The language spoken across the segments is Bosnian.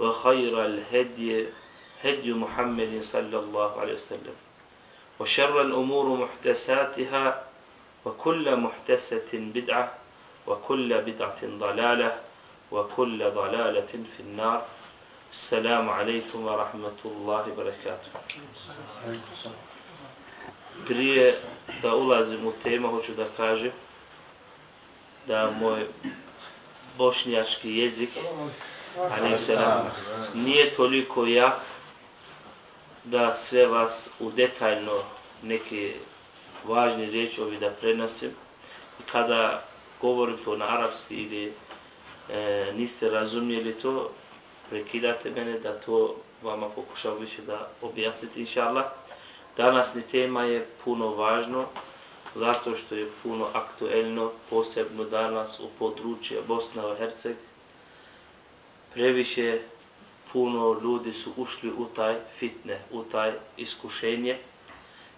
وخير الهدي هدي محمد صلى الله عليه وسلم. وشر الأمور محدثاتها وكل محدثة بدعة وكل بدعة ضلالة وكل ضلالة في النار. السلام عليكم ورحمة الله وبركاته. Prije da ulazim u temu, hoću da kažem da moj bošnjački jezik ali nije toliko jak da sve vas u detaljno neke važne riječi da prenosim. I kada govorim to na arapski ili e, niste razumijeli to, prekidate mene da to vama pokušao više da objasniti, inša Allah. Danasni tema je puno važno, zato što je puno aktuelno, posebno danas u područje Bosna i Herceg. Previše puno ljudi su ušli u taj fitne, u taj iskušenje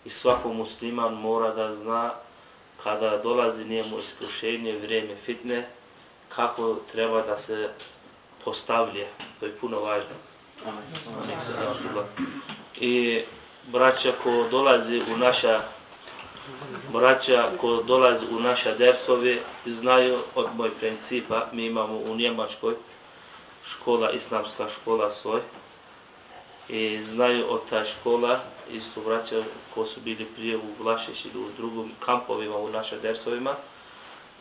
i svako musliman mora da zna kada dolazi njemu iskušenje, vrijeme fitne, kako treba da se postavlja. To je puno važno. I braća ko dolazi u naša braća ko dolazi u naša dersove znaju od moj principa, mi imamo u Njemačkoj škola, islamska škola svoj. I znaju od ta škola, isto vraća ko su bili prije u Vlašić ili u drugim kampovima u našim dersovima,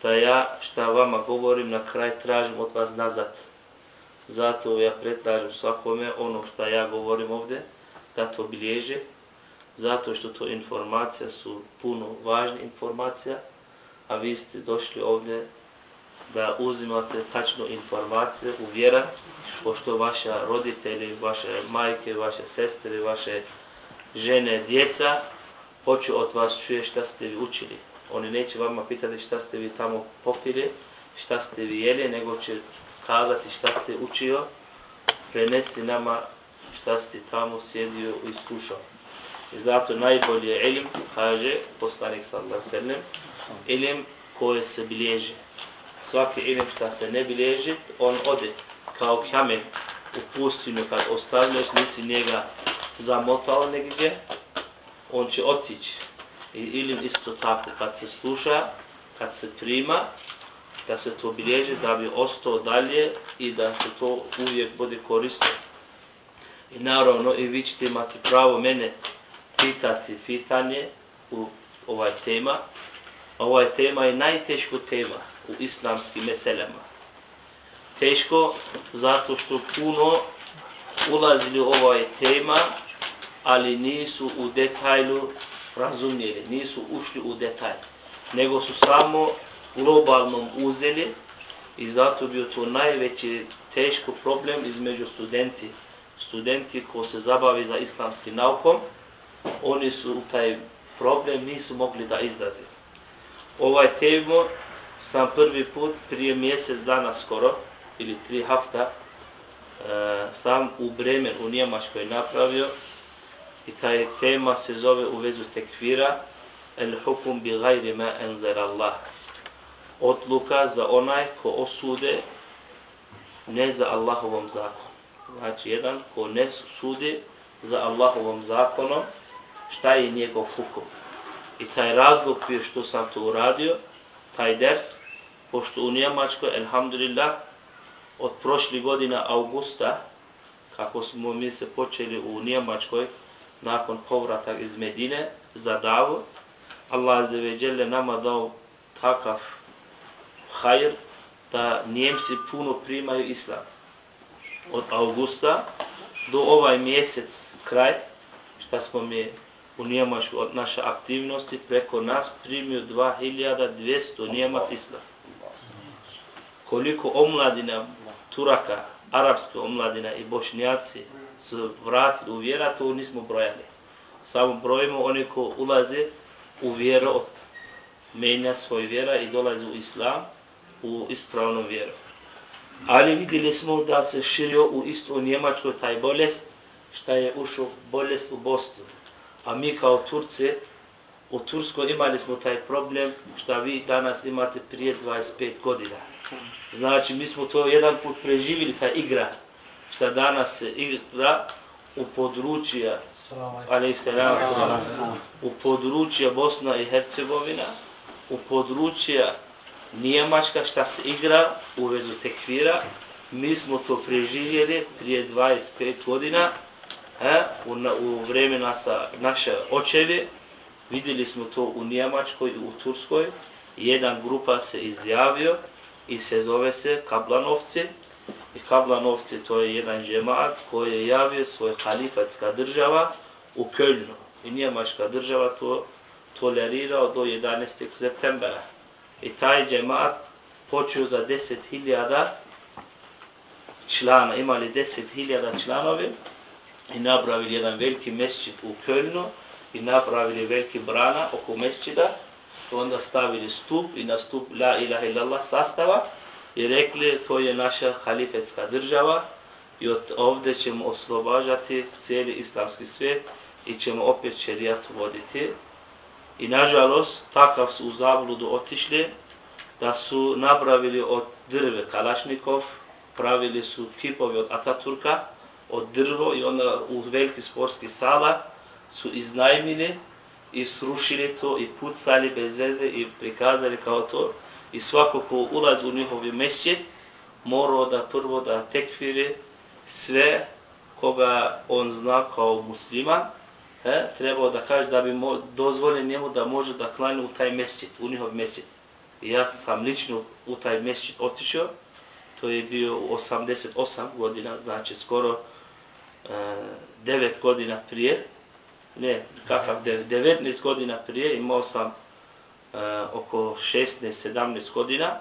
da ja šta vama govorim na kraj tražim od vas nazad. Zato ja predlažem svakome ono što ja govorim ovdje, da to bilježe, zato što to informacija su puno važne informacija, a vi ste došli ovdje da uzimate tačno informaciju u vjera, pošto vaša roditelji, vaše majke, vaše sestre, vaše žene, djeca, hoću od vas čuje šta ste vi učili. Oni neće vama pitati šta ste vi tamo popili, šta ste vi jeli, nego će kazati šta ste učio, prenesi nama šta ste tamo sjedio i slušao. I zato najbolje ilim, kaže poslanik sallallahu sallam, ilim koje se bilježe svaki ilim šta se ne bilježi, on ode kao kamen u pustinu kad ostavljaš, nisi njega zamotao negdje, on će otići. I ilim isto tako, kad se sluša, kad se prima, da se to bilježi, da bi ostao dalje i da se to uvijek bude koristio. I naravno, i vi ćete imati pravo mene pitati pitanje u ovaj tema. Ova tema je najteško tema u islamskim meselama. Teško zato što puno ulazili u ovaj tema, ali nisu u detajlu razumjeli, nisu ušli u detalj, nego su samo globalnom uzeli i zato bio to najveći teško problem između studenti. Studenti ko se zabavi za islamskim naukom, oni su u taj problem nisu mogli da izlaze. Ovaj temo sam prvi put prije mjesec dana skoro, ili tri hafta, e, sam u Bremen u Njemačkoj napravio i ta je tema se zove u vezu tekfira el hukum bi gajri ma enzer Allah. Odluka za onaj ko osude ne za Allahovom zakonom. Znači, jedan ko ne sudi za Allahovom zakonom, šta je njegov hukum. I taj razlog prije što sam to uradio, taj ders, pošto u Njemačkoj, elhamdulillah, od prošli godina augusta, kako smo mi se počeli u Njemačkoj, nakon povrata iz Medine, za davu, Allah je nama dao takav hajr, da Njemci puno primaju islam. Od augusta do ovaj mjesec kraj, šta smo mi u Njemačku od naše aktivnosti, preko nas primio 2200 Njemac islam. Koliko omladina Turaka, arapske omladina i bošnjaci su vratili u vjera, to nismo brojali. Samo brojimo one ko ulaze u vjeru, menja svoj vjera i dolaze u islam, u ispravnom vjeru. Ali vidjeli smo da se širio u isto u Njemačkoj taj bolest, šta je ušao bolest u Bosnu. A mi kao Turce, u Turskoj imali smo taj problem šta vi danas imate prije 25 godina. Znači, mi smo to jedan put preživili, ta igra, šta danas se igra u područja, se u područja Bosna i Hercegovina, u područja Nijemačka šta se igra u vezu tekvira, mi smo to preživjeli prije 25 godina, he, u, u vreme nasa, naše očeve, vidjeli smo to u Njemačkoj i u Turskoj, jedan grupa se izjavio i se zove se Kablanovci, i Kablanovci to je jedan džemat koji je javio svoj halifatska država u Kölnu, i Njemačka država to tolerirao do 11. septembra. i taj džemat počeo za 10.000 člana, imali 10.000 članovi i napravili jedan veliki mesčit u Kölnu i napravili veliki brana oko mesčida i onda stavili stup i na stup La ilaha illallah sastava i rekli to je naša halifetska država i od ovde ćemo oslobađati cijeli islamski svijet i ćemo opet šerijat voditi. I nažalost, takav su u zabludu otišli, da su napravili od drve Kalašnikov, pravili su kipove od Ataturka, od drvo i onda u veliki sportski sala su iznajmili i srušili to i pucali bez veze i prikazali kao to. I svako ko ulazi u njihovi mešćet, morao da prvo da tekfiri sve koga on zna kao musliman, he, trebao da kaže da bi mo, dozvoljen njemu da može da klanje u taj mjesec, u njihov mjesec. I ja sam lično u taj mjesec otišao, to je bio 88 godina, znači skoro e, 9 godina prije, ne, kakav 9, 19 godina prije, imao sam e, oko 16-17 godina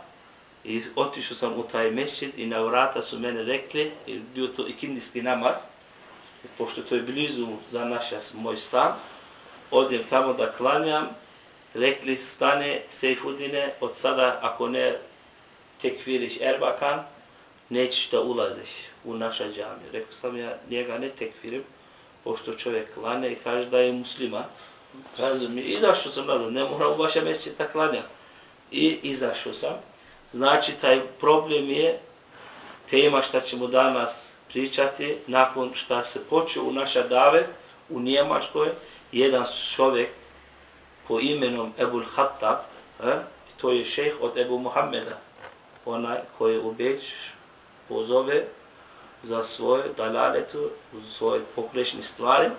i otišao sam u taj mjesec i na vrata su mene rekli, i bio to ikindijski namaz, pošto to je blizu za naša moj stan, odem tamo da klanjam, rekli stane Sejfudine, od sada ako ne tekviriš Erbakan, nećeš da ulaziš u naša džamija. Rekao sam ja, njega ne tekfirim, pošto čovjek klane i kaže da je muslima. Razumije, izašao sam nazad, ne mora u vaša mjeseče da klanja. I izašao sam. Znači, taj problem je tema šta ćemo danas pričati nakon šta se počeo u naša davet u Njemačkoj jedan čovjek po imenom Ebul Hattab, eh, to je šejh od Ebu Muhammeda, onaj koji je u Beč pozove za svoje dalaletu, za svoje pokrešne stvari.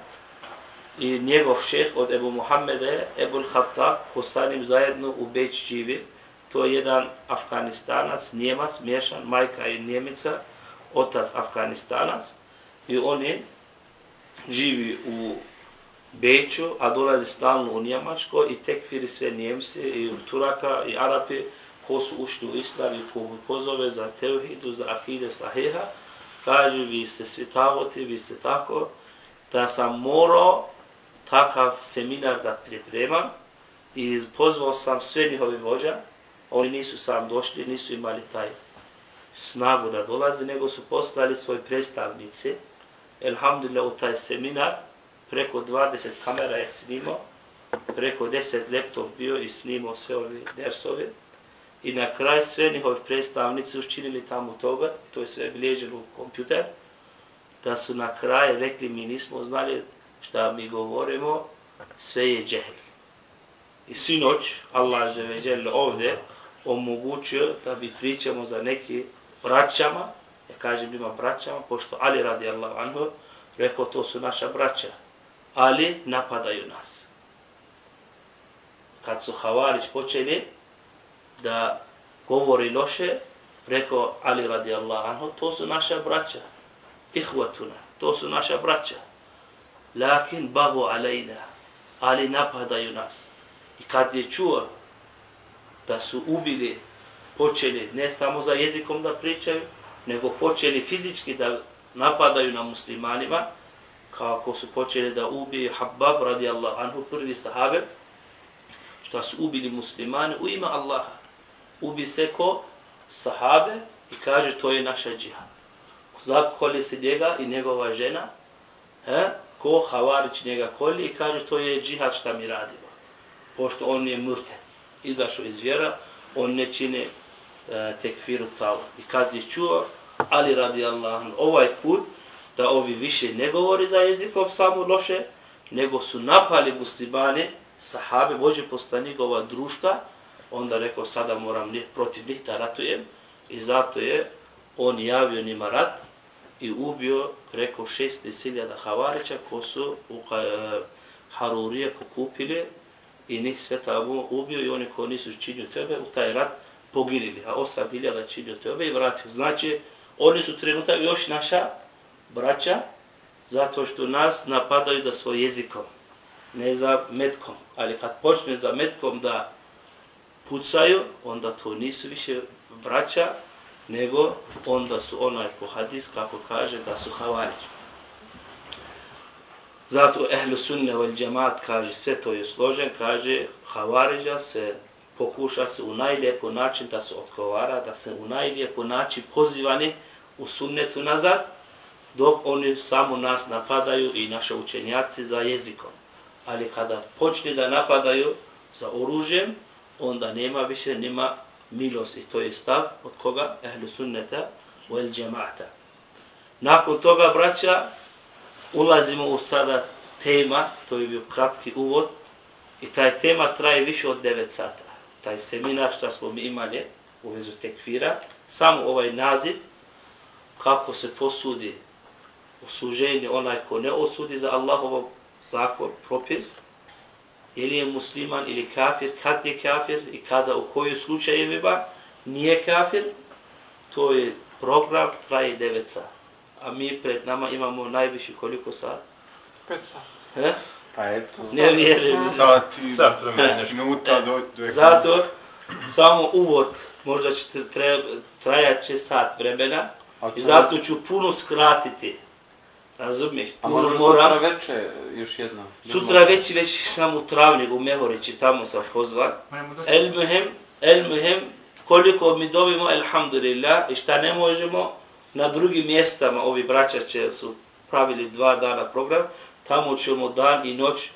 I njegov šeh od Ebu Muhammeda je Ebul Hattab, ko sa njim zajedno u Beć živi. To je jedan Afganistanac, Njemac, miješan, majka i Njemica, otac Afganistanac i on je živi u Beću, a dolazi stalno u Njemačko i tekfiri sve Njemci i Turaka i Arapi ko su ušli u Islam i ko pozove za Teuhidu, za Akide Sahiha, kaže vi ste svi tavoti, vi ste tako, da sam morao takav seminar da pripremam i pozvao sam sve njihovi vođa, oni nisu sam došli, nisu imali taj snagu da dolaze, nego su poslali svoje predstavnice, elhamdulillah, u taj seminar preko 20 kamera je snimao, preko 10 laptop bio i snimao sve ove dersove. I na kraj sve njihovi predstavnici učinili tamo toga, to je sve bilježeno u kompjuter, da su na kraj rekli mi nismo znali šta mi govorimo, sve je džehl. I sinoć, Allah je ovdje, omogućio da bi pričamo za neki braćama, ja kažem ima braćama, pošto Ali radi Allah anhu, rekao to su naša braća, ali napadaju nas. Kad su Havarić počeli da govori loše, rekao Ali radijallahu anhu, to su naša braća, ihvatuna, to su naša braća, lakin bagu alejna, ali napadaju nas. I kad je čuo da su ubili, počeli ne samo za jezikom da pričaju, nego počeli fizički da napadaju na muslimanima, kako su počeli da ubiju Habbab radijallahu anhu, prvi sahabe, što su ubili muslimani u ime Allaha. Ubi se ko sahabe i kaže to je naša džihad. Zakoli se njega i njegova žena, he? ko Havarić njega koli i kaže to je džihad šta mi radimo. Pošto on je murtet, izašao iz vjera, on ne čine e, tekfiru tala. I kad je čuo, ali radi Allah, ovaj put, da ovi više ne govori za jezikom samo loše, nego su napali muslimane, sahabe, Bože poslanikova društva, onda rekao, sada moram njih, protiv njih da ratujem, i zato je on javio njima rat i ubio preko 6000 havarića ko su u e, Harurije pokupili i njih sve tamo ubio i oni koji nisu činio tebe u taj rat poginili, a 8000 činio tebe i vratio. Znači, oni su trenutak još naša braća, zato što nas napadaju za svoj jezikom, ne za metkom. Ali kad počne za metkom da pucaju, onda to nisu više braća, nego onda su onaj po hadis, kako kaže, da su havarići. Zato ehlu sunne vel džemat kaže, sve to je složen, kaže, havariđa se pokuša se u najlijepo način da se odgovara, da se u najlijepo način pozivani u sunnetu nazad, dok oni samo nas napadaju i naše učenjaci za jezikom. Ali kada počne da napadaju za oružjem, onda nema više, nema milosti. To je stav od koga? Ehlu sunneta u el džemata. Nakon toga, braća, ulazimo u sada tema, to je bio kratki uvod, i taj tema traje više od 9 sata. Taj seminar što smo mi imali u vezu tekvira, samo ovaj naziv, kako se posudi osuženje onaj ko ne osudi za Allahov zakon, propis, ili je musliman ili kafir, kad je kafir i kada u kojoj slučajevima nije kafir, to je program, traje 9 sat. A mi pred nama imamo najviše koliko sat? 5 sat. He? Pa eto. Ne vjerujem. Sati, minuta do, do Zato, samo uvod, možda će trajat će sat vremena, i zato ću puno skratiti. Razumiješ? A možda sutra veče još jedno? Sutra veći već sam u Travniku, u Mehorići, tamo sam pozvan. El muhem, el muhem, koliko mi dobimo, alhamdulillah, i šta ne možemo, na drugim mjestama, ovi braća će su pravili dva dana program, tamo ćemo dan i noć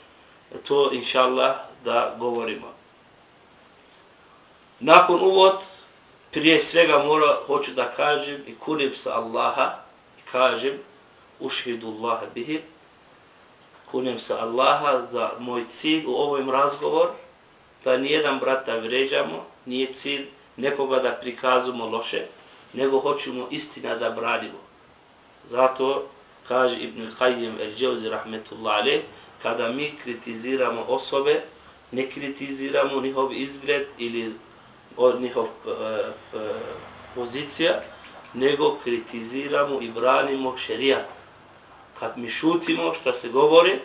to, inša Allah, da govorimo. Nakon uvod, prije svega mora, hoću da kažem i kunim sa Allaha, i kažem, ušhidu Allah bihim, kunim se Allaha za moj cilj u ovom razgovor, da nijedan brata vređamo, nije cilj nekoga da prikazujemo loše, nego hoćemo istina da branimo. Zato kaže Ibn Qayyim el-đevzi rahmetullah alih, kada mi kritiziramo osobe, ne kritiziramo njihov izgled ili njihov uh, uh, pozicija, nego kritiziramo i branimo šerijat kad mi šutimo što se govori,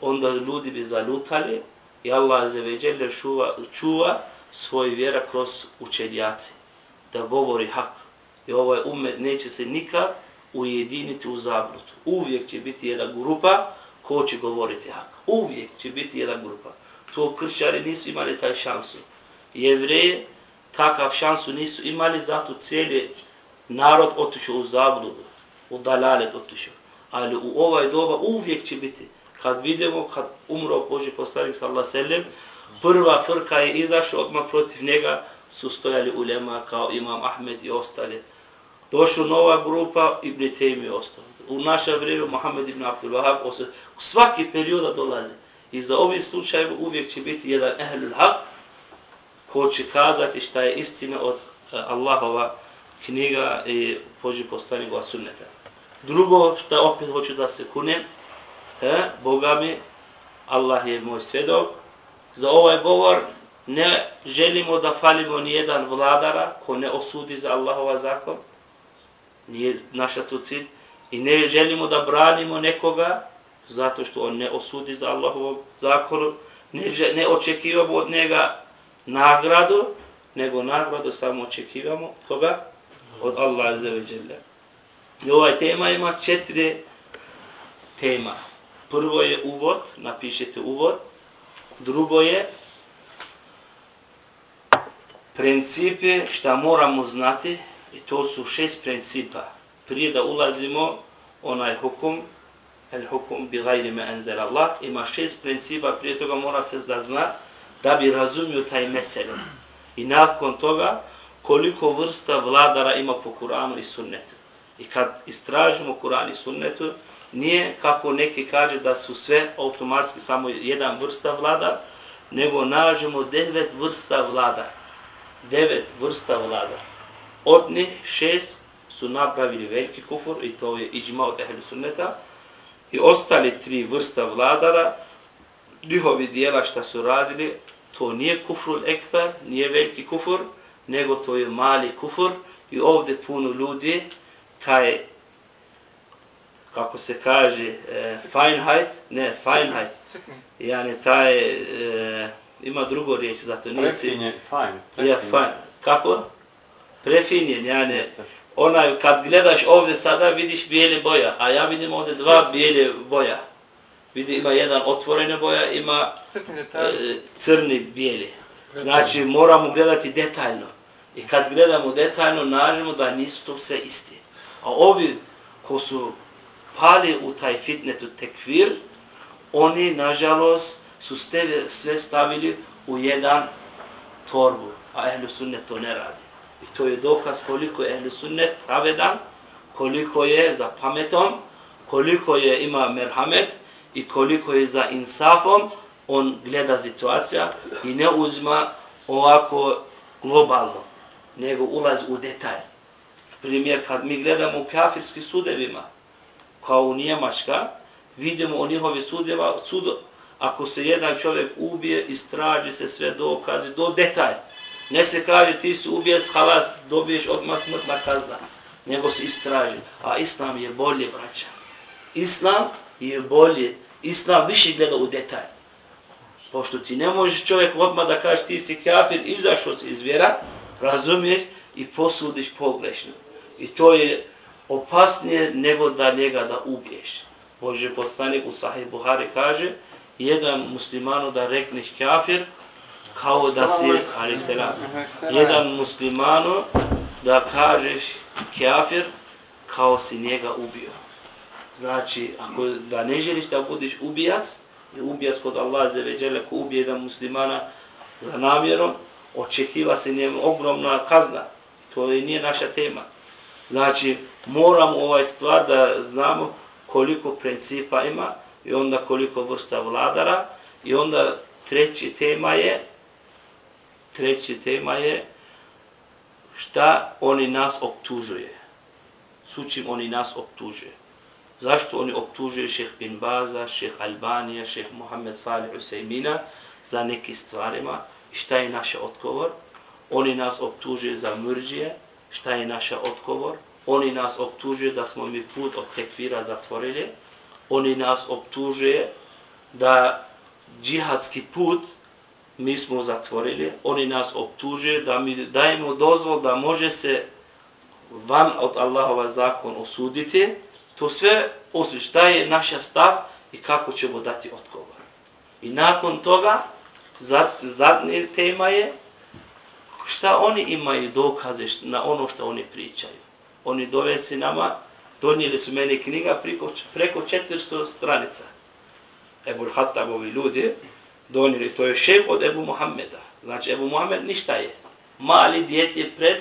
onda ljudi bi zalutali i Allah za veđelje čuva, čuva svoj vjera kroz učenjaci, da govori hak. I ovaj umet neće se nikad ujediniti u zabludu. Uvijek će biti jedna grupa ko će govoriti hak. Uvijek će biti jedna grupa. To kršćari nisu imali taj šansu. Jevreje takav šansu nisu imali, zato cijeli narod otišao u zabludu, u dalalet otišao ali u ovaj doba uvijek će biti kad vidimo, kad umro Boži poslanik sallallahu sallam, prva frka je izašla odmah protiv njega, su stojali ulema kao Imam Ahmed i ostali. Došla nova grupa, Ibn Taymi je ostali. U naše vrijeme Mohamed ibn Abdul Wahab, u svaki perioda dolazi. I za ovim slučajima uvijek će biti jedan ehlul haq, ko će kazati šta je istina od eh, Allahova knjiga i pođi postani gova sunneta. Drugo, što opet hoću da se kunem, e, Boga mi, Allah je moj svedok, za ovaj govor ne želimo da falimo ni jedan vladara ko ne osudi za Allahova zakon, nije naša tu cilj, i ne želimo da branimo nekoga zato što on ne osudi za Allahov zakon, ne, ne očekivamo od njega nagradu, nego nagradu samo očekivamo koga? Od Allaha Azza wa Jalla. I ovaj tema ima četiri tema. Prvo je uvod, napišete uvod. Drugo je principe šta moramo znati i to su šest principa. Prije da ulazimo onaj hukum, el hukum bi gajri me enzel Allah, ima šest principa, prije toga mora se da zna da bi razumio taj mesele. I nakon toga koliko vrsta vladara ima po Kuranu i sunnetu. I kad istražimo Kur'an i sunnetu, nije kako neki kaže da su sve automatski samo jedan vrsta vladar, nego nađemo devet vrsta vlada. devet vrsta vlada. Od njih šest su napravili veliki kufur i to je iđma od ehli sunneta. I ostali tri vrsta vladara, njihovi dijela šta su radili, to nije kufrul ekber, nije veliki kufur, nego to je mali kufur i ovdje puno ljudi taj kako se kaže e, Feinheit, ne Feinheit. Ja ne taj e, ima drugo riječ za to. Nije prefinjen, fajn. Ja, fajn. Kako? Prefinjen, ja ne. Onaj, kad gledaš ovdje sada, vidiš bijele boja, a ja vidim ovdje dva bijele boja. Vidi, ima jedan otvorene boja, ima e, crni bijeli. Znači, moramo gledati detaljno. I kad gledamo detaljno, nađemo da nisu to sve isti. A ovi ko su pali u taj fitnetu tekvir, oni, nažalost, su steve sve stavili u jedan torbu, a ehlu sunnet to ne radi. I to je dokaz koliko je ehlu sunnet pravedan, koliko je za pametom, koliko je ima merhamet i koliko je za insafom, on gleda situacija i ne uzima ovako globalno, nego ulaz u detalj. Primjer, kad mi gledamo u kafirski sudevima, kao u Njemačka, vidimo o njihovi sudeva, sudo, ako se jedan čovjek ubije, istraži se sve dokaze, do detalj. Ne se kaže ti si ubijec, halas, dobiješ odmah smrtna kazna, nego se istraži. A islam je bolje, braća. Islam je bolje. Islam više gleda u detalj. Pošto ti ne možeš čovjek odmah da kaže ti si kafir, izašao si iz vjera, razumiješ i posudiš pogrešno. I to je opasnije nego da njega da ubiješ. Bože poslanik u Sahih Buhari kaže, jedan muslimanu da rekneš kafir, kao da si, alik selam, jedan muslimanu da kažeš kafir, kao si njega ubio. Znači, ako da ne želiš da budiš ubijac, i ubijac kod Allah za veđele, ko ubije jedan muslimana za namjerom, očekiva se njemu ogromna kazna. To je nije naša tema. Znači, moramo ovaj stvar da znamo koliko principa ima, i onda koliko vrsta vladara i onda treći tema je treći tema je šta oni nas optužuje. Sučim oni nas optužuje. Zašto oni optužuje šeh Bin Baza, šeh Albanija, šeh Mohamed Salih Usaimina za neki stvarima i šta je naš odgovor? Oni nas optužuje za mrđije, šta je naš odgovor? Oni nas optužuje da smo mi put od tekvira zatvorili, oni nas optužuje da džihadski put mi smo zatvorili, oni nas optužuje da mi dajemo dozvol da može se van od Allahova zakon osuditi, to sve osim šta je naša stav i kako ćemo dati odgovor. I nakon toga, zadnja tema je šta oni imaju dokaze na ono što oni pričaju. Oni dovesi nama donijeli su meni knjiga preko, preko 400 stranica. Ebu Hatabovi ljudi donijeli, to je šef od Ebu Muhammeda. Znači, Ebu Muhammed ništa je. Mali djet je pred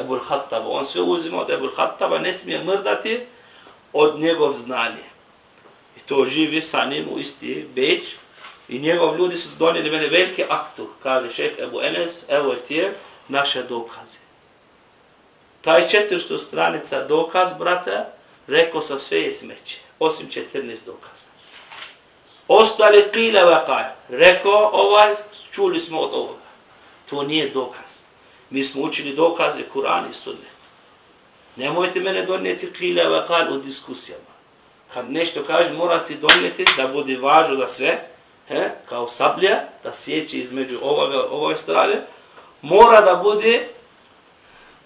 Ebu Hataba. On sve uzima od Ebu Hataba, ne smije mrdati od njegov znanje. I to živi sa njim u isti Beć. I njegov ljudi su donijeli mene velike aktu. Kaže šef Ebu Enes, evo je tije naše dokaze. Taj 400 stranica dokaz, brata, rekao sam sve je smeće. Osim 14 dokaza. Ostali kile vakaj. Rekao ovaj, čuli smo od ovoga. To nije dokaz. Mi smo učili dokaze Kur'an i Sunnet. Nemojte mene donijeti kile vakaj u diskusijama. Kad nešto kaže, morate donijeti da bude važno za sve, he, kao sablja, da sjeći između ovoga, ove strane, mora da bude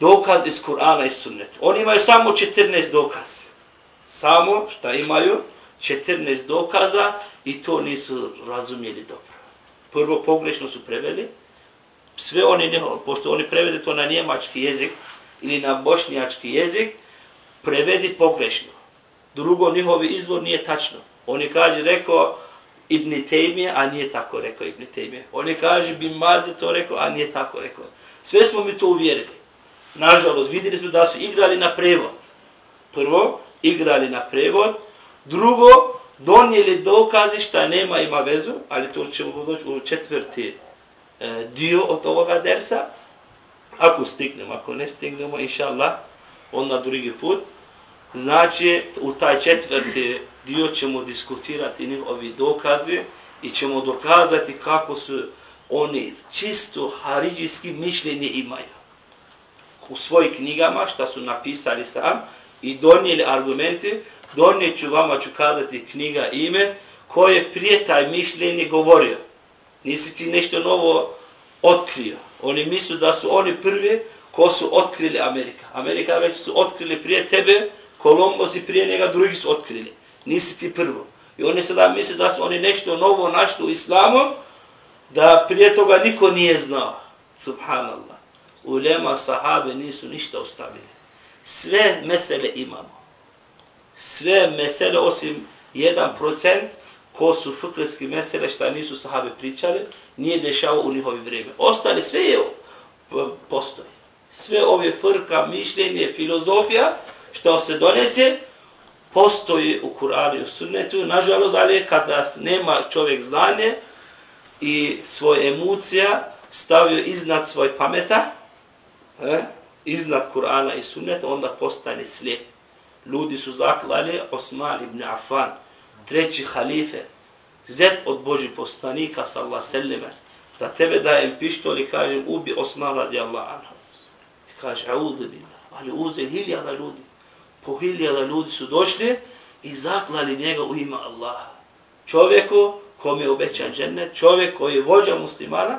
dokaz iz Kur'ana i Sunneta. Oni imaju samo 14 dokaz. Samo šta imaju 14 dokaza i to nisu razumjeli dobro. Prvo pogrešno su preveli, sve oni, ne, pošto oni prevede to na njemački jezik ili na bošnjački jezik, prevedi pogrešno. Drugo, njihovi izvor nije tačno. Oni kaže, rekao Ibn Tejmije, a nije tako rekao Ibn Tejmije. Oni kaže, Bin Mazi to rekao, a nije tako rekao. Sve smo mi to uvjerili. Nažalost, vidjeli smo da su igrali na prevod. Prvo, igrali na prevod. Drugo, donijeli dokaze šta nema ima vezu, ali to ćemo doći u četvrti e, dio od ovoga dersa. Ako stignemo, ako ne stignemo, inša Allah, onda drugi put. Znači, u taj četvrti dio ćemo diskutirati njihovi dokaze i ćemo dokazati kako su oni čisto haridžijski mišljenje imaju u svojim knjigama što su napisali sam i donijeli argumente, donijet ću vama ću kazati knjiga ime koje prije taj mišljenje govorio. Nisi ti nešto novo otkrio. Oni misle da su oni prvi ko su otkrili Amerika. Amerika već su otkrili prije tebe, Kolumbos i prije njega drugi su otkrili. Nisi ti prvo. I oni sada misle da su oni nešto novo našli u islamu, da prije toga niko nije znao. Subhanallah ulema sahabe nisu ništa ostavili. Sve mesele imamo. Sve mesele osim 1% ko su fukreski mesele šta nisu sahabe pričali, nije dešao u njihovi vrijeme. Ostali sve je postoji. Sve ove frka, mišljenje, filozofija, što se donese, postoji u Kur'anu i u sunnetu. Nažalost, ali kada nema čovjek znanje i svoje emocija stavio iznad svoj pameta, eh, iznad Kur'ana i sunneta, onda postane slijep. Ljudi su zaklali Osman ibn Affan, treći halife, zet od Boži poslanika, sallallahu sallame, da tebe dajem pištol i kažem, ubi Osman radijallahu anhu. Ti kaže, audu billah, ali uze hiljada ljudi, po hiljada ljudi su došli i zaklali njega u ima Allaha. Čovjeku kom je obećan džennet, čovjek koji je vođa muslimana,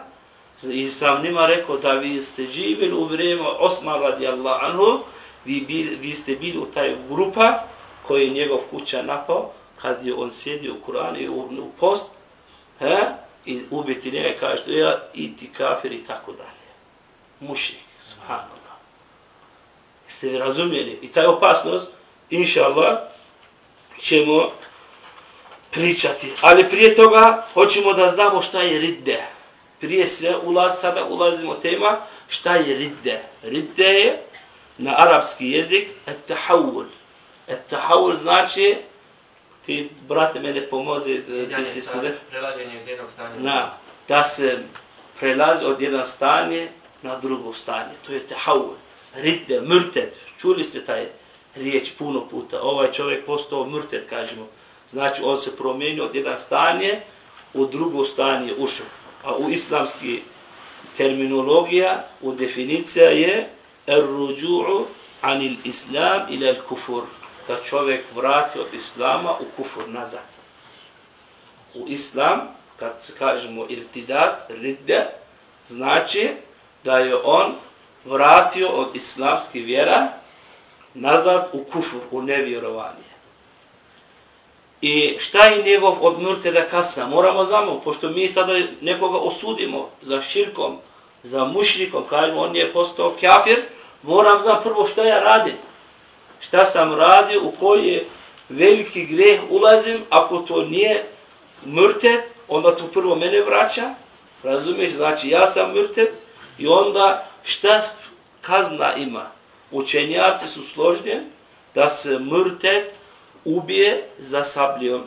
I sam njima rekao da vi ste živjeli u vrijeme Osman radijallahu anhu, vi, bi, vi ste bili u taj grupa koji je njegov kuća napao, kad je on sjedio u Kur'an i u, u post, he, i ubiti njega i kaže, ja, i ti kafir i tako dalje. Mušik, subhanallah. Jeste vi razumijeli? I taj opasnost, inša Allah, ćemo pričati. Ali prije toga, hoćemo da znamo šta je ridde prije sve ulaz, sada ulazimo tema šta je ridde. Ridde je na arapski jezik et-tahawul. Et-tahawul znači ti, brate, mene pomozi, ti si sve. Prelaženje iz jednog stanja. Na, da se prelazi od jedan stanje na drugo stanje. To je tahawul. Ridde, murted. Čuli ste taj riječ puno puta. Ovaj čovjek postao murted, kažemo. Znači, on se promijenio od jedan stanje u drugo stanje ušao a u islamski terminologija, u definicija je ar-ruju'u anil islam ila al-kufur. Da čovjek vrati od islama u kufur nazad. U islam, kad kažemo irtidat, ridda, znači da je on vratio od islamskih vjera nazad u kufur, u nevjerovanje. I šta je njegov od murteda kasna? Moramo znamo, pošto mi sada nekoga osudimo za širkom, za mušnikom, kažemo on je postao kafir, moram znam prvo šta ja radim. Šta sam radio, u koji je veliki greh ulazim, ako to nije mrtet, onda tu prvo mene vraća, razumiješ, znači ja sam mrtet, i onda šta kazna ima? Učenjaci su složni da se mrtet ubije za sabljom.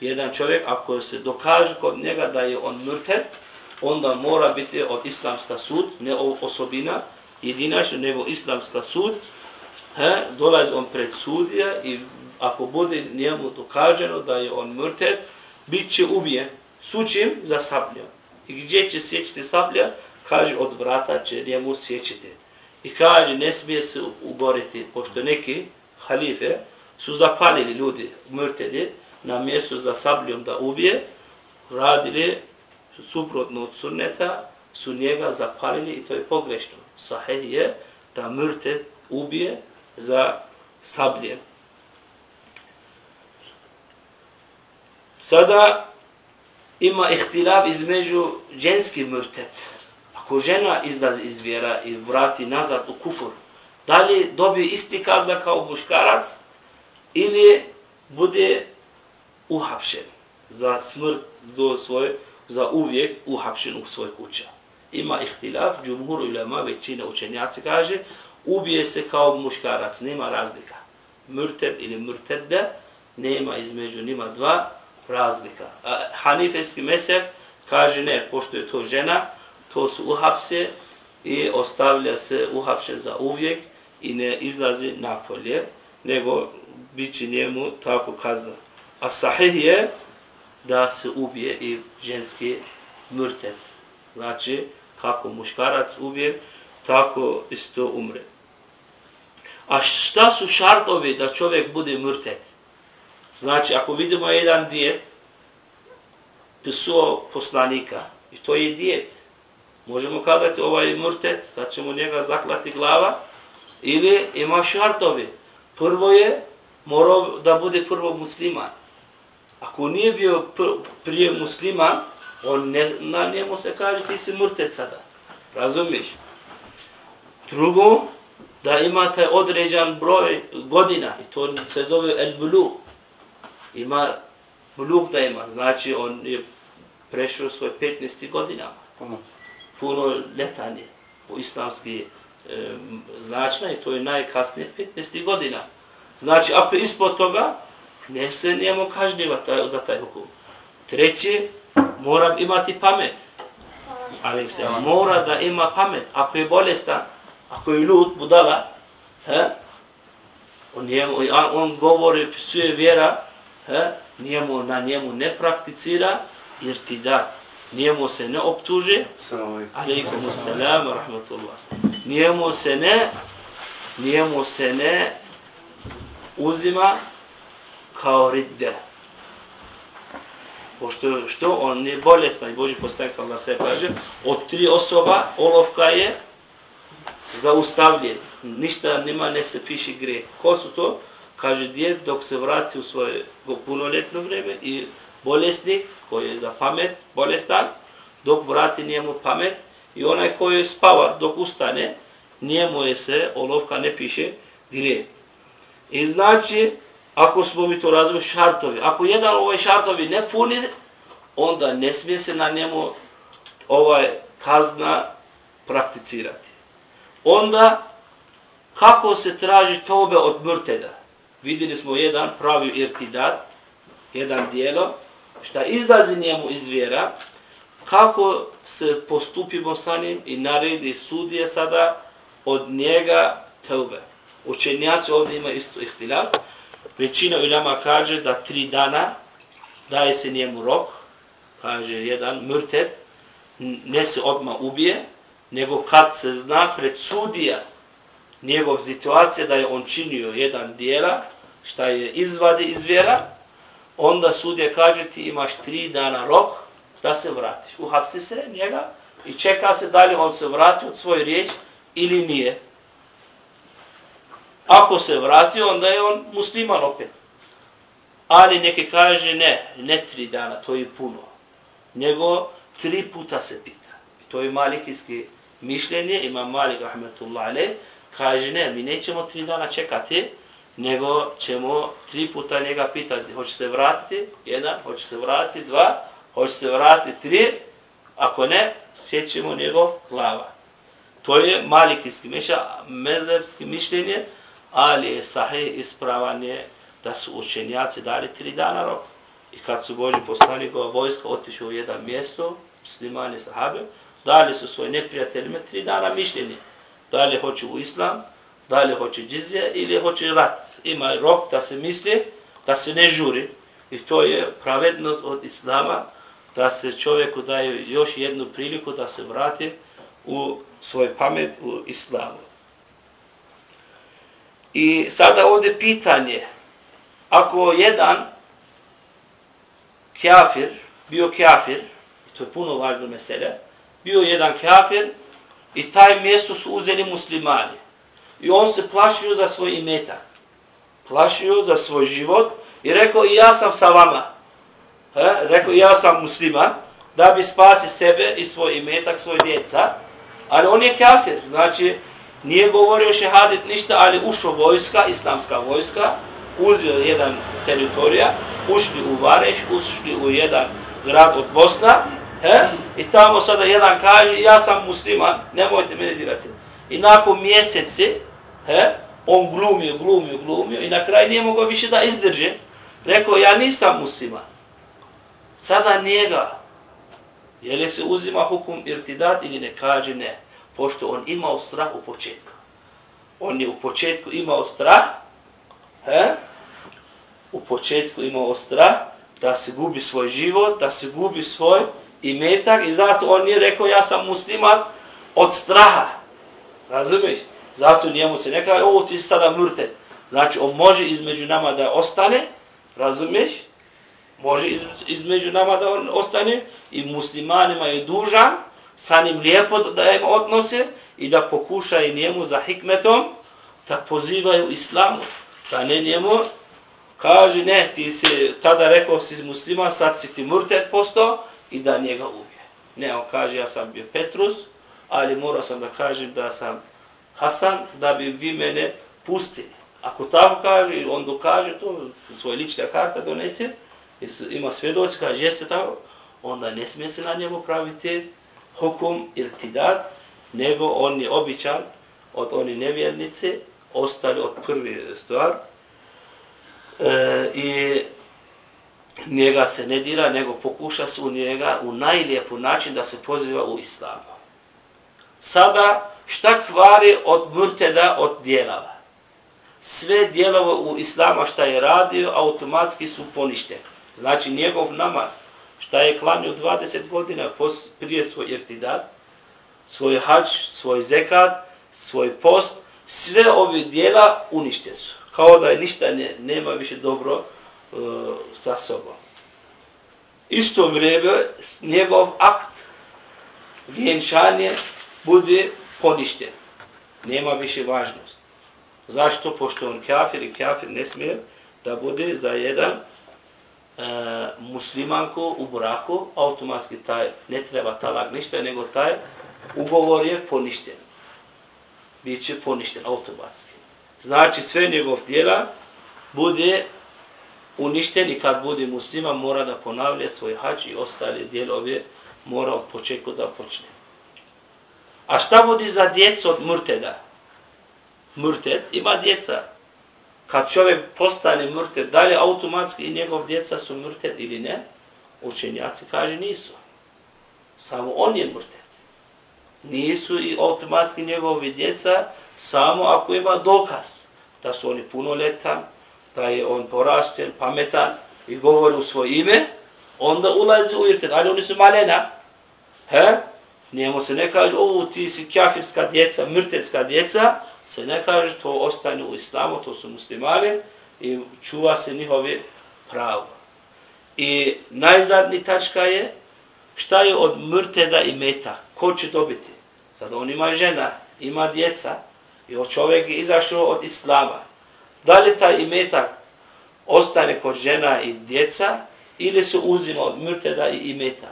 Jedan čovjek, ako se dokaže kod njega da je on mrtet, onda mora biti od islamska sud, ne osobina, jedinačno, nego islamska sud, he, dolazi on pred sudija i ako bude njemu dokaženo da je on mrtet, bit će ubijen sučim za sabljom. I gdje će sjećati sablja? Kaže, od vrata će njemu sjećati. I kaže, ne smije se uboriti, pošto neki halife su zapalili ljudi mrtedi na mjestu za sabljom da ubije, radili suprotno od sunneta, su njega zapalili i to je pogrešno. Sahih je da mrte ubije za sablje. Sada ima ihtilaf između ženski mrtet. Ako žena izlazi iz vjera i vrati nazad u kufur, da li dobije isti kazna kao muškarac ili bude uhapšen za smrt do svoje, za uvijek uhapšen u svoj kuća. Ima ihtilaf, džumhur ulema, većina učenjaci kaže, ubije se kao muškarac, nema razlika. Murted ili mrtedde, nema između njima dva razlika. A hanifeski mesek kaže ne, pošto je to žena, to se uhapse i ostavlja se uhapše za uvijek i ne izlazi napolje, nego bit će njemu tako kazna. A sahih je da se ubije i ženski mrtet. Znači, kako muškarac ubije, tako isto umre. A šta su šartovi da čovjek bude mrtet? Znači, ako vidimo jedan dijet, pisuo poslanika, i to je dijet, možemo kazati ovaj murtet, sad ćemo njega zaklati glava, ili ima šartovi. Prvo je, morao da bude prvo musliman. Ako nije bio prije musliman, on ne, na njemu se kaže ti si murtet sada. Razumiš? Drugo, da ima taj određen broj godina, i to se zove el bulu. Ima bulu da ima, znači on je prešao svoje 15. godina. Ono. Puno. Letanje u islamski e, značna i to je najkasnije 15. godina. Znači, ako je ispod toga, ne se njemu kažnjiva taj, za taj hukum. Treći, mora imati pamet. Ali se mora da ima pamet. Ako je bolestan, ako je ljud, budala, he, on, njemu, on govori, pisuje vjera, he, njemu, na njemu ne prakticira, jer ti dat. Njemu se ne optuže, alaikum salam, rahmatullah. Njemu se ne, njemu se ne uzima kao ridde. Pošto što on je bolestan i Boži postanek sam da se kaže, od tri osoba olovka je zaustavljen. Ništa nima ne se piši gre. Ko su to? Kaže djed dok se vrati u svoje punoljetno vreme i bolesni, koji je za pamet bolestan, dok vrati njemu pamet i onaj koji je spava dok ustane, njemu je se olovka ne piše gre. I znači, ako smo mi to razumili šartovi, ako jedan ovaj šartovi ne puni, onda ne smije se na njemu ovaj kazna prakticirati. Onda, kako se traži tobe od mrteda? Vidjeli smo jedan pravi irtidat, jedan dijelo, šta izlazi njemu iz vjera, kako se postupimo sa njim i naredi sudije sada od njega teube. Učenjaci ovdje ima isto ihtilaf. Većina ulama kaže da tri dana daje se njemu rok, kaže jedan mrtet, ne se odma ubije, nego kad se zna pred sudija njegov situacija da je on činio jedan dijela, šta je izvadi iz vjera, onda sudija kaže ti imaš tri dana rok da se vratiš. Uhapsi se njega i čeka se dalje on se vrati od svoje riječ ili nije. Ako se vrati, onda je on musliman opet. Ali neki kaže ne, ne tri dana, to je puno. Nego tri puta se pita. I to je malikijski mišljenje, ima Malik Ahmetullah Ale, kaže ne, mi nećemo tri dana čekati, nego ćemo tri puta njega pitati, hoće se vratiti, jedan, hoće se vratiti, dva, hoće se vratiti, tri, ako ne, sjećemo njegov glava. To je malikijski mišljenje, medlepski mišljenje, ali je sahih ispravanje da su učenjaci dali tri dana rok. I kad su Boži poslanikova vojska otišli u jedan mjesto, muslimani sahabe, dali su svoj neprijateljima tri dana mišljenje. Da li hoće u islam, da li hoće džizje ili hoće rat. Ima rok da se misli, da se ne žuri. I to je pravedno od islama da se čovjeku daje još jednu priliku da se vrati u svoj pamet u islamu. I sada ovdje pitanje, ako jedan kafir, bio kafir, to je puno važno mesele, bio jedan kafir i taj mjesto su uzeli muslimani. I on se plašio za svoj imetak. Plašio za svoj život i rekao i ja sam sa vama. He? Rekao ja sam musliman da bi spasi sebe i svoj imetak, svoj djeca. Ali on je kafir. Znači, nije govorio šehadit ništa, ali ušao vojska, islamska vojska, uzio jedan teritorija, ušli u Vareš, ušli u jedan grad od Bosna, he? i tamo sada jedan kaže, ja sam musliman, nemojte mene dirati. I nakon mjeseci, he? On glumio, glumio, glumio i na kraj nije mogao više da izdrže. Rekao, ja nisam musliman. Sada njega, je li se uzima hukum irtidat ili ne kaže ne pošto on imao strah u početku. On je u početku imao strah, he? u početku imao strah da se gubi svoj život, da se gubi svoj imetak i zato on nije rekao ja sam musliman od straha. Razumiješ? Zato njemu se ne kaže, ovo ti si sada mrte. Znači, on može između nama da ostane, razumiješ? Može između nama da on ostane i muslimanima je dužan sa njim lijepo da im odnose i da pokušaju njemu za hikmetom da pozivaju islamu. Da ne njemu kaže ne, ti si tada rekao si musliman, sad si ti murtet posto i da njega ubije. Ne, on kaže ja sam bio Petrus, ali morao sam da kažem da sam Hasan, da bi vi mene pustili. Ako tako kaže, on dokaže to, svoje lična karta donese, ima svjedoci, kaže jeste tako, onda ne smije se na njemu praviti hukum irtidat, nego on je običan od oni nevjernice, ostali od prvi stvar. E, I njega se ne dira, nego pokuša se u njega u najlijepu način da se poziva u islamu. Sada, šta kvari od murteda, od dijelava? Sve dijelove u islama šta je radio, automatski su poništeni. Znači, njegov namaz, šta je klanio 20 godina prije svoj irtidat, svoj hač, svoj zekat, svoj post, sve ove dijela unište su. Kao da je ništa ne, nema više dobro uh, sa sobom. Isto vrijeme njegov akt vjenčanje bude poništen. Nema više važnost. Zašto? Pošto on kafir i kafir ne smije da bude za jedan e, muslimanko u braku, automatski taj ne treba talak ništa, nego taj ugovor je poništen. Biće poništen automatski. Znači sve njegov djela bude uništen i kad bude musliman mora da ponavlja svoj hač i ostale dijelove mora od početku da počne. A šta vodi za djecu od murteda? Murted ima djeca, kad čovjek postane murted, da li automatski i njegov djeca su murted ili ne? Učenjaci kaže nisu. Samo on je murted. Nisu i automatski njegovi djeca, samo ako ima dokaz da su oni punoletan, da je on porašten, pametan i govori u svoje ime, onda ulazi u irtet. Ali oni su malena. He? Njemu se ne kaže, ovo ti si kafirska djeca, mrtecka djeca, se ne kaže, to ostane u islamu, to su muslimani i čuva se njihove pravo. I najzadnji tačka je, šta je od mrteda i meta? Ko će dobiti? Sad on ima žena, ima djeca i čovjek je izašao od islama. Da li taj imetak ostane kod žena i djeca ili se uzima od mrteda i imeta?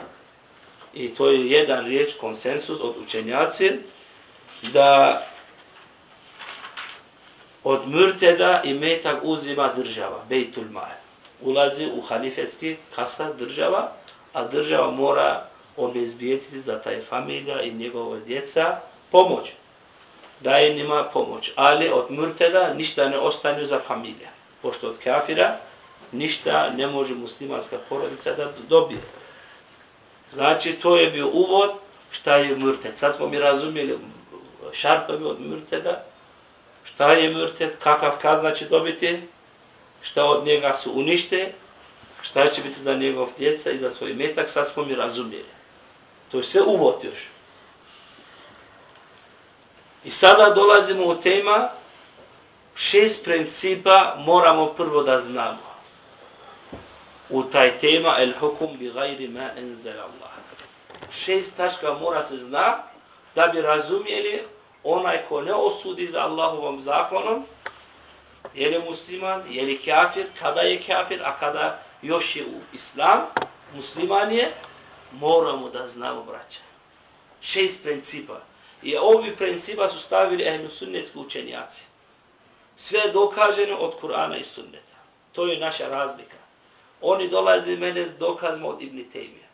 I to je jedan riječ, konsensus od učenjaci, da od mrteda i metak uzima država, Bejtul Mal. Ulazi u halifetski kasa država, a država mora obezbijetiti za taj familija i njegove djeca pomoć. Daje njima pomoć. Ali od mrteda ništa ne ostane za familija. Pošto od kafira ništa ne može muslimanska porodica da dobije. Znači, to je bio uvod šta je murted. Sad smo mi razumijeli šartovi od mrteda, šta je murted, kakav kazna će dobiti, šta od njega su unište, šta će biti za njegov djeca i za svoj metak, sad smo mi razumijeli. To je sve uvod još. I sada dolazimo u tema šest principa moramo prvo da znamo. U taj tema el hukum bi gajri ma enzel Allah. Šest tačka mora se zna da bi razumijeli onaj ko ne osudi za Allahovom zakonom, je li musliman, je li kafir, kada je kafir, a kada još je u islam, musliman je, moramo da znamo, braća. Šest principa. I ovi principa su stavili ehlu sunnetski učenjaci. Sve je dokaženo od Kur'ana i sunneta. To je naša razlika. Oni dolaze mene dokazmo od Ibn Taymiya.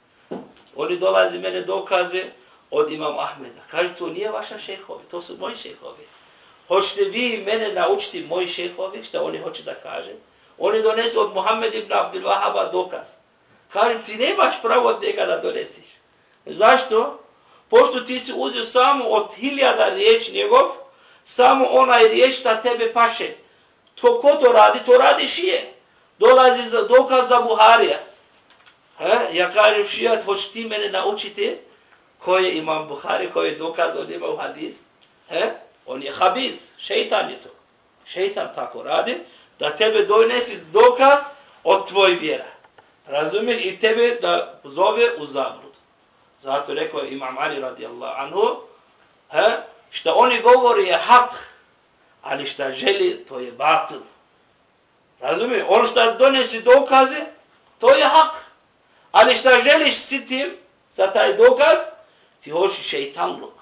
Oni dolaze mene dokaze od Imam Ahmeda. Kažu, to nije vaša šehovi, to su moji šehovi. Hoćete vi mene naučiti moji šehovi, što oni hoće da kaže? Oni donesu od Muhammed ibn Abdul Wahaba dokaz. Kažem, ti nemaš pravo od njega da donesiš. Zašto? Pošto ti si uzio samo od hiljada riječ njegov, samo onaj riječ da tebe paše. To ko to radi? To radi šije. Dolazi za dokaz za Buharija. He? Ja kažem šijat, hoće ti mene naučiti ko je imam Buhari, ko je dokaz od ima u hadis? He? On je habiz, šeitan je to. Šeitan tako radi, da tebe donesi dokaz od tvoj vjera. Razumiješ? I tebe da zove u zablud. Zato rekao je imam Ali radijallahu anhu, he? što oni govori je hak, ali što želi, to je batil. Razumiješ? On što donesi dokaze, to je hak. Ali šta želiš si ti za taj dokaz, ti hoćeš šeitanluk.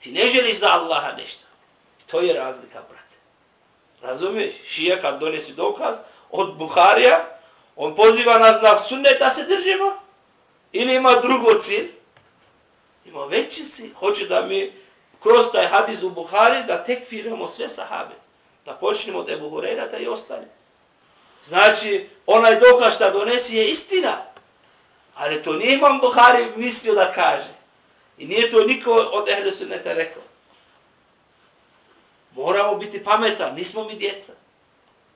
Ti ne želiš za Allaha nešto. To je razlika, brate. Razumiješ? Šija kad donesi dokaz od Buharija, on poziva nas na sunnet da se držimo, ili ima drugo cilj, ima veći cilj, hoće da mi kroz taj hadis u Buhari da tekfiramo sve sahabe. Da počnemo od Ebu Hureyra i ostali. Znači, onaj dokaz što donesi je istina. Ali to nije imam Buhari mislio da kaže. I nije to niko od ehli sunneta rekao. Moramo biti pametan, nismo mi djeca.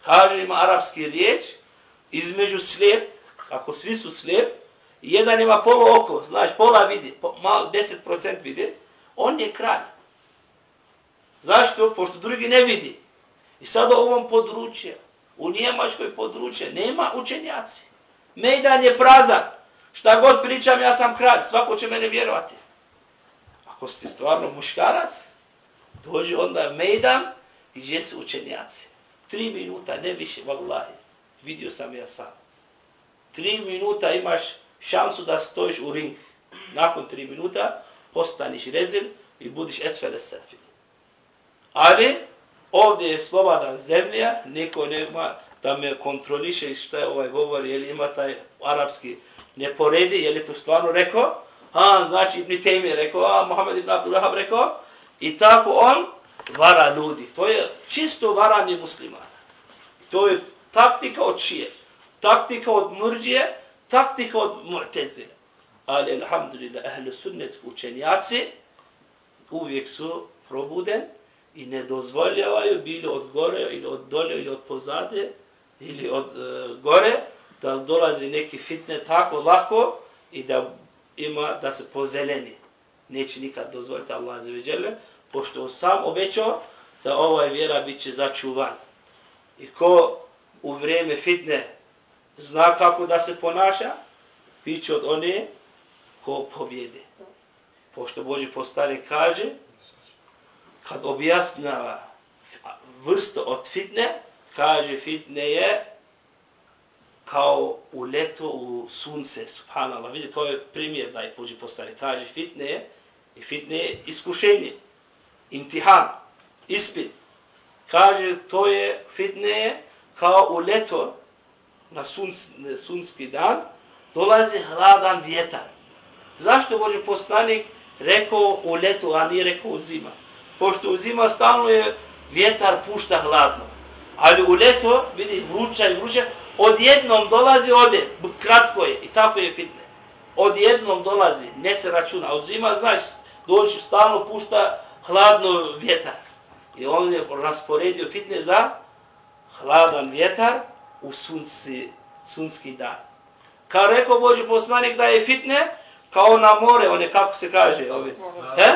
Kaže ima arapski riječ, između slijep, ako svi su slijep, jedan ima polo oko, znaš, pola vidi, po, malo 10% vidi, on je kralj. Zašto? Pošto drugi ne vidi. I sad u ovom područje, u Njemačkoj područje, nema učenjaci. Mejdan je prazan. Šta god pričam, ja sam kralj, svako će mene vjerovati ako si stvarno muškarac, dođe onda mejdan i gdje su učenjaci. Tri minuta, ne više, vallahi. Vidio sam ja sam. Tri minuta imaš šansu da stojiš u ring. Nakon tri minuta postaniš rezil i budiš esfere sefi. Ali ovdje je slobodan zemlja, niko nema da me kontroliše šta je ovaj govor, jer ima taj arapski ne poredi, je li to stvarno rekao, a znači Ibn Taymi je rekao, a Mohamed Ibn Abdullah rekao, i tako on vara ljudi. To je čisto varanje muslimana. To je taktika od čije, taktika od mrđije, taktika od mu'tezile. Ali, alhamdulillah, ahli sunnet učenjaci uvijek su probuden i ne dozvoljavaju bili od gore ili od dole ili od pozade ili od uh, gore da dolazi neki fitne tako lako i da ima da se pozeleni. Neće nikad dozvoliti Allah za veđele, pošto on sam obećao da ovaj vjera bit će začuvan. I ko u vrijeme fitne zna kako da se ponaša, bit će od one ko pobjede. Pošto Boži postane kaže, kad objasnava vrsto od fitne, kaže fitne je kao u leto u sunce, subhanallah, vidi kao je primjer da je pođi postane, kaže fitne je, i fitne je iskušenje, imtihan, ispit. kaže to je fitne kao u leto na sunc, sunski dan dolazi hladan vjetar. Zašto Boži poslanik rekao u letu, a nije rekao u zima? Pošto u zima stalno je vjetar pušta hladno. Ali u leto, vidi, vruća i vruća, odjednom dolazi, ode, kratko je, i tako je fitne. Odjednom dolazi, ne se računa. Od zima, znaš, doći, stalno pušta hladno vjetar. I on je rasporedio fitne za hladan vjetar u sunci, sunski dan. Kao rekao Boži poslanik da je fitne, kao na more, one kako se kaže, ove, he?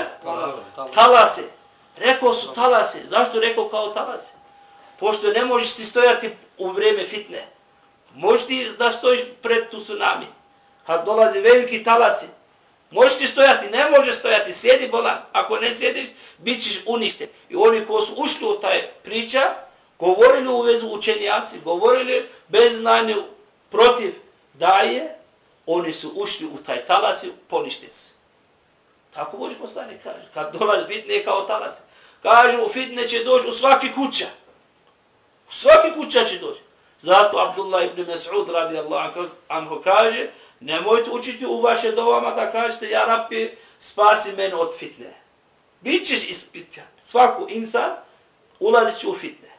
Talase. Rekao su talase. Zašto rekao kao talase? Pošto ne možeš ti stojati u vrijeme fitne. Možeš ti da stojiš pred tu tsunami. Kad dolazi veliki talasi, možeš ti stojati, ne možeš stojati, sjedi bolan. Ako ne sjediš, bit ćeš uništen. I oni ko su ušli u taj priča, govorili u vezu učenjaci, govorili bez znanja protiv daje, oni su ušli u taj talas i poništili se. Tako Boži poslanik kaže. Kad dolazi fitne kao talas. Kažu, fitne će doći u svaki kuća. U svaki kuća će doći. Zato Abdullah ibn Mas'ud radijallahu anhu kaže, nemojte učiti u vaše dovama da kažete, ja rabbi spasi mene od fitne. Bićeš ispitan. Svaku insan ulazit će u fitne.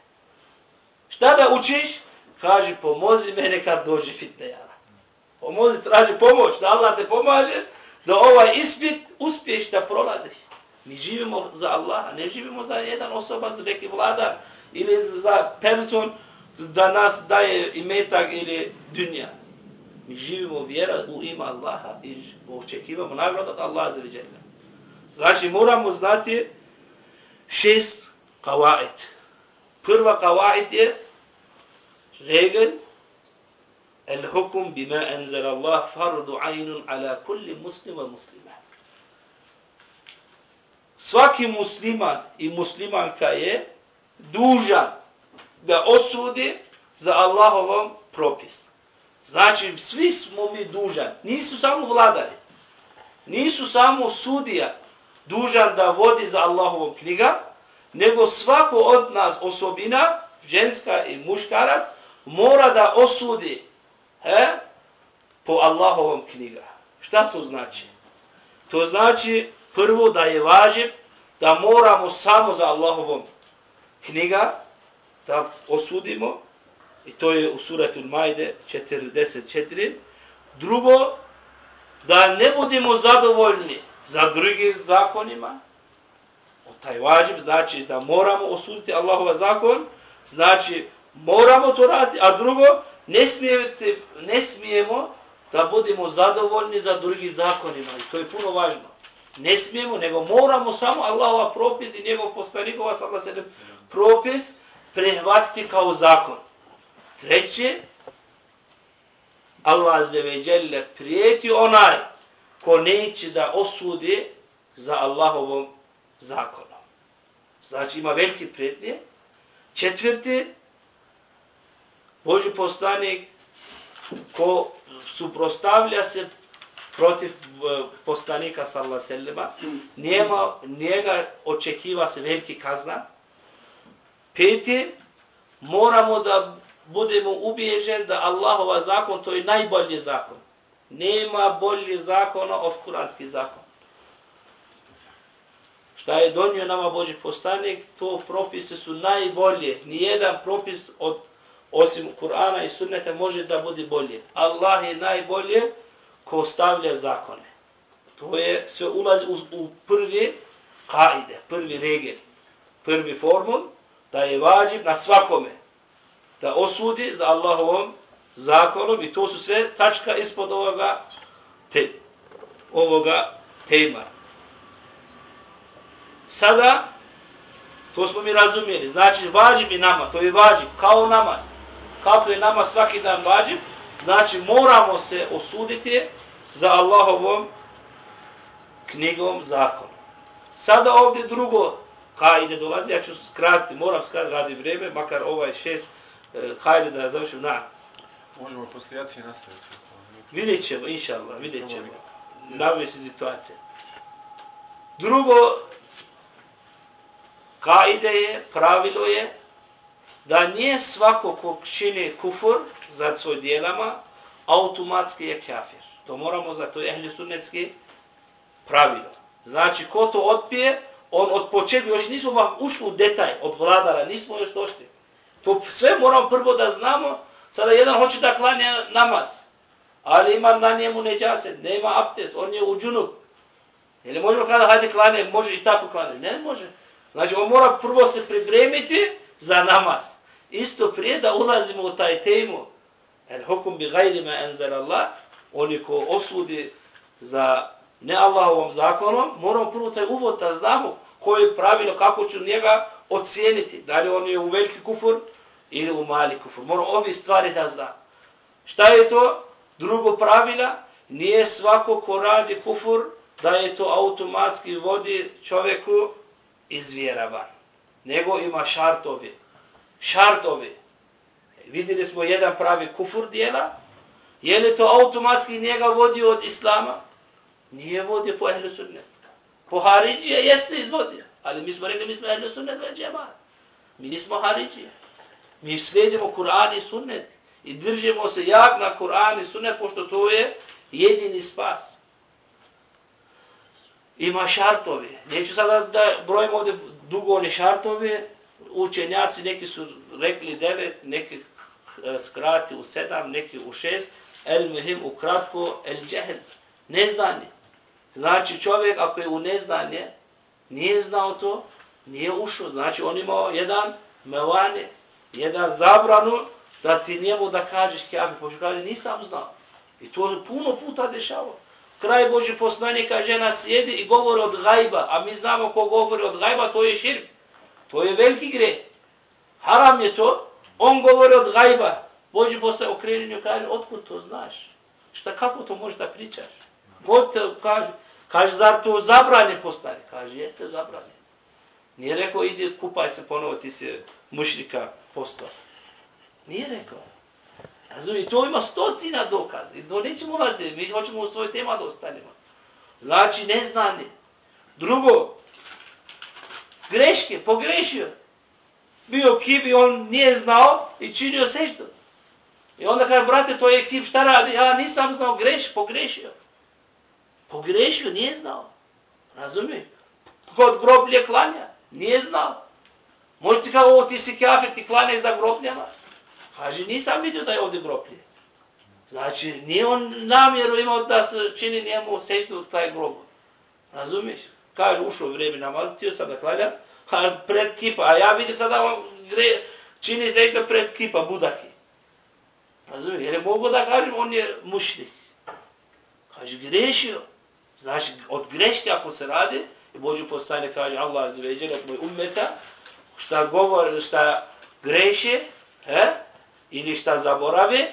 Šta da učiš? Kaže, pomozi mene kad dođe fitne, ja Pomozi, traži pomoć, da Allah te pomaže, da ovaj ispit uspiješ da prolaziš. Mi živimo za Allaha, ne živimo za jedan osoba, za neki vladar ili za person da nas daje imetak ili dunja. Mi živimo vjera u ima Allaha i očekivamo nagradu od Allaha za viđenje. Znači moramo znati šest kavaid. Prva kavaid je regel الحكم بما أنزل الله فرض عين على كل مسلم ومسلمة svaki musliman i muslimanka je dužan da osudi za Allahovom propis. Znači, svi smo mi dužan. Nisu samo vladari. Nisu samo sudija dužan da vodi za Allahovom knjiga, nego svako od nas osobina, ženska i muškarac, mora da osudi he, po Allahovom knjiga. Šta to znači? To znači prvo da je važiv da moramo samo za Allahovom knjiga da osudimo i to je u suratul Majde 44. Drugo, da ne budemo zadovoljni za drugim zakonima, o taj vađib znači da moramo osuditi Allahova zakon, znači moramo to raditi, a drugo, ne, smijete, ne smijemo da budemo zadovoljni za drugim zakonima. I to je puno važno. Ne smijemo, nego moramo samo Allahova propis i njegov postanikova sallah sallam propis prehvatiti kao zakon. Treće, Allah zeveđelle prijeti onaj ko neće da osudi za Allahovom zakonom. Znači ima veliki prijetnje. Četvrti, Boži poslanik ko suprostavlja se protiv e, poslanika sallallahu sellema, njega očekiva se veliki kazna. Peti, moramo da budemo ubiježeni da Allahova zakon, to je najbolji zakon. Nema bolji zakona od kuranski zakon. Šta je donio nama Boži postanik, to propise su najbolje. Nijedan propis od osim Kur'ana i sunneta može da bude bolje. Allah je najbolje ko stavlja zakone. To je sve ulazi u, u prvi kaide, prvi regel, prvi formul, da je vađib na svakome da osudi za Allahovom zakonom i to su sve tačka ispod ovoga, te, ovoga tema. Sada, to smo mi razumijeli, znači vađib i nama, to je vađib, kao namaz kako je nama svaki dan vađib, znači moramo se osuditi za Allahovom knjigom zakonom. Sada ovdje drugo hajde dolazi, ja ću skratiti, moram skratiti radi vrijeme, makar ovaj šest, eh, hajde da završim na. Možemo poslije jacije nastaviti. Vidjet ćemo, inša Allah, vidjet ćemo. Navije se situacije. Drugo, kaide je, pravilo je, da nije svako ko čini kufur za svoj dijelama, automatski je kafir. To moramo za to je ehli sunnetski pravilo. Znači, ko to otpije, on od početka, još nismo vam ušli u detalj od vladara, nismo još došli. To sve moramo prvo da znamo, sada jedan hoće da klanja namaz, ali ima na njemu neđase, nema aptes, on je u džunup. Ili možemo kada hajde klanje, može i tako klanje? Ne može. Znači on mora prvo se pripremiti za namaz. Isto prije da ulazimo u taj temu. El hukum bi gajri ma enzel Allah, oni ko osudi za ne Allahovom zakonom, moramo prvo taj uvod da znamo koje je pravilo, kako ću njega ocijeniti. Da li on je u veliki kufur ili u mali kufur. Moramo ovi stvari da znam. Šta je to? Drugo pravila, nije svako ko radi kufur, da je to automatski vodi čovjeku iz vjera. Nego ima šartovi. Šartovi. Vidjeli smo jedan pravi kufur dijela. Je li to automatski njega vodi od islama? Nije vodio po ehlu sunnetska. Po Haridžije jeste izvodio. Ali mi smo rekli, mi smo ehlu sunnet već džemat. Mi nismo Haridžije. Mi slijedimo Kur'an i sunnet. I držimo se jak na Kur'an i sunnet, pošto to je jedini spas ima šartove. Neću sada da brojimo ovdje dugo one šartove. Učenjaci neki su rekli devet, neki eh, skrati u sedam, neki u šest. El mihim u kratko, el džehel. Neznanje. Znači čovjek ako je u neznanje, nije znao to, nije ušao. Znači on imao jedan mevane, jedan zabranu da ti njemu da kažeš kjavi. Pošto pa kaže nisam znao. I to puno puta dešavao kraj Boži poslanika žena sjedi i govori od gajba, a mi znamo ko govori od gajba, to je širk. To je veliki gre. Haram je to, on govori od gajba. Boži posle okrenjenju kaže, otkud to znaš? Šta, kako to možeš da pričaš? God te kaže, kaže, zar to zabranje postane? Kaže, jeste zabranje. Nije rekao, idi kupaj se ponovo, ti si mušnika postao. Nije rekao. Razumije, to ima stocina dokaza. I to nećemo ulaziti, mi hoćemo u svoj tema da ostanemo. Znači, neznanje. Drugo, greške, pogrešio. Bio kibi, on nije znao i činio seždu. I onda kaže, brate, to je kib, šta radi? Ja nisam znao, greš, pogrešio. Pogrešio, nije znao. Razumije? Kod groblje klanja, nije znao. Možete ti kao, ovo ti si kafir, ti klanja za grobljama. Kaže, nisam vidio da je ovdje groblje. Znači, nije on namjeru imao da se čini njemu sejtu taj grob. Razumiješ? Kaže, ušao vrijeme namaz, tio sam da klanjam, a pred kipa, a ja vidim sada on gre, čini sejtu pred kipa, budaki. Razumiješ? Jer je mogo da kažem, on je mušnik. Kaže, grešio. Znači, od greške ako se radi, i Boži postane kaže, Allah zveđer od moj umeta, šta govori, šta greše, he? ili šta zaborave,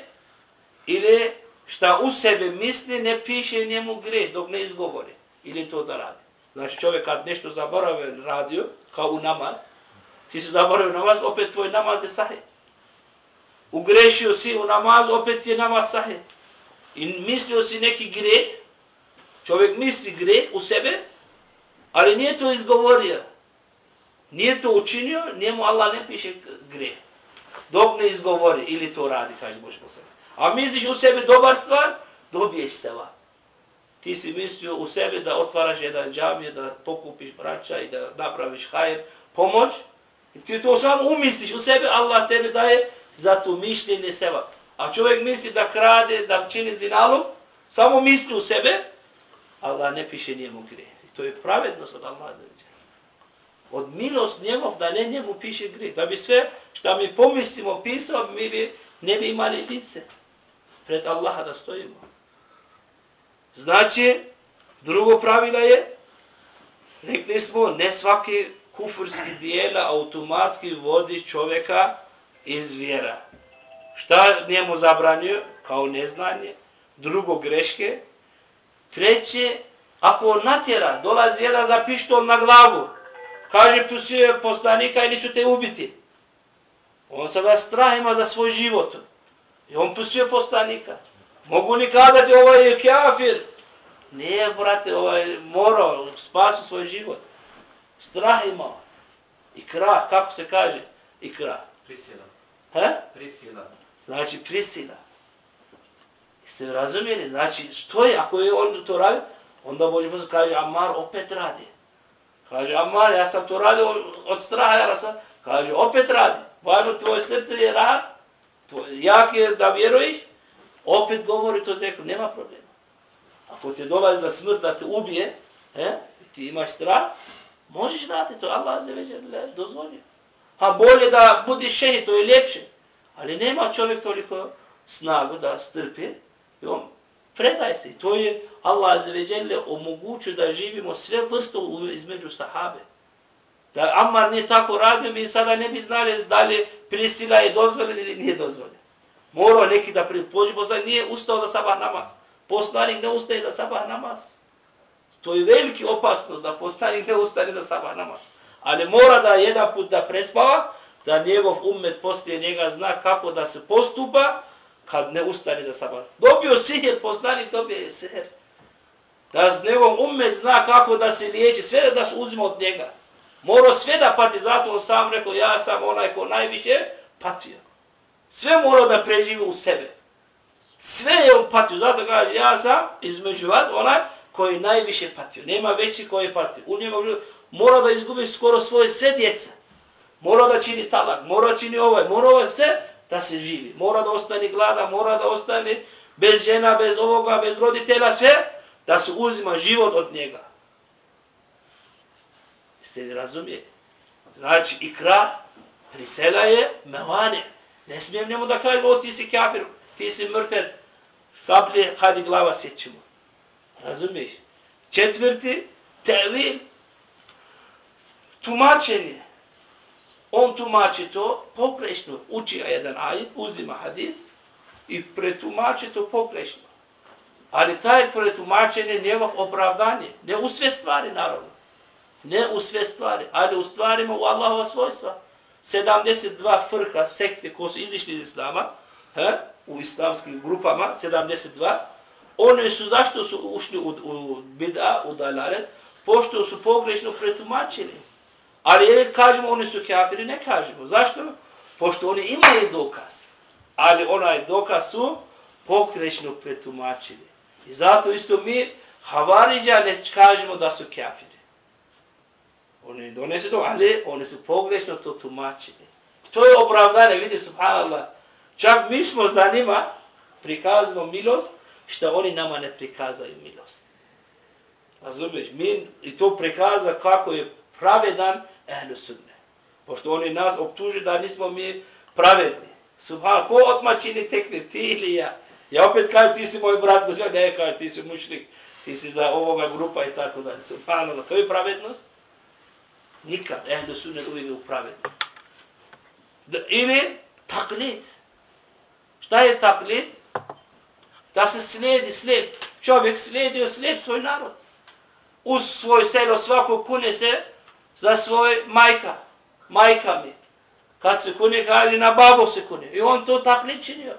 ili šta u sebe misli, ne piše njemu gre dok ne izgovori. Ili to da radi. Znači čovjek kad nešto zaborave radio, kao u namaz, ti se zaboravio namaz, opet tvoj namaz je sahih. Ugrešio si u namaz, opet je namaz sahih. I mislio si neki gre, čovjek misli gre u sebe, ali nije to izgovorio. Nije to učinio, njemu Allah ne piše gre dok ne izgovori ili to radi, kaže Boži poslanik. A misliš u sebi dobar stvar, dobiješ seva. Ti si mislio u sebi da otvaraš jedan džamije, da pokupiš braća i da napraviš hajer, pomoć. I ti to samo umisliš u sebi, Allah tebe daje za tu mišljenje seba. A čovjek misli da krade, da čini zinalu, samo misli u sebe, Allah ne piše njemu gre. To je pravednost od Allah od milost njegov da ne njemu piše grijeh. Da bi sve što mi pomislimo pisao, mi bi ne bi imali lice pred Allaha da stojimo. Znači, drugo pravilo je, rekli smo, ne svaki kufurski dijela automatski vodi čovjeka iz vjera. Šta njemu zabranio? Kao neznanje. Drugo, greške. Treće, ako on natjera, dolazi jedan za pištol na glavu, kaže pusio poslanika ili ću te ubiti. On sada strah ima za svoj život. I on pusio poslanika. Mogu li kazati ovaj je kafir? Nije, brate, ovaj morao spasu svoj život. Strah ima. I krah, kako se kaže? I krah. Prisila. He? Prisila. Znači prisila. Jeste razumijeli? Znači, što je, ako je on to radi, onda Boži Bože kaže, Ammar opet radi. Kaže, Ammar, ja sam to radio od straha, ja sam, kaže, opet radi. Važno tvoje srce je rad, tvoj, jak je da vjeruješ, opet govori to zekru, nema problema. Ako te dolazi za smrt da te ubije, he, ti imaš strah, možeš raditi to, Allah za veđer dozvolio. A bolje da budi šehi, to je ljepše. Ali nema čovjek toliko snagu da strpi, i on se. To je Allah za omogućio da živimo sve vrste između sahabe. Da Ammar nije tako radio, mi sada ne bi znali da li prisila je dozvoljena ili nije dozvoljena. Morao neki da pripođi, poslanik nije ustao da sabah namaz. Poslanik ne ustaje da sabah namaz. To je veliki opasnost da poslanik ne ustane da sabah namaz. Ali mora da jedan put da prespava, da njegov umet poslije njega zna kako da se postupa kad ne ustane da sabah. Dobio sihir, poslanik dobio je sihir. Da njegov umet zna kako da se liječi, sve da se uzima od njega. Morao sve da pati, zato on sam rekao, ja sam onaj ko najviše patio. Sve morao da preživi u sebe. Sve je on patio, zato kaže, ja sam između vas onaj koji najviše patio. Nema veći koji je patio. U njemu mora da izgubi skoro svoje sve djeca. Mora da čini talak, mora da čini ovaj, mora ovaj sve da se živi. Mora da ostane glada, mora da ostane bez žena, bez ovoga, bez roditelja, sve da se uzima život od njega. Jeste li razumijeli? Znači, ikra, prisela je mevane. Ne smijem njemu da kaže, o ti si kafir, ti si mrter, sablje, hajde glava sjećemo. Razumiješ? Četvrti, tevil, tumačenje. On tumači to pokrešno. Uči ga jedan ajet, uzima hadis i pretumači to pokrešno. Ali taj pretumačenje nema opravdanje. Ne u sve stvari, naravno. Ne u sve stvari, ali u stvarima u Allahova svojstva. 72 frka, sekte koji su izišli iz Islama, he, u islamskim grupama, 72, one su, zašto su ušli u, u bida, u dalare, pošto su pogrešno pretumačili. Ali je kažemo, oni su kafiri, ne kažemo. Zašto? Pošto oni imaju dokaz. Ali onaj dokaz su pokrećno pretumačili. I zato isto mi, Havariđa, ne kažemo da su kafiri. Oni donesu to, ali oni su pogrešno to tumačili. To je opravdanje, vidi, subhanallah. Čak mi smo za njima prikazamo milost, što oni nama ne prikazaju milost. Razumiješ? Mi i to prikaza kako je pravedan ehlu sunne. Pošto oni nas optužuju da nismo mi pravedni. Subhan, ko odmah čini tekvir, ti ili ja? Ja opet kažem, ti si moj brat, ne kažem, ti si mušnik, ti si za ovoga grupa i tako dalje. Subhanallah, to je pravednost? Nikad. Ehlu sunne uvijek je upravedni. Ili taklid. Šta je taklid? Da se slijedi slijep. Čovjek slijedio slijep svoj narod. Uz svoj selo svako kune se za svoj majka. Majka mi. Kad se kune, kaže na babo se kune. I on to taklid činio.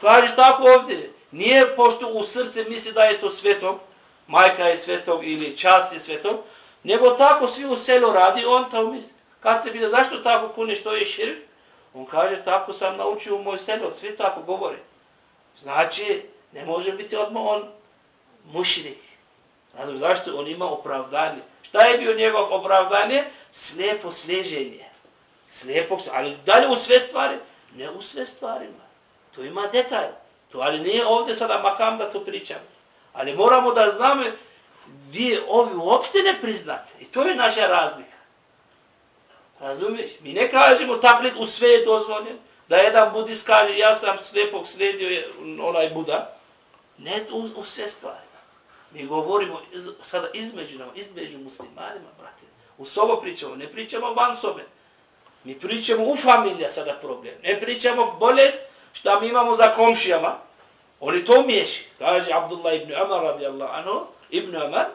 Kaže tako ovdje. Nije pošto u srce misli da je to svetom. Majka je svetom ili čast je svetom. Nego tako svi u selu radi, on to misli. Kad se pita zašto tako kune, što je širk? On kaže, tako sam naučio u moj selu, svi tako govore. Znači, ne može biti odmah on mušnik. Znači, zašto? On ima opravdanje. Šta je bio njegov opravdanje? Slijepo sleženje. Slijepo, ali da li u sve stvari? Ne u sve stvarima. To ima detalj. To, ali nije ovdje sada makam da to pričam. Ali moramo da znamo gdje ovi uopšte ne priznate. I to je naša razlika. Razumiješ? Mi ne kažemo taklit u sve je dozvoljen. Da jedan budist kaže ja sam slepog sledio onaj Buda. Ne u, u sve stvari. Mi govorimo iz, sada između nama, između muslimanima, brate. U sobo pričamo, ne pričamo van sobe. Mi pričamo u familija sada problem. Ne pričamo bolest što mi imamo za komšijama. Oni to miješi. Kaže Abdullah ibn Umar radijallahu anhu, ibn Umar,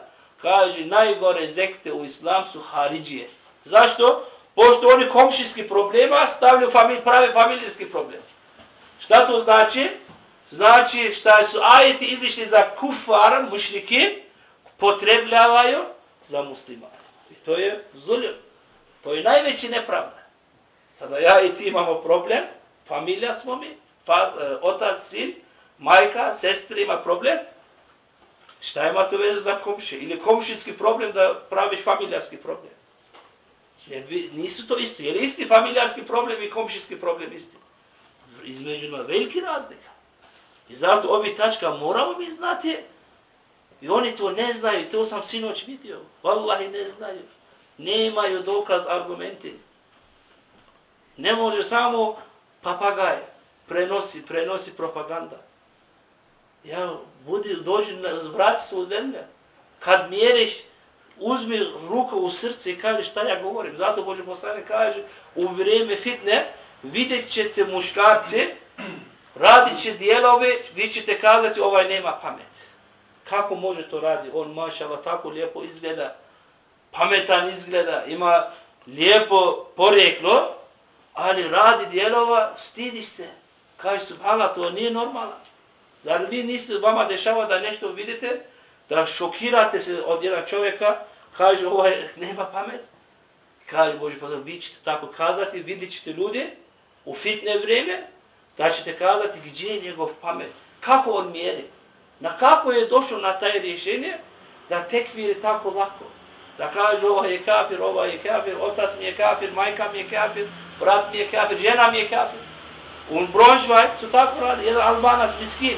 kaže najgore zekte u islam su Haridžije. Zašto? Pošto oni komšijski problema stavljaju familj, prave familijski problem. Šta to znači? Znači šta su ajeti izišli za kufar, mušrike, potrebljavaju za muslimane. I to je zuljem. To je najveći nepravda. Sada ja i ti imamo problem, familija smo mi, pa, e, otac, sin, majka, sestri ima problem. Šta ima to veze za komši? Ili komšinski problem da praviš familijarski problem? Jer nisu to isto. Je li isti familijarski problem i komšinski problem isti? Između na veliki razlika. I zato ovi tačka moramo mi znati i oni to ne znaju. To sam sinoć vidio. Wallahi ne znaju. Nemaju dokaz argumenti. Ne može samo papagaj prenosi, prenosi propaganda. Ja, budi, dođi, vrati se u zemlju. Kad mjeriš, uzmi ruku u srce i kaže šta ja govorim. Zato Bože poslane kaže, u vrijeme fitne vidjet ćete muškarce, radit će dijelove, vi ćete kazati ovaj nema pamet. Kako može to radi? On mašala tako lijepo izgleda, pametan izgleda, ima lijepo poreklo, ali radi dijelova, stidiš se. Kaže, subhala, to nije normalno. Zar vi niste vama dešava da nešto vidite, da šokirate se od jedan čovjeka, kaže, ovaj nema pamet. Kaže, Boži pozor, vi ćete tako kazati, vidit ćete ljude u fitne vrijeme, da ćete kazati gdje je njegov pamet, kako on mjeri, na kako je došao na taj rješenje, da tekvir tako lako. Da kaže, ova je kafir, ova je kafir, otac mi je kafir, majka mi je kafir, brat mi je kafir, žena mi je kafir. U Bronšvajt su tako radi, jedan albanac, miskin.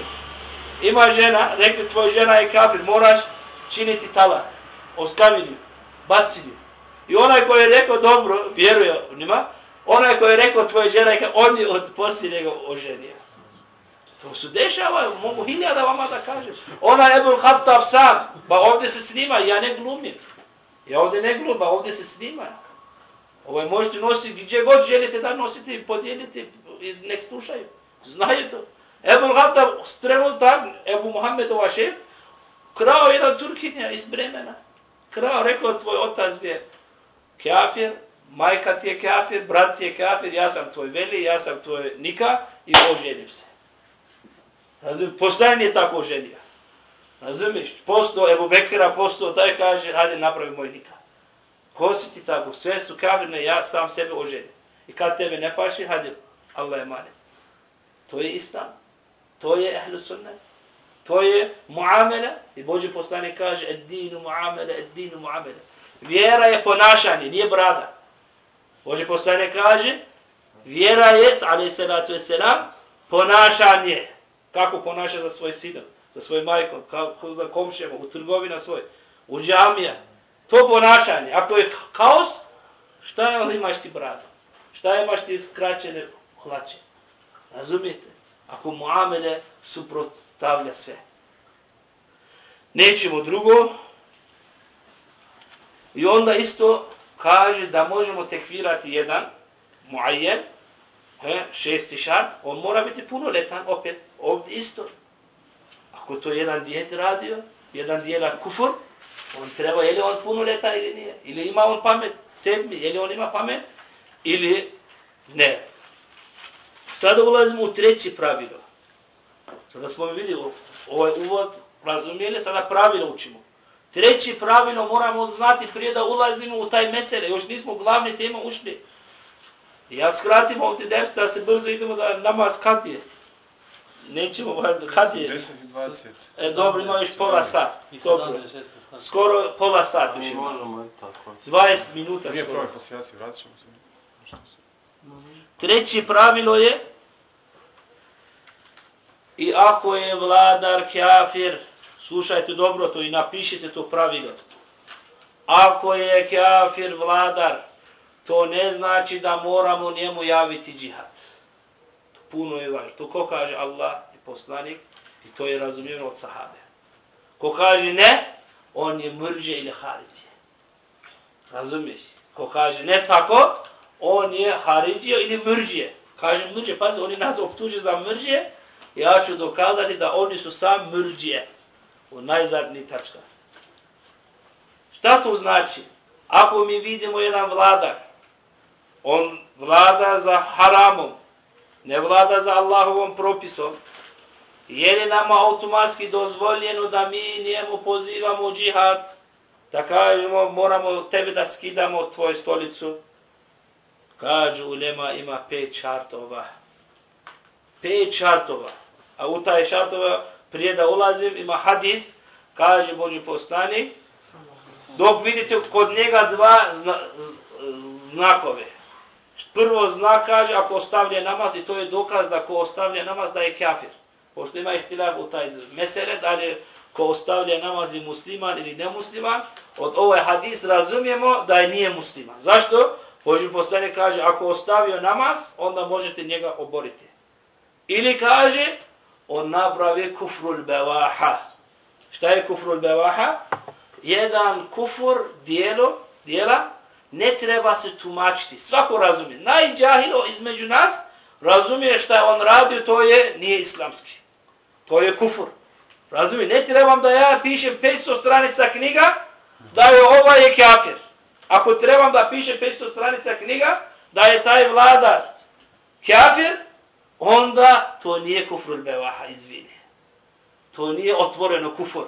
Ima žena, rekli tvoj žena je kafir, moraš činiti talak, ostavi nju, baci nju. I onaj koji je rekao dobro, vjeruje u njima, onaj koji je rekao tvoje žena on je od poslije njega oženio. To su dešava, mogu hiljada vama da kažem. Ona je Ebul Hattab sam, ba ovdje se snima, ja ne glumim. Ja ovdje ne gluba, ovdje se snima. Ovo možete nositi gdje god želite da nosite i podijelite nek slušaju. Znaju to. Ebul Gata trenutak, Ebu Muhammedova šef, krao jedan Turkinja iz Bremena. Krao, rekao, tvoj otac je kafir, majka ti je kafir, brat ti je kafir, ja sam tvoj veli, ja sam tvoj nika i oženim se. Razumiješ, postajan je tako oženio. Razumiješ, posto, Ebu Bekira posto, taj kaže, hajde napravi moj nika. Ko si ti tako? Sve su kafirne, ja sam sebe oženim. I kad tebe ne paši, hajde, Allah je mani. To je islam. To je ehlu sunnet. To je muamele. I Boži poslani kaže, ed dinu muamele, ed dinu muamele. Vjera je ponašanje, nije brada. Boži poslane kaže, vjera je, ali salatu wasalam, ponašanje. Kako ponaša za svoj sinom, za svoj majkom, kako za komšijama, u trgovina svoj, u džamija. To ponašanje. Ako je kaos, šta je ali imaš ti brada? Šta imaš ti skraćene hlače. Razumijete? Ako muamele suprotstavlja sve. Nećemo drugo. I onda isto kaže da možemo tekvirati jedan muajen, he, šesti šar, on mora biti punoletan, opet, ovdje isto. Ako to jedan djet radio, jedan dijela kufur, on treba, je li on punoletan ili nije? Ili ima on pamet, sedmi, je li on ima pamet? Ili ne. Sada ulazimo u treći pravilo. Sada smo vidjeli ovaj uvod, razumijeli, sada pravilo učimo. Treći pravilo moramo znati prije da ulazimo u taj mesele. Još nismo glavne teme ušli. Ja skratim ovdje ders da se brzo idemo da namaz kad je. Nećemo, kad je? 10 i 20. E, dobro, ima još pola sat. Dobro. Skoro pola sat još ima. Možemo i tako. 20 minuta Nije skoro. prvi posljedaci, vratit ćemo se. Što se- Treće pravilo je i ako je vladar kafir, slušajte dobro to i napišite to pravilo. Ako je kafir vladar, to ne znači da moramo njemu javiti džihad. To puno je važno. To ko kaže Allah i poslanik i to je razumljeno od sahabe. Ko kaže ne, on je mrđe ili haridje. Razumiješ? Ko kaže ne tako, on je haridje ili mrđe. Kaže mrđe, pazi, oni nas optuže za mrđe, ja ću dokazati da oni su sam mrđe. U najzadnji tačka. Šta to znači? Ako mi vidimo jedan vladar, on vlada za haramom, ne vlada za Allahovom propisom, je li nama automatski dozvoljeno da mi njemu pozivamo u džihad, da kažemo moramo tebe da skidamo tvoju stolicu, Kažu ulema ima pet šartova. Pet šartova. A u taj šartova prije da ulazim ima hadis, kaže Boži postani, dok vidite kod njega dva zna, znakove. Prvo znak kaže ako ostavlja namaz i to je dokaz da ko ostavlja namaz da je kafir. Pošto ima ihtilaf u taj mesele, da li ko ostavlja namaz i musliman ili nemusliman, od ovaj hadis razumijemo da je nije musliman. Zašto? Boži poslanik kaže, ako ostavio namaz, onda možete njega oboriti. Ili kaže, on napravi kufrul bevaha. Šta je kufrul bevaha? Jedan kufur, dijelo, dijela, ne treba se tumačiti. Svako razumije. Najđahilo između nas razumije šta je on radio, to je nije islamski. To je kufur. Razumije? Ne trebam da ja pišem 500 stranica knjiga, da je ovaj je kafir. Ako trebam da pišem 500 stranica knjiga, da je taj vladar kafir, onda to nije kufrul bevaha, izvini. To nije otvoreno kufur.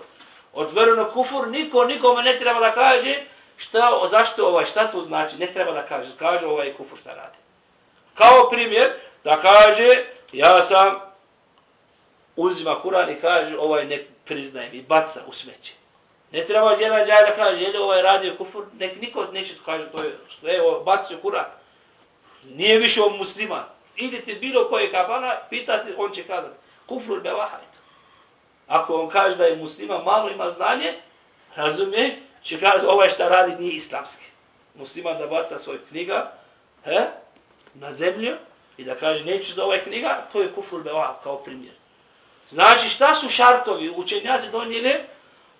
Otvoreno kufur, niko nikome ne treba da kaže šta, zašto ovaj, šta to znači, ne treba da kaže. Kaže ovaj kufur šta radi. Kao primjer, da kaže, ja sam uzima Kur'an i kaže, ovaj ne priznajem i baca u smeće. Ne treba jedan džaj da kaže, je li ovaj radio kufur, nek niko neće kaže, to je, što je, bacio Kur'an. Nije više on musliman. Idete bilo koje kafana, pitate, on će kazati, kufrul bevaha. Ako on kaže da je musliman, malo ima znanje, razumije, će kazati, ovaj šta radi nije islamski. Musliman da baca svoj knjiga, he, na zemlju, i da kaže, neću za ovaj knjiga, to je kufrul bevaha, kao primjer. Znači, šta su šartovi? Učenjaci donijeli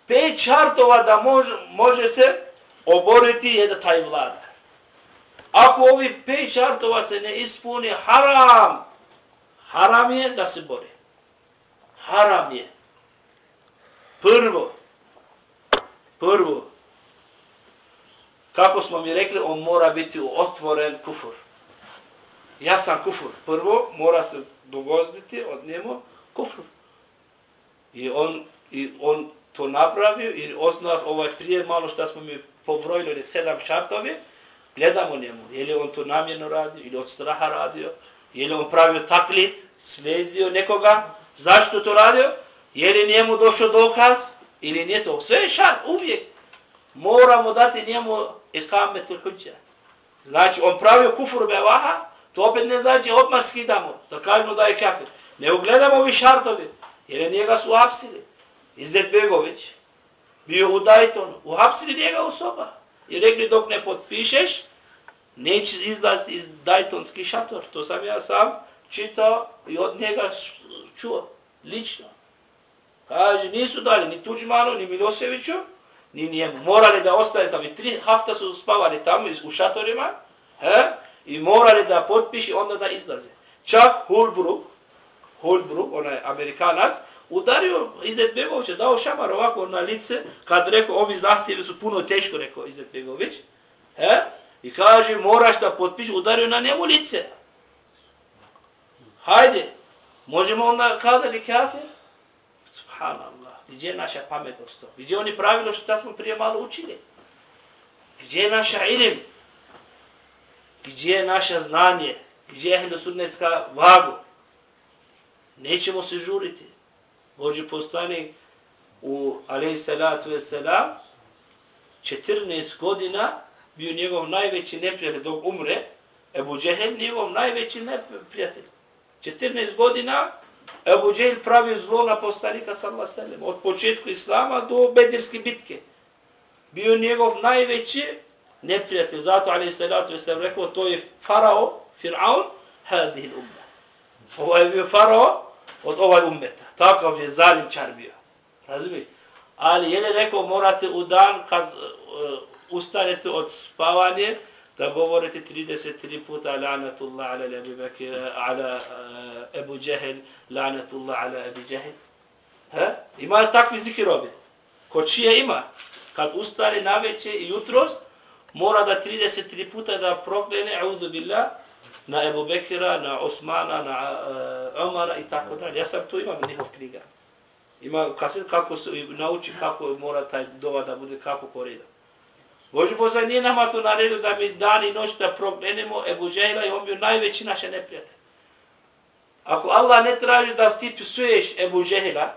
pet šartova da može, može se oboriti jedan taj vladar. Ako ovi pet šartova se ne ispuni, haram. Haram je da se bori. Haram je. Prvo. Prvo. Kako smo mi rekli, on mora biti otvoren kufur. Ja sam kufur. Prvo, mora se dogoditi od njemu kufur. I on, i on to napravio i osnov ovaj prije malo što smo mi pobrojili sedam šartovi, gledamo njemu, je li on to namjerno radio ili od straha radio, je li on pravio taklit, sledio nekoga, zašto to radio, je li njemu došao dokaz ili nije to. Sve je šar, uvijek. Moramo dati njemu ikametul huđa. Znači, on pravio kufur bevaha, to opet ne znači odmah skidamo, da kažemo da je kafir. Ne ugledamo vi šartovi, jer je njega su apsili. Izet Begović bio u Daytonu, uhapsili njega u soba i rekli dok ne potpišeš, neće izlaziti iz Dajtonski šator. To sam ja sam čitao i od njega čuo, lično. Kaže, nisu dali ni Tuđmanu, ni Miloseviću, ni njemu. Morali da ostane tamo. I tri hafta su spavali tamo u šatorima he? i morali da potpiši, onda da izlaze. Čak Hulbruk, Holbrook, onaj Amerikanac, udario Izetbegović, dao šamar ovako na lice, kad rekao, ovi zahtjevi su puno teško, rekao Izetbegović, he? i kaže, moraš da potpiši, udario na njemu lice. Hajde, možemo onda kazati kafir? Subhanallah, gdje je naša pamet ostao? Gdje oni pravilo što smo prije malo učili? Gdje je naša ilim? Gdje je naša znanje? Gdje je ehlosudnetska vagu? Nećemo se žuriti. Boži poslanik u alaih salatu ve selam 14 godina bio njegov najveći neprijatelj dok umre Ebu Džehel njegov najveći neprijatelj. 14 godina Ebu Džehel pravio zlo na poslanika sallallahu sallam od početku Islama do Bedirske bitke. Bio njegov najveći neprijatelj. Zato alejhi salatu ve selam rekao to je farao Fir'aun hadih umma ovo je bio farao od ovaj ummeta. Takav je zalimčar bio. Razumije? Ali je li rekao morate u dan kad uh, ustanete od spavanje da govorite 33 puta la'natullah ala e, e, Ebu Bekir, ala uh, Ebu Džehel, la'natullah ala Ebu Džehel. Ha? Ima takvi zikirovi. Ko čije ima? Kad ustane na večer i jutros, mora da 33 puta da proklene, audu billah, na Ebu Bekira, na Osmana, na uh, Omara i tako dalje. Ja sam to imam njihov knjiga. Ima kaset kako se nauči kako mora taj dova da bude kako koreda. Boži poslanik nije nama to naredio da mi dan i noć da proklenemo Ebu Džajla i on bio najveći naše neprijatelj. Ako Allah ne traži da ti psuješ Ebu Džehla,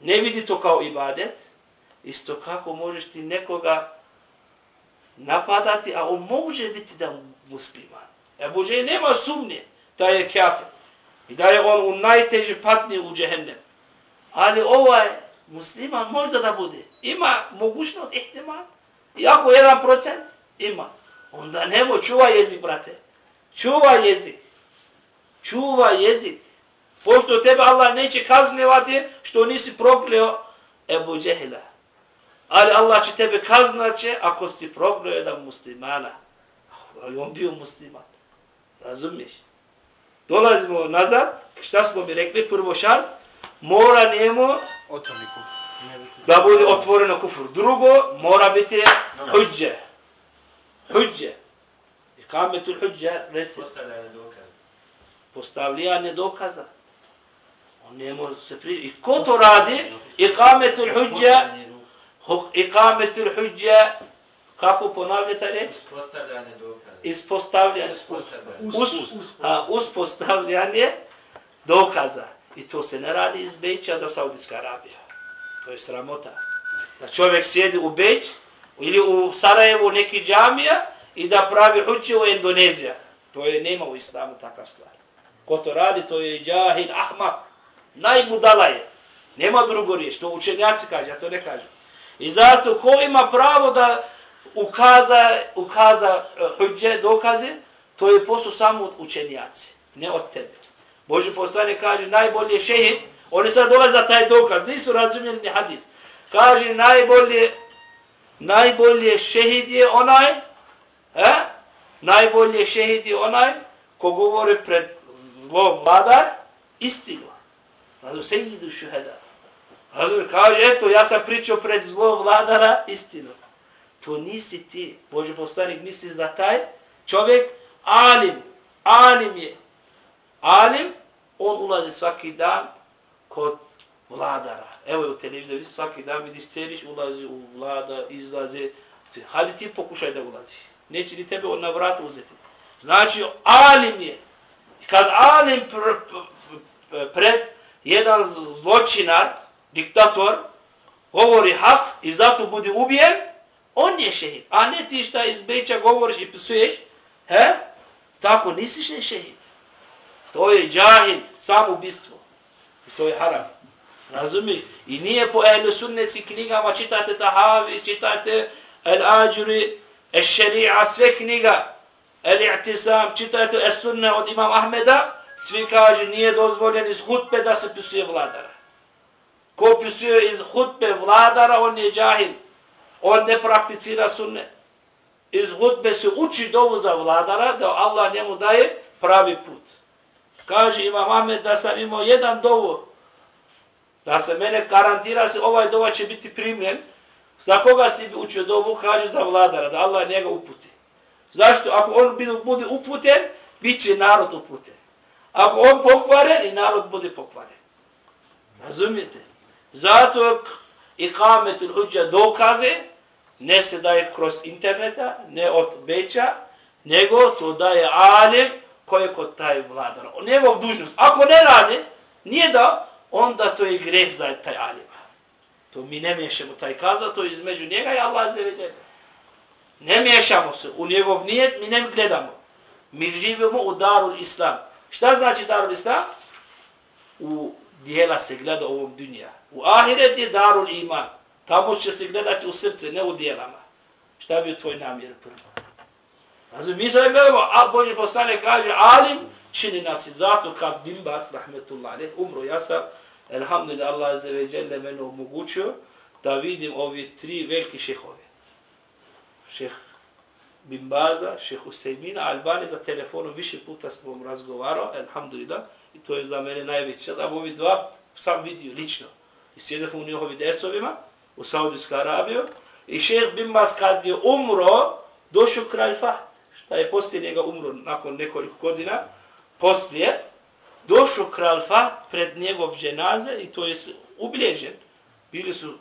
ne vidi to kao ibadet, isto kako možeš ti nekoga napadati, a on može biti da musliman. Ebu Džehil nema sumnje da je kafir i da je on u najteži patnji u džehennem. Ali ovaj musliman možda da bude. Ima mogućnost, ihtimal. Iako jedan procent, ima. Onda nemo, čuva jezik, brate. Čuva jezik. Čuva jezik. Pošto tebe Allah neće kaznevati što nisi prokleo Ebu Džehila. Ali Allah će tebe kaznaće ako si prokleo jedan muslimana. Ali on bio musliman. Razumiješ? Dolazimo nazad. Šta smo mi rekli? Prvo šart. Mora njemu da bude otvoreno kufur. Drugo, mora biti huđe. Huđe. I kametul huđe, reci. Postavljanje dokaza. On ne mora se pri... I ko to radi? I kametul huđe. I kametul huđe. Kako ponavljate reč? Postavljanje dokaza. Ispostavljanje. Uspostavljanje dokaza. I to se ne radi iz Beća za Saudijska Arabija. To je sramota. Da čovjek sjedi u Beć ili u Sarajevu neki džamija i da pravi huće u Indonezija. To je nema u islamu takav stvar. Ko to radi, to je džahil ahmak. Najbudala je. Nema drugo riječ. To učenjaci kaže, ja to ne kažem. I zato ko ima pravo da ukaza, ukaza e, uh, huđe, dokaze, to je posao samo od učenjaci, ne od tebe. Boži poslanik kaže, najbolje šehid, oni sad dolaze za taj dokaz, nisu razumjeli ni hadis. Kaže, najbolje, najbolje šehid je onaj, he? najbolje šehid je onaj ko govori pred zlom vladar, istinu. Razum, sejidu šuheda. Razum, kaže, eto, ja sam pričao pred zlom vladara, istinu. To nisi ti. Boži poslanik misli za taj čovjek, alim, alim je. Alim, on ulazi svaki dan kod vladara. Evo je u televiziji, svaki dan vidiš ceriš, ulazi u vlada, izlaze. Hajde ti pokušaj da ulazi. Neće ni tebe on na vrat uzeti. Znači, alim je. Kad alim pr, pr, pr, pred jedan zločinar, diktator, govori hak i zato bude ubijen, on je šehid. A ne ti šta iz Beća govoriš i psuješ, he? Tako nisi šehid. To je džahil, samo ubistvo. I to je haram. Razumi? I nije po ehlu sunneci knjigama, čitate Tahavi, čitate El-Ađuri, El-Šari'a, sve knjiga, El-I'tisam, čitate El-Sunne od imam Ahmeda, svi kaže nije dozvoljen iz hutbe da se pisuje vladara. Ko pisuje iz hutbe vladara, on je džahil. On ne prakticira sunne. Iz hutbe se uči dovu za vladara, da Allah njemu daje pravi put. Kaže Imam Ahmed da sam imao jedan dovu da se mene garantira se ovaj dova će biti primljen, za koga si bi učio dovu, kaže za vladara, da Allah njega uputi. Zašto? Ako on bude uputen, bit će narod uputen. Ako on pokvaren, i narod bude pokvaren. Razumijete? Zato i kametul huđa dokaze, ne se daje kroz interneta, ne od beća, nego to daje alim, koji je kod taj vladar. Njegov dužnost. Ako ne radi, nije da, onda to je greh za taj alima. To mi ne miješamo taj kaza, to je između njega i Allah za. Ne miješamo se. U njegov nijet mi ne gledamo. Mi živimo u darul islam. Šta znači darul islam? U dijela se gleda ovom dunja. U ahiret je darul iman. Tamo će se gledati u srce, ne u dijelama. Šta bi tvoj namjer prvo? Znači, mi sada gledamo, a Boži poslane kaže, alim čini nas i zato kad Bimbas, rahmetullah, ne, umro, ja sam, elhamdulillah, Allah za veđele mene omogućio da vidim ovi tri veliki šehove. Šeh Bimbaza, šeh Usejmina, Albani za telefonom više puta smo razgovarao, elhamdulillah, i to je za mene najveće. Da ovi dva sam vidio lično. I sjedemo u njihovi desovima, u Saudijsku Arabiju, i šeh Bimbas kad je umro, došao kralj Fahd šta je poslije njega umro nakon nekoliko godina, poslije, došao kralj Fahd pred njegov dženaze i to je ubilježen. Bili su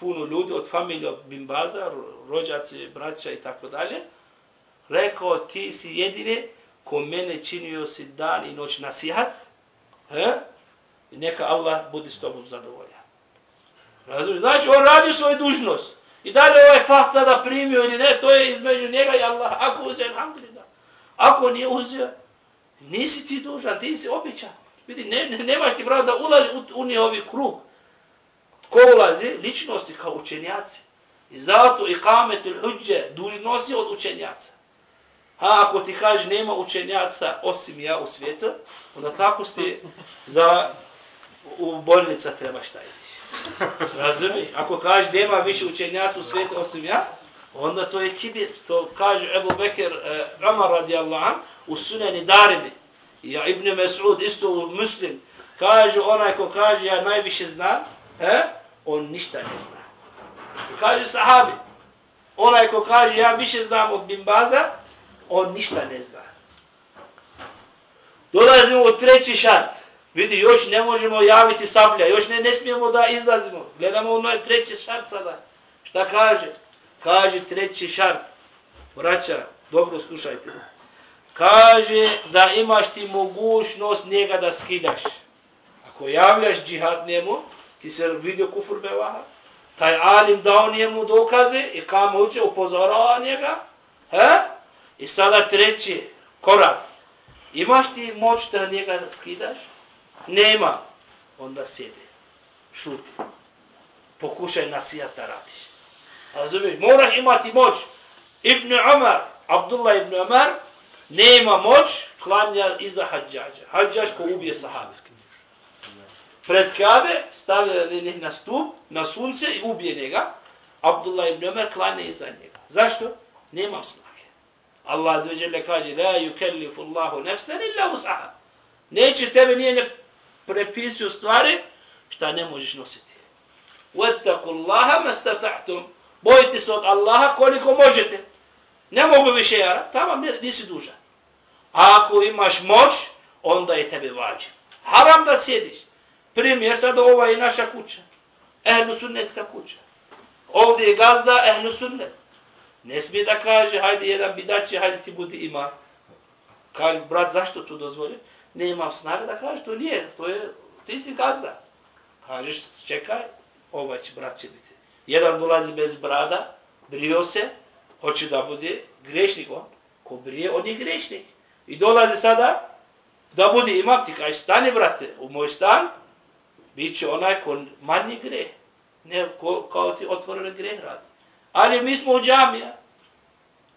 puno ljudi od familije Bimbaza, rođaci, braća i tako dalje, rekao ti si jedine ko mene činio si dan i noć nasihat, he? neka Allah budi s tobom zadovoljan. Razumiješ? Znači, on radi svoju dužnost. I da li ovaj fakt sada primio ili ne, to je između njega i Allah. Ako uzio, alhamdulillah. Ako nije uzio, nisi ti dužan, ti si običan. Vidi, ne, ne, nemaš ti pravo da ulazi u, u njihovi krug. Ko ulazi? Ličnosti kao učenjaci. I zato i kametul huđe dužnosti od učenjaca. A ako ti kaže nema učenjaca osim ja u svijetu, onda tako ste za u bolnica treba šta ideš. Razumi? Ako kaže nema više učenjaca u svijetu osim ja, onda to je kibir. To kaže Ebu Bekir e, Umar radijallahu an u suneni Darimi. Ja Ibn Mas'ud isto u muslim. Kaže onaj ko kaže ja najviše znam, he? on ništa ne zna. Kaže sahabi, onaj ko kaže ja više znam od Bimbaza, on ništa ne zna. Dolazimo u treći šart. Vidi, još ne možemo javiti sablja, još ne, ne smijemo da izlazimo. Gledamo ono je treći šart sada. Šta kaže? Kaže treći šart. Vraća, dobro slušajte. Kaže da imaš ti mogućnost njega da skidaš. Ako javljaš džihad njemu, ti se vidio kufur bevaha, taj alim dao njemu dokaze i kamo uče upozorava njega, he? I sada treći korak. Imaš ti moć da njega skidaš? Nema. Onda sjede. Šuti. Pokušaj nasijata radiš. Razumiješ? Moraš imati moć. Ibn Umar, Abdullah ibn Umar, nema moć, klanja iza hađađa. Hađađ ko ubije sahabe. Pred Kabe stavlja njih na stup, na sunce i ubije njega. Abdullah ibn Umar klanja iza njega. Zašto? Nemam snage. Allah azveđele kaže, la yukellifu Allahu nefsan illa usaha. Neće tebe nije ne prepisuju stvari šta ne možeš nositi. Wattaku اللَّهَ مَسْتَتَعْتُمْ Bojite se od Allaha koliko možete. Ne mogu više ja, tamo nisi dužan. A ako imaš moć, onda je tebe vađen. Haram da sjediš. Primjer, sad ova je naša kuća. Ehlu sunnetska kuća. Ovdje je gazda ehlu sunnet. Ne smije da kaže, hajde jedan bidači, hajde ti budi ima. Kaže, brat, zašto tu dozvoli? Ne imam snage da kažeš, to nije, to je, ti si gazda. Kažeš, čekaj, ovaj će, brat će biti. Jedan dolazi bez brada, brio se, hoće da bude grešnik on. Ko brije, on je grešnik. I dolazi sada, da bude imam ti, kažeš, stani, brate, u moj stan, bit će onaj ko manji gre. Ne, ko, kao ti otvorene gre radi. Ali mi smo u džamija.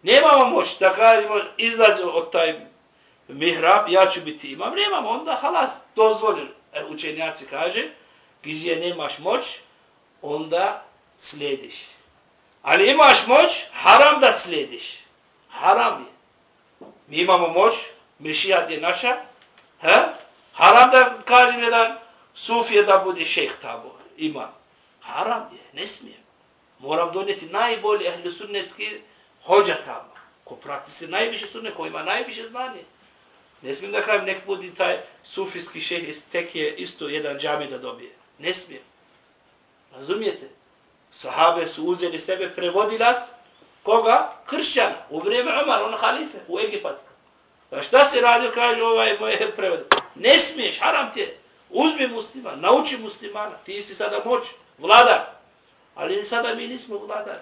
Nemamo moć da kažemo, izlazi od taj mihrab, ja ću biti imam. Nemam onda halas, dozvoljeno. E, učenjaci kaže, gdje nemaš moć, onda slijediš. Ali imaš moć, haram da slijediš. Haram je. Mi imamo moć, mešijat je naša, he? haram da kažem jedan sufije da bude šeh tamo, imam. Haram je, ne smijem. Moram donijeti najbolji ahli sunnetski hođa tamo, ko praktisi najviše sunne, ko ima najviše znanje. Ne smijem da kažem, nek budi taj sufijski šeh iz tekije isto jedan džami da dobije. Ne smijem. Razumijete? Sahabe su uzeli sebe prevodilac, koga? Kršćana, u vrijeme Omar, on halife, u Egipatska. Pa šta se radio, kaže ovaj moj prevod? Ne smiješ, haram ti je. Uzmi musliman, nauči muslimana, ti si sada moć, vladar. Ali sada mi nismo vladar.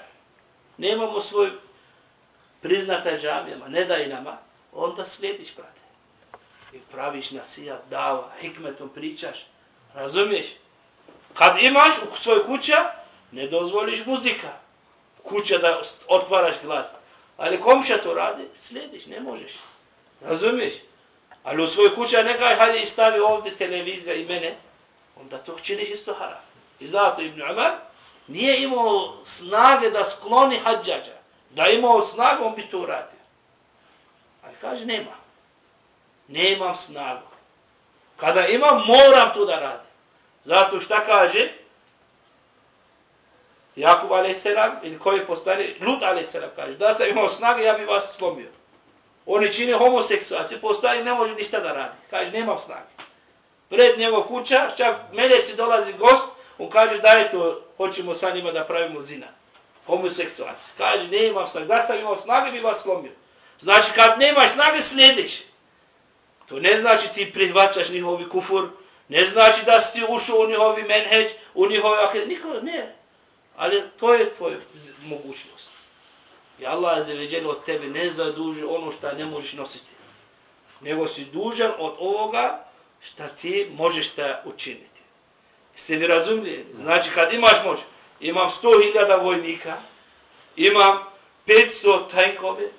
Nemamo svoj priznata džamijama, ne daj nama, onda slijediš, brate. I praviš nasijat, dava, hikmetom pričaš. Razumiješ? Kad imaš u svoj kuća, ne dozvoliš muzika. Kuća da otvaraš glas. Ali komša to radi, slijediš, ne možeš. Razumiješ? Ali u svoj kuća ne kaj, hajde i stavi ovdje televizija i mene, onda to činiš isto haram. I zato Ibn Umar nije imao snage da skloni hađađa. Da imao snagu, on bi to uradio. Ali kaže, nema. Nemam snagu. Kada imam, moram to da radim. Zato šta kaže? Jakub a.s. ili koji postane, Lut a.s. kaže, da sam imao snage, ja bi vas slomio. Oni čine homoseksualci, postane, ne može ništa da radi. Kaže, nemam snage. Pred njegov kuća, čak meleci dolazi gost, On kaže, daj to, hoćemo sa njima da pravimo zina. Homoseksualci. Kaže, nemam snage. Da sam imao snage, bi vas slomio. Znači, kad nemaš snage, slijediš. To ne znači ti prihvaćaš njihovi kufur, ne znači da si ti ušao u njihovi menheđ, u njihovi akid, niko, ne. Ali to je tvoja mogućnost. I Allah je veđen od tebe ne zaduži ono što ne možeš nositi. Nego si dužan od ovoga što ti možeš da učiniti. Ste mi razumili? Znači kad imaš moć, imam 100.000 vojnika, imam 500 tankove,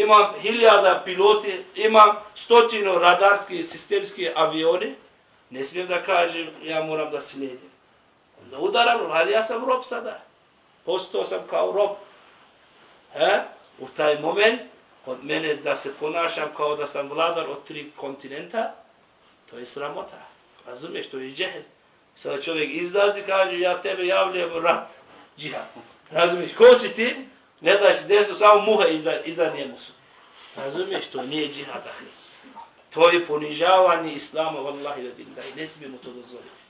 imam hiljada piloti, imam stotinu radarski i sistemski avioni, ne smijem da kažem, ja moram da slijedim. Da udaram, ali ja sam rob sada. Postao sam kao rob. He? U taj moment, od mene da se ponašam kao da sam vladar od tri kontinenta, to je sramota. Razumiješ, to je džehel. Sada čovjek izlazi, kaže, ja tebe javljam rat. Džihad. Razumiješ, ko si ti? Ne daš desno, samo muha iza, iza njemu su. Razumiješ, to nije džihad. To je ponižavanje islama, vallahi ladin, da ne smijemo to dozvoliti.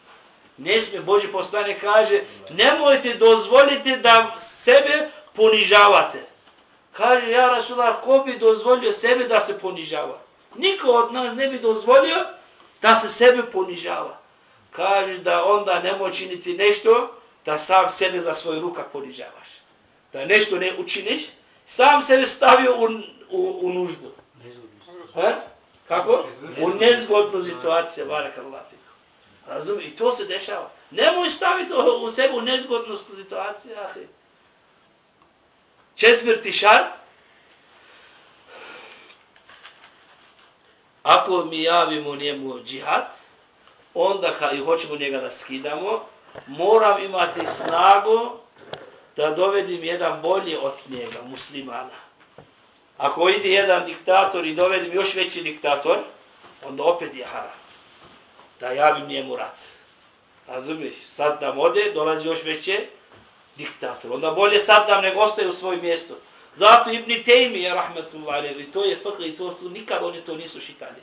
Ne smije, Boži postane kaže, nemojte dozvoliti da sebe ponižavate. Kaže, ja Rasulah, ko bi dozvolio sebe da se ponižava? Niko od nas ne bi dozvolio da se sebe ponižava. Kaže da onda nemoj činiti nešto da sam sebe za svoj ruka ponižavaš. Da nešto ne učiniš, sam sebe stavio u, u, u nuždu. Ha? Kako? U nezgodnu situaciju, barak Allah. Razumije? I to se dešava. Nemoj staviti u sebu nezgodnu situaciju, ahi. Četvrti šart. Ako mi javimo njemu džihad, onda kad i hoćemo njega da skidamo, moram imati snagu da dovedim jedan bolji od njega, muslimana. Ako ide jedan diktator i dovedim još veći diktator, onda opet je haram. Da javim njemu rat. Razumiješ? Sad nam ode, dolazi još veće diktator. Onda bolje sad nam nego ostaje u svoj mjestu. Zato Ibn Taymi je rahmetullah i to je fakr i to su nikad oni to nisu šitali.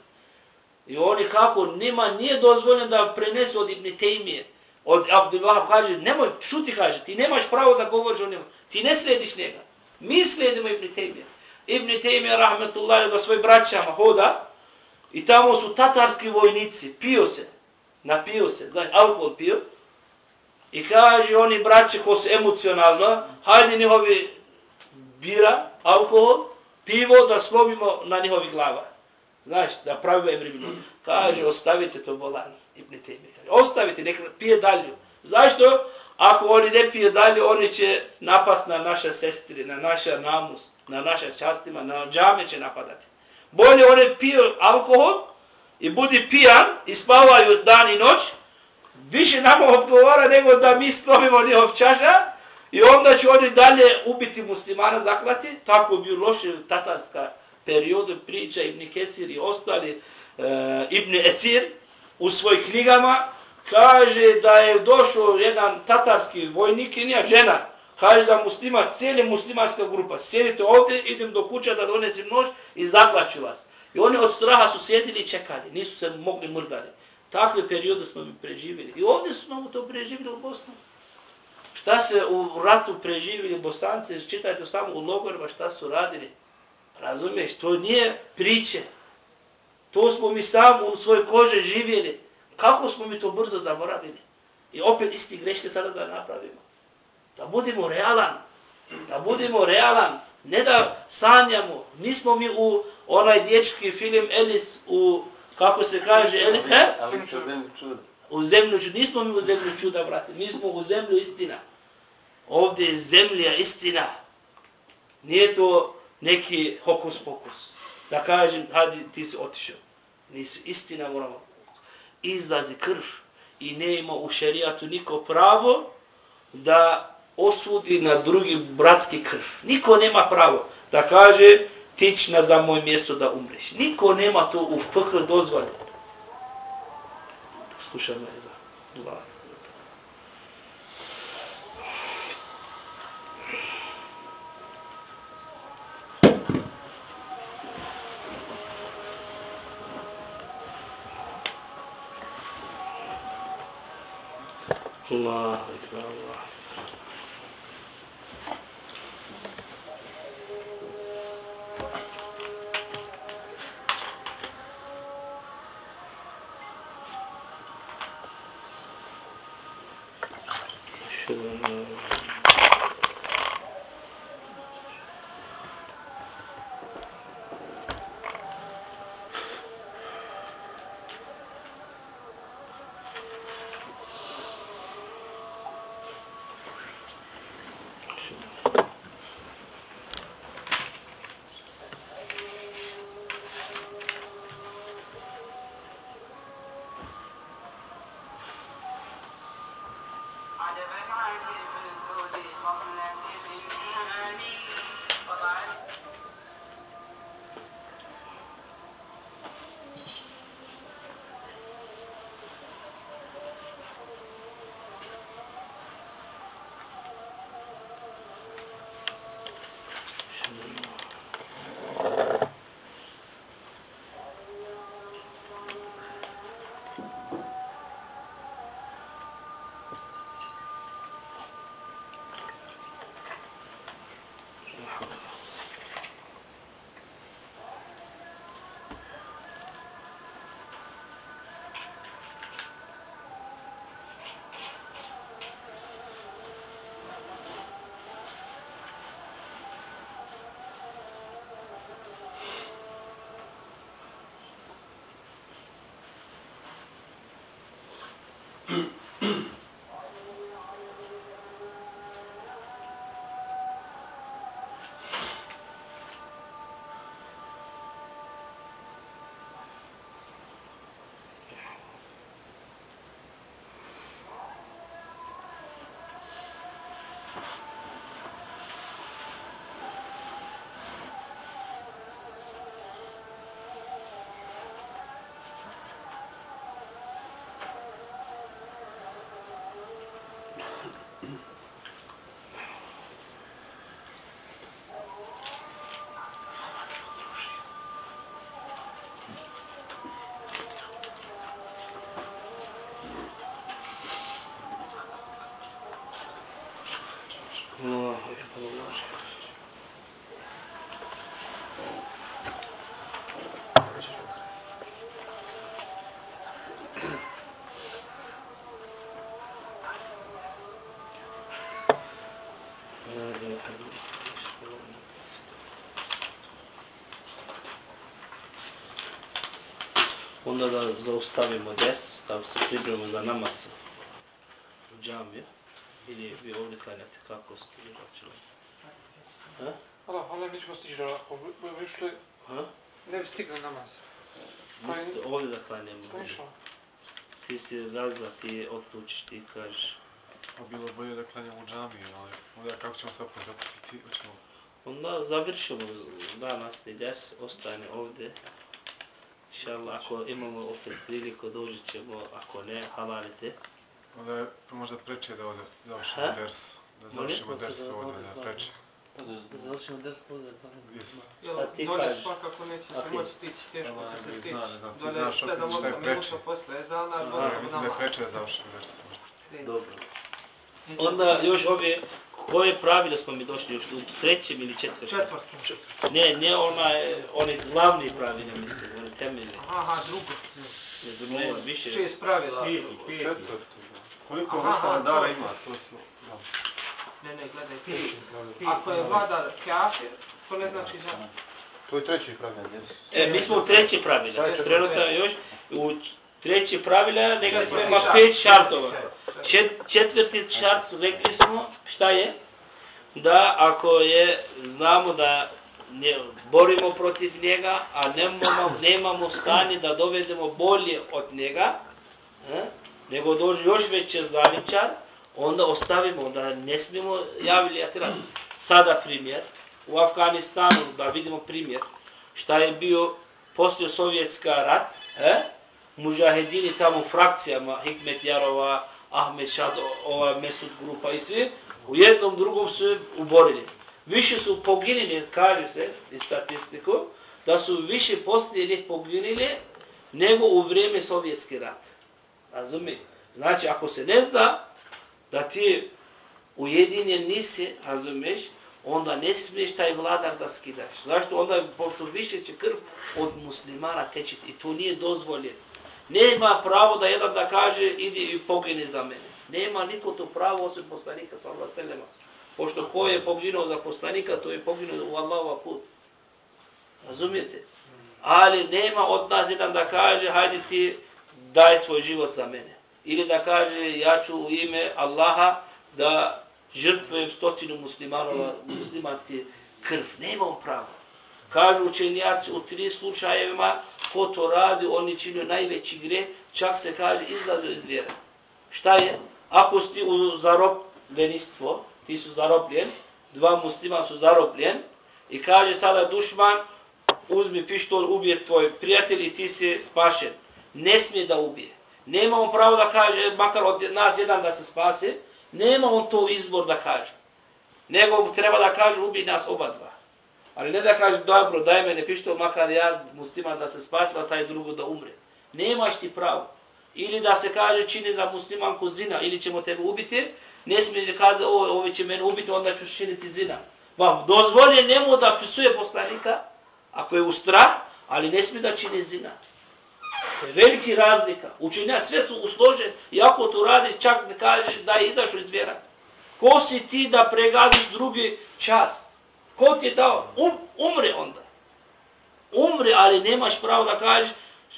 I oni kako, nima, nije dozvoljeno da prenesu od Ibn Taymije. Od Abdullah kaže, nemoj, šuti kaže, ti nemaš pravo da govoriš o njemu. Ti ne slediš njega. Mi sledimo Ibn Taymi. Ibn Taymi rahmetullahi, da svoj braćama hoda i tamo su tatarski vojnici, pio se, napio se, znači alkohol pio, I kaže oni braće ko su emocionalno, hajde njihovi bira, alkohol, pivo da slomimo na njihovi glava. Znaš, da pravimo emriminu. Kaže, ostavite to bolan. Ibn Taymi ostaviti, ostavite, pije dalje. Zašto? Ako oni ne pije dalje, oni će napast na naše sestri, na naša namus, na naša častima, na džame će napadati. Bolje oni piju alkohol i budi pijan i spavaju dan i noć, više nama odgovara nego da mi slomimo njihov čaša i onda će oni dalje ubiti muslimana zaklati, tako bi loše tatarska periodu priča Ibn Kesir i ostali e, Ibn Esir u svojim knjigama kaže da je došao jedan tatarski vojnik i nija žena kaže za muslima, cijeli muslimanska grupa sjedite ovdje, idem do kuća da donesim nož i zaglaću vas i oni od straha su sjedili i čekali nisu se mogli mrdali Takve periode smo mi preživjeli. I ovdje smo to preživjeli u Bosnu. Šta se u ratu preživjeli Bosanci, čitajte samo u logorima šta su radili. Razumiješ, to nije priče. To smo mi samo u svojoj kože živjeli. Kako smo mi to brzo zaboravili? I opet isti greške sada da napravimo. Da budemo realan. Da budemo realan. Ne da sanjamo. Nismo mi u onaj dječki film Elis u kako se kaže, he? Ali se u zemlju čuda. U zemlju čuda. Nismo mi u zemlju čuda, brate. Mi smo u zemlju istina. Ovdje je zemlja istina. Nije to neki hokus pokus. Da kažem, hadi, ti si otišao. Nisu. Istina moramo. Izlazi krv. I ne ima u šerijatu niko pravo da osudi na drugi bratski krv. Niko nema pravo da kaže, tič na za moj mjesto da umreš. Niko nema to u FK dozvoljeno. Slušaj me za glavu. Allah, ekber, Onda da zaustavimo des, da se pripremimo za namaz u džamiju. Ili vi ovdje klanjate kako ste računali? Ha? Allah, Allah, mi ćemo stići da budemo išli, Ha? ne bi stigli namaz. Mislite ovdje da klanjamo? Ti si razda, ti odlučiš, ti kažeš. Pa bilo bolje da klanjamo u džamiji, ali onda kako ćemo se opet zapiti, hoćemo... Onda završimo danas i des, ostane ovdje. Inšallah, ako imamo opet priliku, dođit ćemo, ako ne, halalite. Onda je možda preče da ovdje završimo Ha? ders. Da završimo ders ovdje, da preče. Završimo des ovdje, Jesi. Jel, Šta ti dođe kažeš? svakako neće se moći stići, teško će se ne stići. znam, ne znam, ti znaš opet šta je preče. posle ezana, Aha. dođemo Ja mislim da je preče da završimo ders. možda. Dobro. Onda još ove, koje pravila smo mi došli još u trećem ili četvrtom? Četvrto. Ne, ne onaj, oni glavni pravila, mislim, oni temeljni. Aha, aha, drugo. Ne znam, nema više. Šest pravila. Četvrto. Koliko Aha, vrsta aha, dara to- ima, to su... Da. Ne, ne, gledaj, pet. Ako je vladar kafir, to ne znači da... To je treći pravljan, jes? E, mi smo u treće pravila. je Trenutno još u treće pravila rekli smo ima pet šartova. Čet, četvrti šart rekli smo šta je? Da ako je, znamo da ne, borimo protiv njega, a nemamo, nemamo stanje da dovedemo bolje od njega, eh, nego dođe još veće zavičar, onda ostavimo da ne smijemo javili rat. Sada primjer, u Afganistanu, da vidimo primjer, šta je bio poslije sovjetska rat, eh, mužahedini tamo u frakcijama, Hikmet Jarova, Ahmed Šad, ova Mesud grupa i svi, u jednom drugom su uborili. Više su poginili, kaže se iz statistiku, da su više poslije njih poginili nego u vrijeme sovjetski rat. Razumi? Znači, ako se ne zna, da ti ujedinjen nisi, razumiješ, onda ne smiješ taj vladar da skidaš. Zašto? Onda, pošto više će krv od muslimana tečiti i to nije dozvoljeno. Nema pravo da jedan da kaže idi i pogini za mene. Nema niko to pravo osim poslanika sallallahu alejhi ve Pošto ko je poginuo za poslanika, to je poginuo u Allahova put. Razumijete? Ali nema od nas jedan da kaže, hajde ti daj svoj život za mene. Ili da kaže, ja ću u ime Allaha da žrtvujem stotinu muslimanova, muslimanski krv. Nema on pravo. Kažu učenjaci u tri slučajevima, ko to radi, oni činio najveći gre, čak se kaže, izlazio iz vjere. Šta je? Ako si u zarobljenistvo, ti su zarobljen, dva muslima su zarobljen, i kaže sada dušman, uzmi pištol, ubije tvoj prijatelj i ti si spašen. Ne smije da ubije. Nema on pravo da kaže, makar od nas jedan da se spase, nema on to izbor da kaže. Nego treba da kaže, ubij nas oba dva. Ali ne da kaže, dobro, daj mene pištol, makar ja musliman da se spasi, pa taj drugo da umre. Nemaš ti pravo. Ili da se kaže, čini za muslimanku zina, ili ćemo tebe ubiti, ne smije da kaže, ovo, ovo će mene ubiti, onda ću činiti zina. Vam dozvolje njemu da pisuje poslanika, ako je u strah, ali ne smije da čini zina. To je veliki razlika. Učenja sve su usložen i ako to radi, čak ne kaže da je izašao iz vjera. Ko si ti da pregadiš drugi čas? Ko ti je dao? Um, umre onda. Umre, ali nemaš pravo da kažeš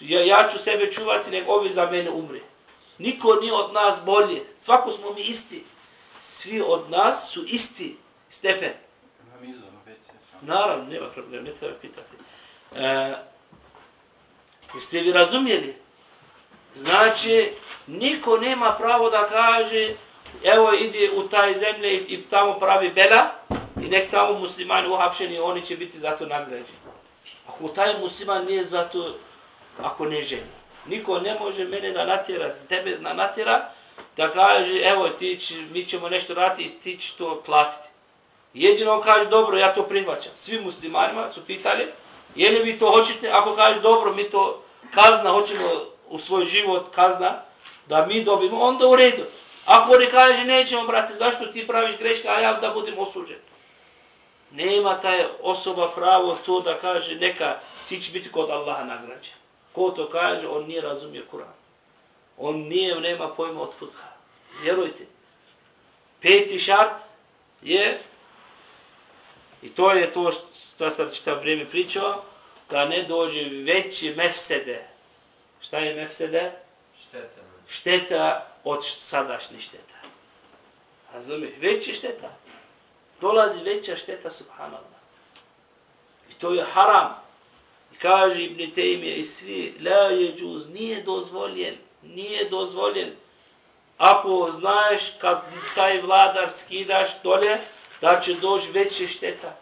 ja, ja ću sebe čuvati, nego ovi za mene umre. Niko nije od nas bolje. Svako smo mi isti. Svi od nas su isti stepen. Naravno, nema problema, ne treba pitati. E, jeste vi razumijeli? Znači, niko nema pravo da kaže, evo ide u taj zemlje i, i tamo pravi bela, i nek tamo muslimani uhapšeni, oni će biti zato nagrađeni. Ako taj musliman nije zato, ako ne ženi. Niko ne može mene da natjera, tebe da natjera, da kaže, evo, ti će, mi ćemo nešto raditi, ti će to platiti. Jedino on kaže, dobro, ja to prihvaćam. Svi muslimanima su pitali, je li vi to hoćete? Ako kaže, dobro, mi to kazna, hoćemo u svoj život kazna, da mi dobimo, onda u redu. Ako oni kaže, nećemo, brate, zašto ti praviš greške, a ja da budem osuđen? Nema taj osoba pravo to da kaže, neka, ti će biti kod Allaha nagrađen. Ko to kaže, on nije razumio Kur'an. On nije, nema pojma od futka. Vjerujte. Peti šart je I to je to što sam čitav vrijeme pričao, da ne dođe veći mefsede. Šta je mefsede? Šteta. Šteta od sadašnje šteta. Razumiješ? Veći šteta. Dolazi veća šteta, subhanallah. I to je haram. I kaže Ibn Taymi i svi, la je džuz, nije dozvoljen, nije dozvoljen. Ako znaš kad taj vladar skidaš dole, da će doći veće šteta.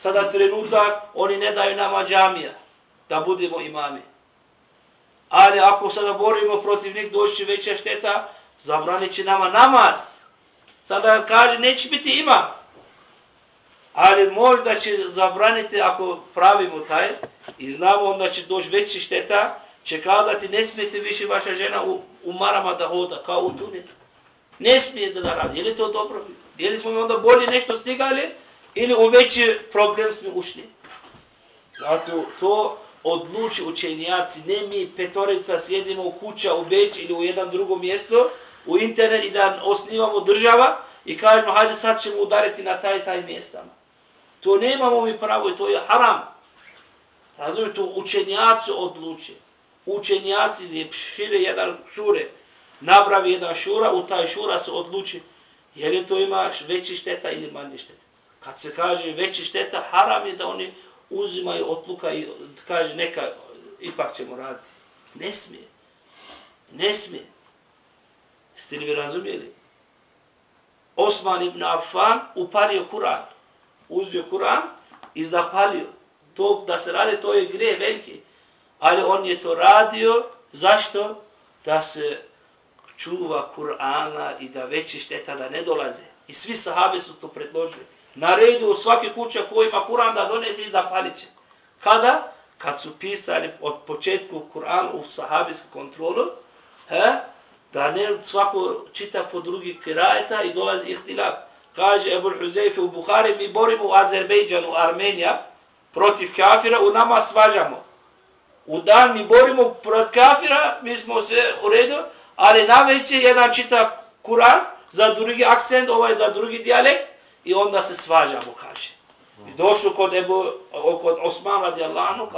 Sada trenutak, oni ne daju nama džamija, da budemo imami. Ali ako sada borimo protiv njih, doći će veća šteta, zabranit će nama namaz. Sada kaže, neće biti imam. Ali možda će zabraniti ako pravimo taj i znamo onda će doći veći šteta, će kazati ne smijete više vaša žena u, u marama da hoda, kao u Tunisu. Ne smije da radi. Je li to dobro? Je li smo onda bolje nešto stigali ili u veći problem smo ušli? Zato to odluči učenjaci, ne mi petorica sjedimo u kuća u Beč ili u jedan drugo mjesto, u internet i da osnivamo država i kažemo hajde sad ćemo udariti na taj taj mjestama. To nemamo mi pravo i to je haram. Razumije, to učenjaci odluče. Učenjaci je šire jedan šure, napravi jedan šura, u taj šura se odluči Je li to ima veći šteta ili manji šteta? Kad se kaže veći šteta, haram je da oni uzimaju otluka i kaže neka, ipak ćemo raditi. Ne smije. Ne smije. Jeste li vi razumijeli? Osman ibn Affan upario Kur'an. Uzio Kur'an i zapalio. To da se radi, to je gre veliki. Ali on je to radio, zašto? Da se čuva Kur'ana i da veći šteta da ne dolaze. I svi sahabe su to predložili. Na redu u svake kuće ko ima Kur'an da donese i zapalit će. Kada? Kad su pisali od početku Kur'an u sahabijsku kontrolu, he, Da ne svako čita po drugi kirajeta i dolazi ihtilaf. Kaže Ebul Huzeyfe u Buhari, mi borimo u Azerbejdžanu, Armenija, protiv kafira, u nama svađamo. U dan mi borimo protiv kafira, mi smo sve u redu, ali najveće jedan čita Kur'an, za drugi akcent, ovaj za drugi dijalekt, i onda se svađamo, kaže. I došlo kod, Ebu, kod Osman radijallahu,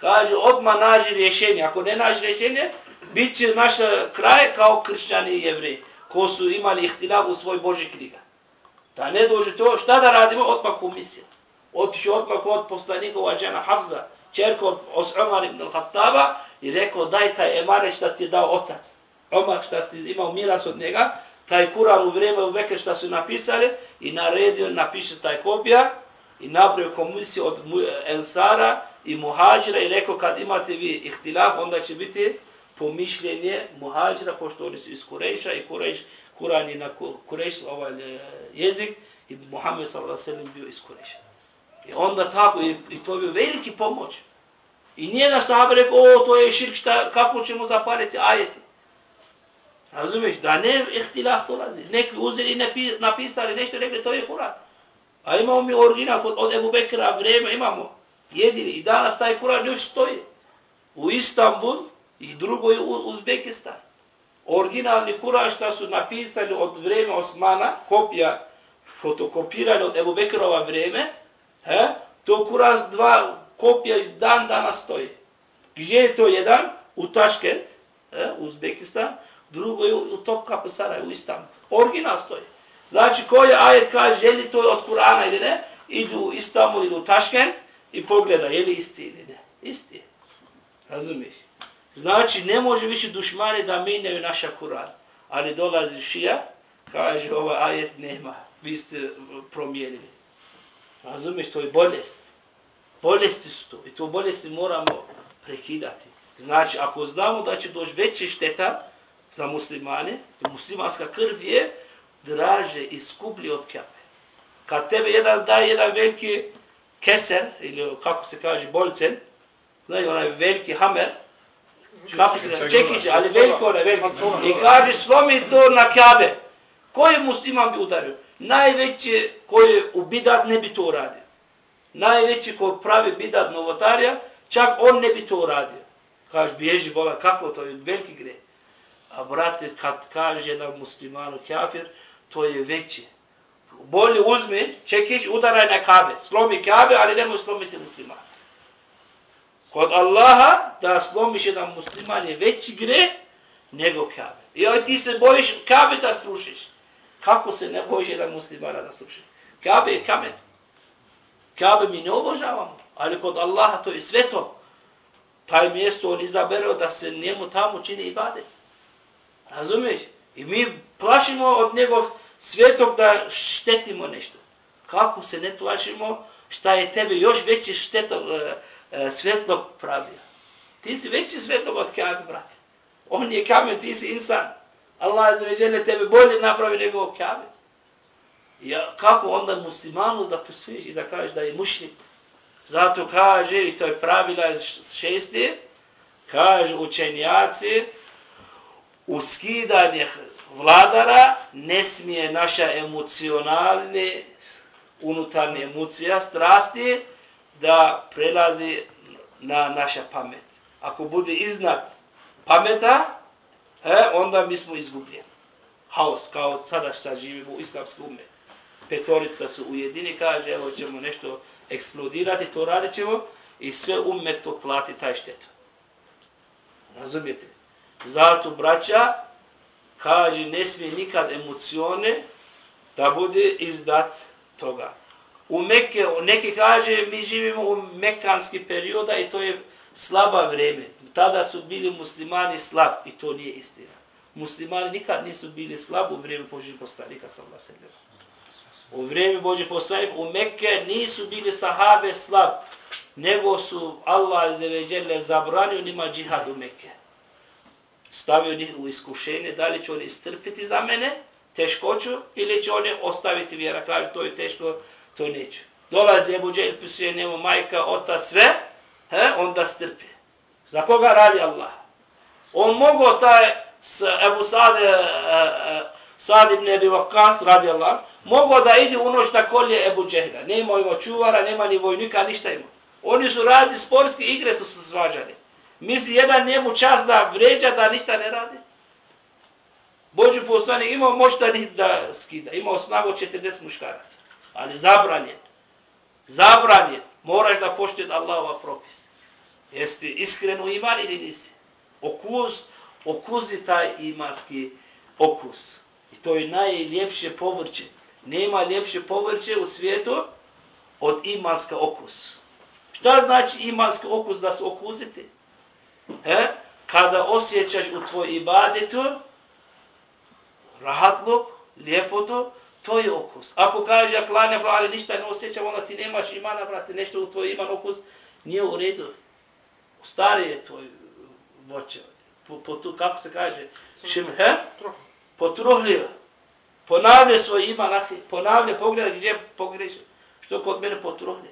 kaže, odmah nađi rješenje. Ako ne nađi rješenje, bit će naš kraj kao kršćani i jevreji, ko su imali ihtilav u svoj Boži knjiga. Da ne dođe to, šta da radimo? Odmah komisija. Otišao odmah od poslanikova žena Hafza, čerko od Omar ibn al-Khattaba, i rekao, daj taj emare šta ti je dao otac. Omar šta si imao miras od njega, taj Kur'an u vrijeme u Bekir šta su napisali, i naredio, napiše taj kopija, i nabrao komisiju od Ensara i Muhađira i rekao, kad imate vi ihtilaf, onda će biti pomišljenje muhađira, pošto oni su iz Kurejša i Kurejš, Kur'an je na Kureš, ovaj e, jezik, i Muhammed s.a.v. bio iz Kureša. I onda tako, i, i to je bio veliki pomoć. I nije na sahabe rekao, o, to je širk, šta, kako ćemo zapaliti ajeti. Razumiješ, da ne ihtilaf dolazi. Neki uzeli i napisali nešto, rekli, to je Kur'an. A imamo mi original kod od Ebu Bekra, vreme imamo. Jedini. I danas taj Kur'an još stoji. U Istanbul, i drugo je Uzbekistan. Originalni Kur'an su napisali od vreme Osmana, kopija fotokopirali od Ebu Bekrova vreme, he, to Kur'an dva kopija dan dana stoji. Gdje je to jedan? U Taškent, he, Uzbekistan, drugo je u Topkapı Pesara, u Istanbul. Original stoji. Znači, koji ajet kaže, je li to od Kur'ana ili ne, idu u Istanbul, idu u Taškent i pogleda, je li isti ili ne. Isti je. Razumiješ? Znači, ne može više dušmani da menjaju naša Kur'an. Ali dolazi šija, kaže, ovaj ajet nema, vi ste eh, promijenili. Razumiješ, to je bolest. Bolesti su to. I to bolesti moramo prekidati. Znači, ako znamo da će doći veće šteta za muslimane, muslimanska krv je draže i skuplji od kjape. Kad tebe jedan daje jedan veliki keser, ili kako se kaže, bolcen, znači onaj veliki hamer, Kako se čekić, ali veliko ne veliko. I kaže slomi to na kabe. Koji musliman bi udario? Najveći koji u bidat ne bi to uradio. Najveći koji pravi bidat novotarija, čak on ne bi to uradio. Kaže, bježi bola, kako to je veliki gre. A brate, kad kaže jedan musliman kafir, to je veće. Bolje uzmi, čekić, udaraj na kabe. Slomi kabe, ali nemoj slomiti muslimana. Kod Allaha da slomiš jedan musliman je veći gre nego Kabe. I ovaj ti se bojiš Kabe da srušiš. Kako se ne bojiš jedan muslimana da srušiš? Kabe je kamen. Kabe mi ne obožavamo, ali kod Allaha to je sveto. Taj mjesto on izabereo da se njemu tamo čini i bade. Razumiješ? I mi plašimo od njegov svetog da štetimo nešto. Kako se ne plašimo šta je tebe još veće šteto, e, e, svjetlog pravija. Ti si veći svjetlog od Kabe, brate. On je kamen, ti si insan. Allah je tebe bolje napravi nego Kabe. Ja, kako onda muslimanu da posviješ i da kažeš da je mušnik? Zato kaže, i to je pravila iz šesti, kaže učenjaci, u skidanje vladara ne smije naša emocionalne, unutarnje emocija, strasti, da prelazi na naša pamet. Ako bude iznad pameta, he, onda mi smo izgubljeni. Haos, kao sada šta živimo u islamskom umet. Petorica su ujedini, kaže, evo ćemo nešto eksplodirati, to radit ćemo i sve umet to plati taj štetu. Razumijete? Zato, braća, kaže, ne smije nikad emocione da bude izdat toga u Mekke, neki kaže mi živimo u mekanski perioda i to je slaba vreme. Tada su bili muslimani slab i to nije istina. Muslimani nikad nisu bili slab u vrijeme Božih poslanika sallallahu alejhi U vrijeme Božih poslanika u Mekke nisu bili sahabe slab, nego su Allah zeveđele zabranio njima džihad u Mekke. Stavio njih u iskušenje, da li će oni istrpiti za mene, teškoću, ili će oni ostaviti vjera, kaže to je teško, to neću. Dolazi Ebu Džel, pisuje njemu majka, ota, sve, he, onda strpi. Za koga radi Allah? On mogo taj s Ebu Sade, e, e, Sad ibn Ebi Vakas, radi Allah, mogao da ide u noć da kolje Ebu Džehla. Nema ima čuvara, nema ni vojnika, ništa ima. Oni su radi sportske igre, su se svađali. Misli jedan njemu čas da vređa, da ništa ne radi. Bođu poslani imao moć da, da skida, imao snagu 40 muškaraca. Ali zabranjen. Zabranjen. Moraš da poštijed Allahova propis. Jeste iskreno iman ili nisi? Okus, okuzi taj imanski okus. I to je najljepše povrće. Nema ljepše povrće u svijetu od imanska okus. Šta znači imanski okus da se okusite? He? Kada osjećaš u tvoj ibadetu rahatluk, ljepotu, to je okus. Ako kaže ja klanjam, ali ništa ne osjećam, onda ti nemaš imana, brate, nešto u tvoj iman okus, nije u redu. Stari je tvoj uh, voće. Po, po tu, kako se kaže? Šim, he? Potruhljiva. Ponavlja svoj iman, ponavlja, pogledaj gdje pogreši. Što kod mene potruhlje.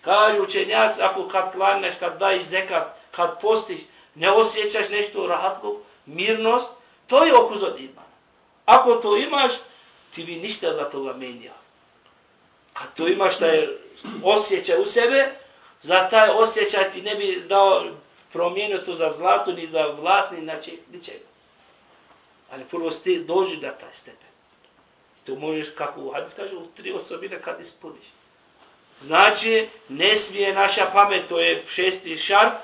Kaže učenjac, ako kad klanjaš, kad daj zekat, kad postiš, ne osjećaš nešto u rahatlu, mirnost, to je okus od imana. Ako to imaš, ti bi ništa za toga menio. Kad to imaš taj osjećaj u sebe, za taj osjećaj ti ne bi dao promijenio to za zlatu, ni za vlast, ni na ničega. Ali prvo ste dođi na taj stepen. To možeš, kako u hadis kaže, u tri osobine kad ispuniš. Znači, ne smije naša pamet, to je šesti šart,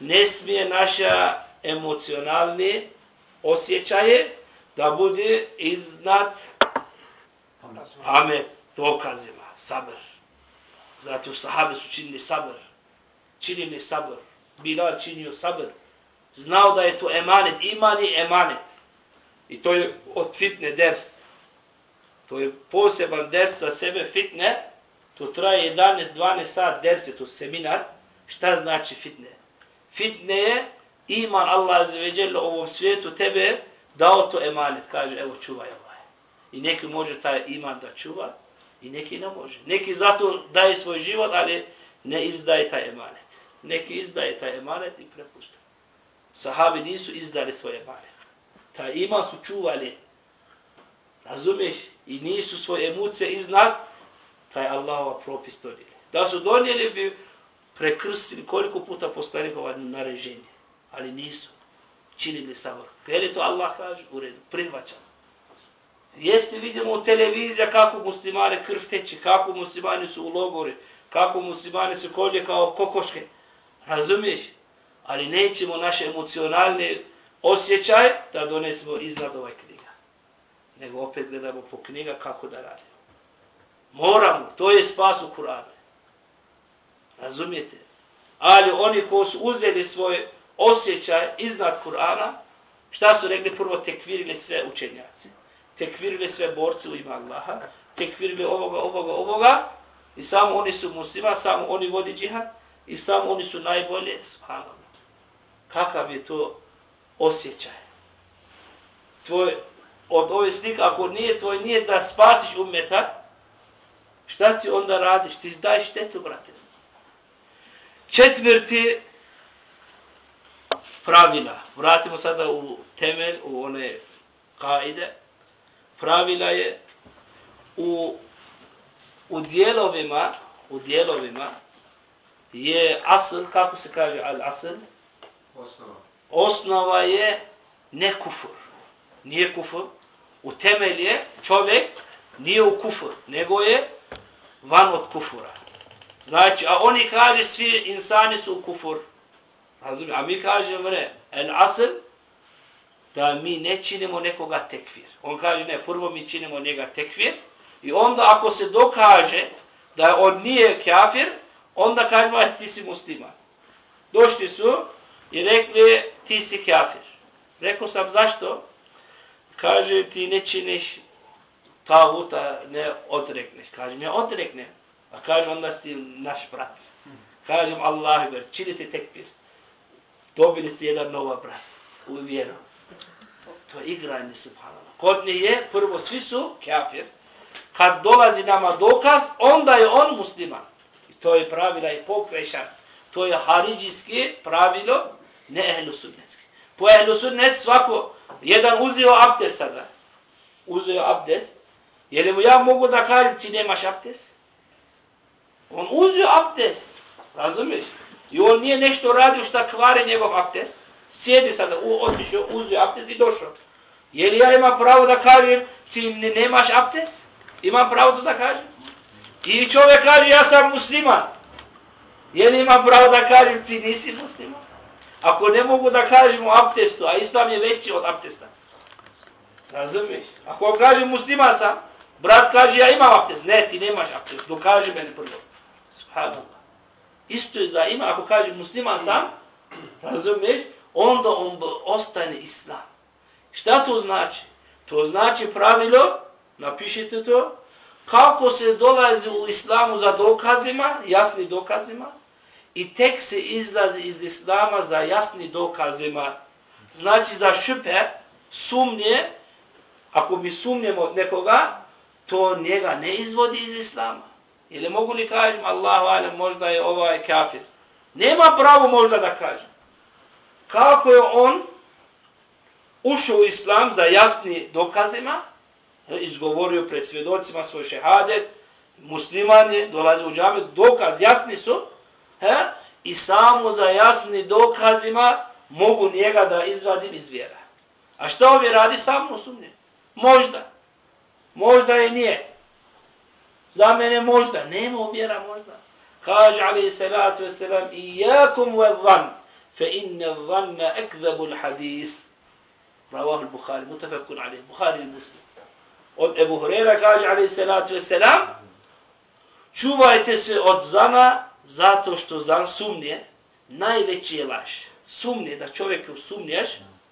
ne smije naša emocionalne osjećaje da bude iznad Ame dokazima, sabr. Zato sahabe su činili sabr. Činili sabr. Bilal činio sabr. Znao da je to emanet. Iman je emanet. I to je od fitne ders. To je poseban ders za sebe fitne. To traje 11-12 sat ders je to seminar. Šta znači fitne? Fitne je iman Allah azzawajal u ovom svijetu tebe dao to emanet. Kaže evo čuvaj Allah. I neki može taj iman da čuva i neki ne može. Neki zato daje svoj život, ali ne izdaje taj emanet. Neki izdaje taj emanet i prepušta. Sahabi nisu izdali svoj emanet. Taj iman su čuvali. Razumiješ? I nisu svoje emocije iznad taj Allahova propis donijeli. Da su donijeli bi prekrstili koliko puta poslanikova nareženje. Ali nisu. Činili samo. Kada to Allah kaže? U redu. Prihvaćamo. Jeste vidimo u televizija kako muslimane krv teče, kako muslimani su u logori, kako muslimani su kolje kao kokoške. Razumiješ? Ali nećemo naše emocionalne osjećaj da donesemo iznad ovaj knjiga. Nego opet gledamo po knjiga kako da radimo. Moramo, to je spas u Kur'anu. Razumijete? Ali oni ko su uzeli svoj osjećaj iznad Kur'ana, šta su rekli prvo tekvirili sve učenjaci? Tekvirili sve borce u ima Allaha, tekvirili ovoga, ovoga, ovoga, i samo oni su muslima, samo oni vodi džihad, i samo oni su najbolje, subhanallah. Kakav je to osjećaj? Tvoj, od ove slike, ako nije tvoj, nije da spasiš umeta, šta ti onda radiš? Ti daj štetu, brate. Četvrti pravila. Vratimo sada u temelj, u one kaide pravila je u, u dijelovima, u dijelovima je asl, kako se kaže al asl? Osnova. Osnova je ne kufur. Nije kufur. U temelj je čovjek nije u kufur, nego je van od kufura. Znači, a oni kaže svi insani su u kufur. Razumije? A mi kažemo ne, el asl, da mi ne činimo nekoga tekfir. On kaže, ne, prvo mi činimo njega tekfir i onda ako se dokaže da on nije kafir, onda kažemo, ti si musliman. Došli su i rekli, ti si kafir. Rekao sam, zašto? Kaže, ti ne činiš tavuta, ne odrekneš. Kažem, ja odreknem. A kaže, onda si naš brat. Kažem, Allah, činite tekbir. Dobili ste jedan nova brat u vjeru. To je igranje, subhanallah. Kod nje je, prvo, svi su kafir. Kad dolazi nama dokaz, onda je on musliman. I to je pravila i pokrešan. To je haridžijski pravilo, ne ehlu sunnetski. Po ehlu svako, jedan uzio abdest sada. Uzio abdest. Jer mu ja mogu da kažem ti nemaš abdest? On uzio abdest. Razumiješ? I on nije nešto radio šta kvari njegov abdest. Sjedi sada, u, otišao, uzio abdest i došao. Je li ja imam pravo da kažem ti ne, nemaš abdest? Imam pravo to da kažem? I čovjek kaže ja sam musliman. Je li imam pravo da kažem ti nisi musliman? Ako ne mogu da kažem o abdestu, a islam je veći od abdesta. Razumiješ? Ako kažem musliman sam, brat kaže ja imam abdest. Ne, ti nemaš abdest. Dokaži meni prvo. Subhanallah. Isto je za ima, ako kaže musliman sam, razumiješ, onda on ostane islam. Šta to znači? To znači pravilo, napišite to, kako se dolazi u islamu za dokazima, jasni dokazima, i tek se izlazi iz islama za jasni dokazima. Znači za šupe, sumnje, ako mi sumnjemo nekoga, to njega ne izvodi iz islama. Ili mogu li kažem, Allahu alem, možda je ovaj kafir. Nema pravo možda da kažem. Kako je on ušao u islam za jasni dokazima, izgovorio pred svjedocima svoj šehadet, musliman je, dolazi u džamet, dokaz jasni su, he, i samo za jasni dokazima mogu njega da izvadim iz vjera. A što ovi radi? Samo sumnje. Možda. Možda je nije. Za mene možda. Nema vjera možda. Kaže ali salatu wasalam iyakum wa dhan فإن الظن أكذب الحديث رواه البخاري Rawahu al-Bukhari mutafakun alayh. Bukhari muslim Od Ebu Hurera kaže ali salatu wasalam čuvajte se od zana zato što zan sumnje najveći je laž. Sumnje da čovjek sumnješ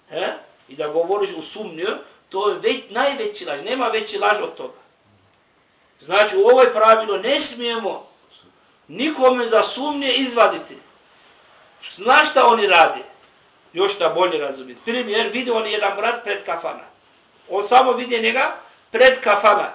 he, i da govoriš u sumnju, to je već, najveći laž. Nema veći laž od toga. Znači u ovoj pravilo ne smijemo nikome za sumnje izvaditi. Znaš šta oni radi? Još da bolje razumijeti. Primjer, vidi on jedan brat pred kafana. On samo vidi njega pred kafana.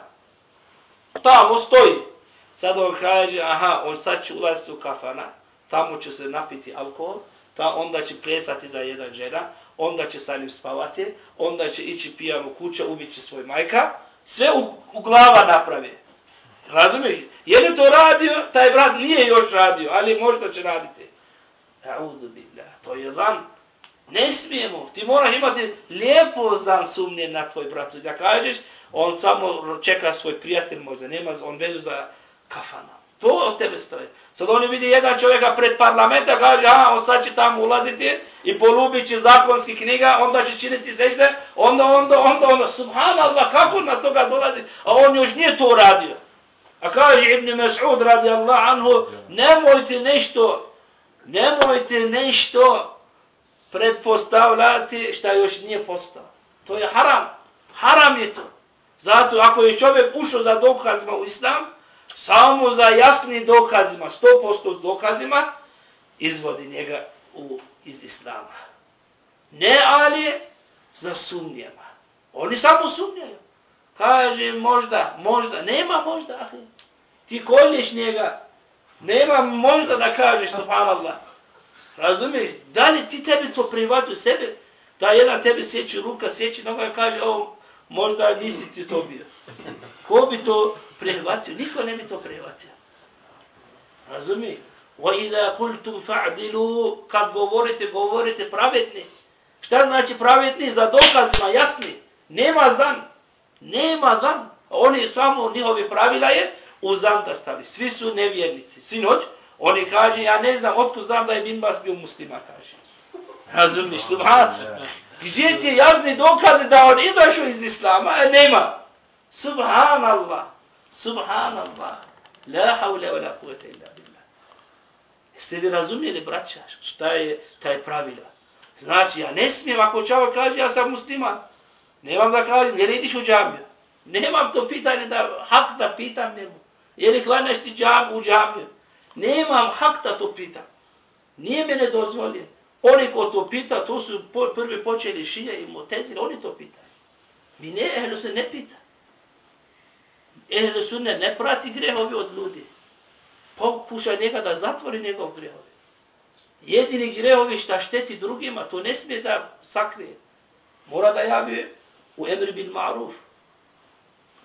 Tamo stoji. Sad on kaže, aha, on sad će ulaziti u kafana, tamo će se napiti alkohol, ta onda će plesati za jedan žena, onda će sa njim spavati, onda će ići pijan u kuća, ubit će svoj majka, sve u, u glava napravi. Razumiješ? Je li to radio? Taj brat nije još radio, ali možda će raditi. Audu billah, to je van. Ne smijemo. Ti moraš imati lijepo zan sumnje na tvoj bratu. Da kažeš, on samo čeka svoj prijatelj možda, nema, on vezu za kafana. To od tebe stoje. Sad oni vidi jedan čovjeka pred parlamenta, kaže, a, on sad će tamo ulaziti i polubit će zakonski knjiga, onda će činiti sežde, onda, onda, onda, onda, subhanallah, kako na toga dolazi? A on još nije to uradio. A kaže Ibn Mas'ud radi Allah anhu, nemojte nešto, nemojte nešto pretpostavljati šta još nije postao. To je haram. Haram je to. Zato ako je čovjek ušao za dokazima u islam, samo za jasni dokazima, 100% dokazima, izvodi njega u, iz islama. Ne ali za sumnjama. Oni samo sumnjaju. Kaže možda, možda, nema možda, ahi. Ti kolješ njega, nema možda da kažeš, subhanallah. Razumiješ? Da li ti tebi to privati u sebe? Da jedan tebi sjeći ruka, sjeći noga i kaže, ovo, možda nisi ti to bio. Ko bi to prihvatio? Niko ne bi to prihvatio. Razumiješ? وَإِذَا قُلْتُمْ فَعْدِلُوا Kad govorite, govorite pravetni. Šta znači pravetni? Za dokazima, jasni. Nema zan. Nema zan. Oni samo, njihovi pravila je, u zan da stali. Svi su nevjernici. Sinoć, oni kaže, ja ne znam, otko znam da je Bin Bas bio muslima, kaže. Razumiješ, subhan. Gdje ti je jasni dokaze da on izašao iz Islama? E, nema. Subhanallah. Subhanallah. La hawla wa la kuvvete illa billah. Jeste li razumijeli, braća, šta je taj pravila? Znači, ja ne smijem, ako čovjek kaže, ja sam musliman, nemam da kažem, je li idiš u džamiju? Nemam to pitanje da, hak da pitam njemu. Je li klanjaš ti džab u džabiju? Nemam hak da to pitam. Nije mene dozvoljen. Oni ko to pita, to su prvi počeli šilje i motezili, oni to pitaju. Mi ne, ehlu se ne pita. Ehlu sunne ne prati grehovi od ljudi. Pokuša njega da zatvori njegov grehovi. Jedini grehovi šta šteti drugima, to ne smije da sakrije. Mora da javi u emri bin ma'ruf.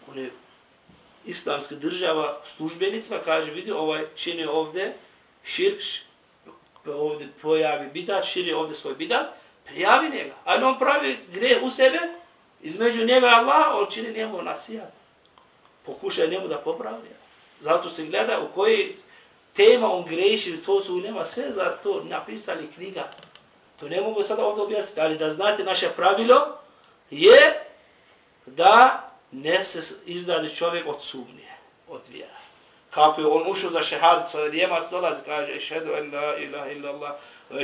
On je islamska država službenicima, kaže, vidi, ovaj čini ovde širk, pa ovde pojavi bidat, širi ovde svoj bidat, prijavi njega. A on pravi gre u sebe, između njega Allah, on čini njemu nasijat. Pokušaj njemu da popravlja. Zato se gleda u koji tema on greši, to su nema sve za to napisali knjiga. To ne mogu sada ovdje objasniti, ali da znate naše pravilo je da ne se izdali čovjek od sumnje, od vjera. Kako je on ušao za šehad, to je Njemac dolazi, kaže, šedu en la ilaha illa Allah,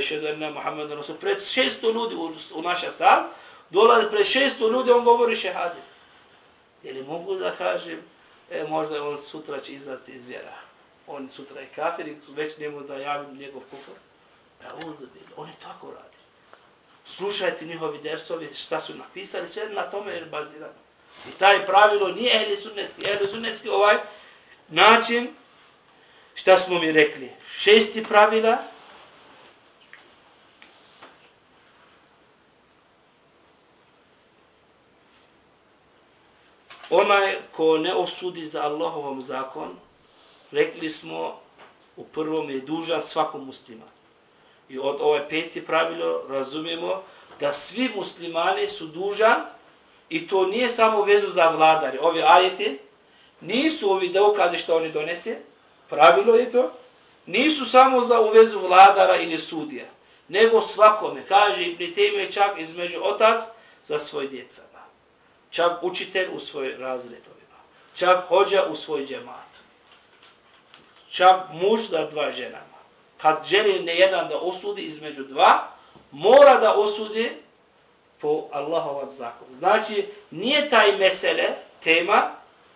šedu en la Muhammed Rasul. Pred šesto ljudi u, u naša sam, dolazi pred šesto ljudi, on govori šehadu. Je li mogu da kažem, e, možda on sutra će izdati iz vjera. On sutra je kafir i već njemu da javim njegov kufr. Ja, on, on je tako radi. Slušajte njihovi dersovi, šta su napisali, sve na tome je bazirano. I taj pravilo nije ehli sunnetski. Ehli sunnetski ovaj način, šta smo mi rekli, šesti pravila, onaj ko ne osudi za Allahovom zakon, rekli smo u prvom je dužan svakom muslima. I od ove peti pravilo razumijemo da svi muslimani su dužan I to nije samo vezu za vladare. Ovi ajeti nisu ovi dokaze što oni donese, pravilo je to, nisu samo za uvezu vladara ili sudija, nego svakome. Kaže i teme čak između otac za svoje djecama, čak učitelj u svoj razredovima, čak hođa u svoj džemat, čak muž za dva ženama. Kad želi ne jedan da osudi između dva, mora da osudi po Allahovom zakonu. Znači, nije taj mesele, tema,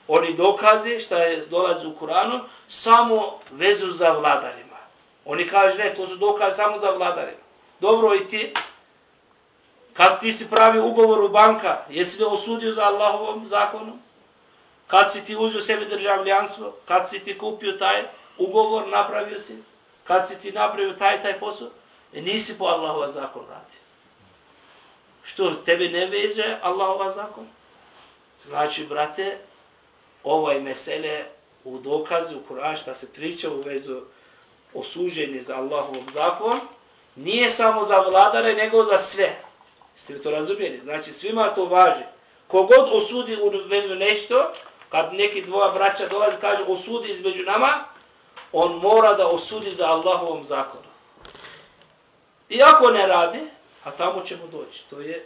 oni dokaze što je dolazi u Kuranu, samo vezu za vladarima. Oni kaže, ne, to su dokaze samo za vladarima. Dobro, i ti, kad ti si pravi ugovor u banka, jesi li osudio za Allahovom zakonu? Kad si ti uzio sebi državljanstvo? Kad si ti kupio taj ugovor, napravio si? Kad si ti napravio taj, taj posao? E nisi po Allahovom zakonu radio. Što tebe ne veže Allahova zakon? Znači, brate, ovaj mesele u dokazu u Kur'an šta se priča u vezu osuđenje za Allahov zakon, nije samo za vladare, nego za sve. Ste to razumijeli? Znači, svima to važi. Kogod osudi u vezu nešto, kad neki dvoja braća dolazi, kaže osudi između nama, on mora da osudi za Allahovom zakonu. Iako ne radi, a tamo ćemo doći. To je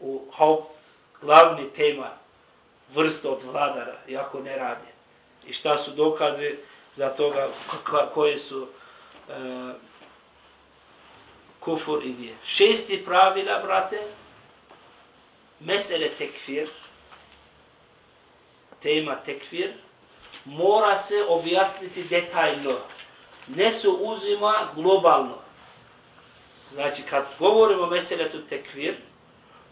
u haupt, glavni tema vrsta od vladara, iako ne radi. I šta su dokaze za toga koje su e, kufur i nije. Šesti pravila, brate, mesele tekfir, tema tekfir, mora se objasniti detaljno. Ne se uzima globalno. Znači, kad govorimo meseletu tekvir,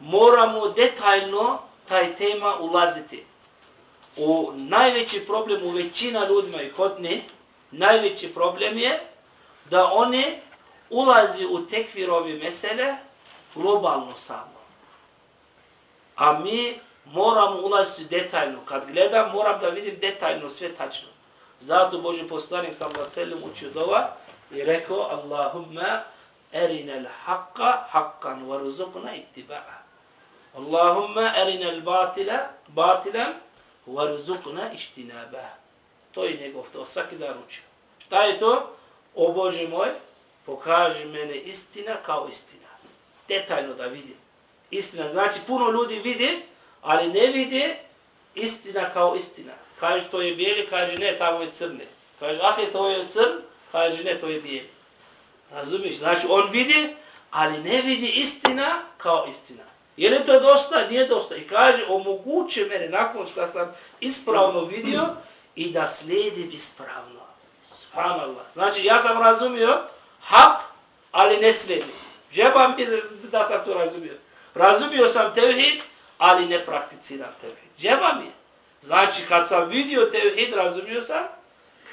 moramo detaljno taj tema ulaziti. U najveći problem u većina ljudima i hodni, najveći problem je da oni ulazi u tekvirovi mesele globalno samo. A mi moramo ulaziti detaljno. Kad gledam, moram da vidim detaljno sve tačno. Zato Boži poslanik sam vaselim učio dova i rekao Allahumma erina الحق حقا haqqan اتباعه اللهم Allahumma الباطل باطلا وارزقنا batilan. To je njegov to, svaki dan učio. Šta je to? O Bože moj, pokaži mene istina kao istina. Detaljno da vidim. Istina, znači puno ljudi vidi, ali ne vidi istina kao istina. Kaže to je bijeli, kaže ne, tamo je crne. Kaže, ah je to je crn, kaže ne, to je bijeli. Razumiješ? Znači, on vidi, ali ne vidi istina kao istina. Je li to dosta? Nije dosta. I kaže, omoguće mene nakon što sam ispravno vidio i da slijedim ispravno. Subhanallah. Znači, ja sam razumio hak, ali ne slijedim. Džeba mi da sam to razumio. Razumio sam tevhid, ali ne prakticiram tevhid. Džeba mi Znači, kad sam vidio tevhid, razumio sam,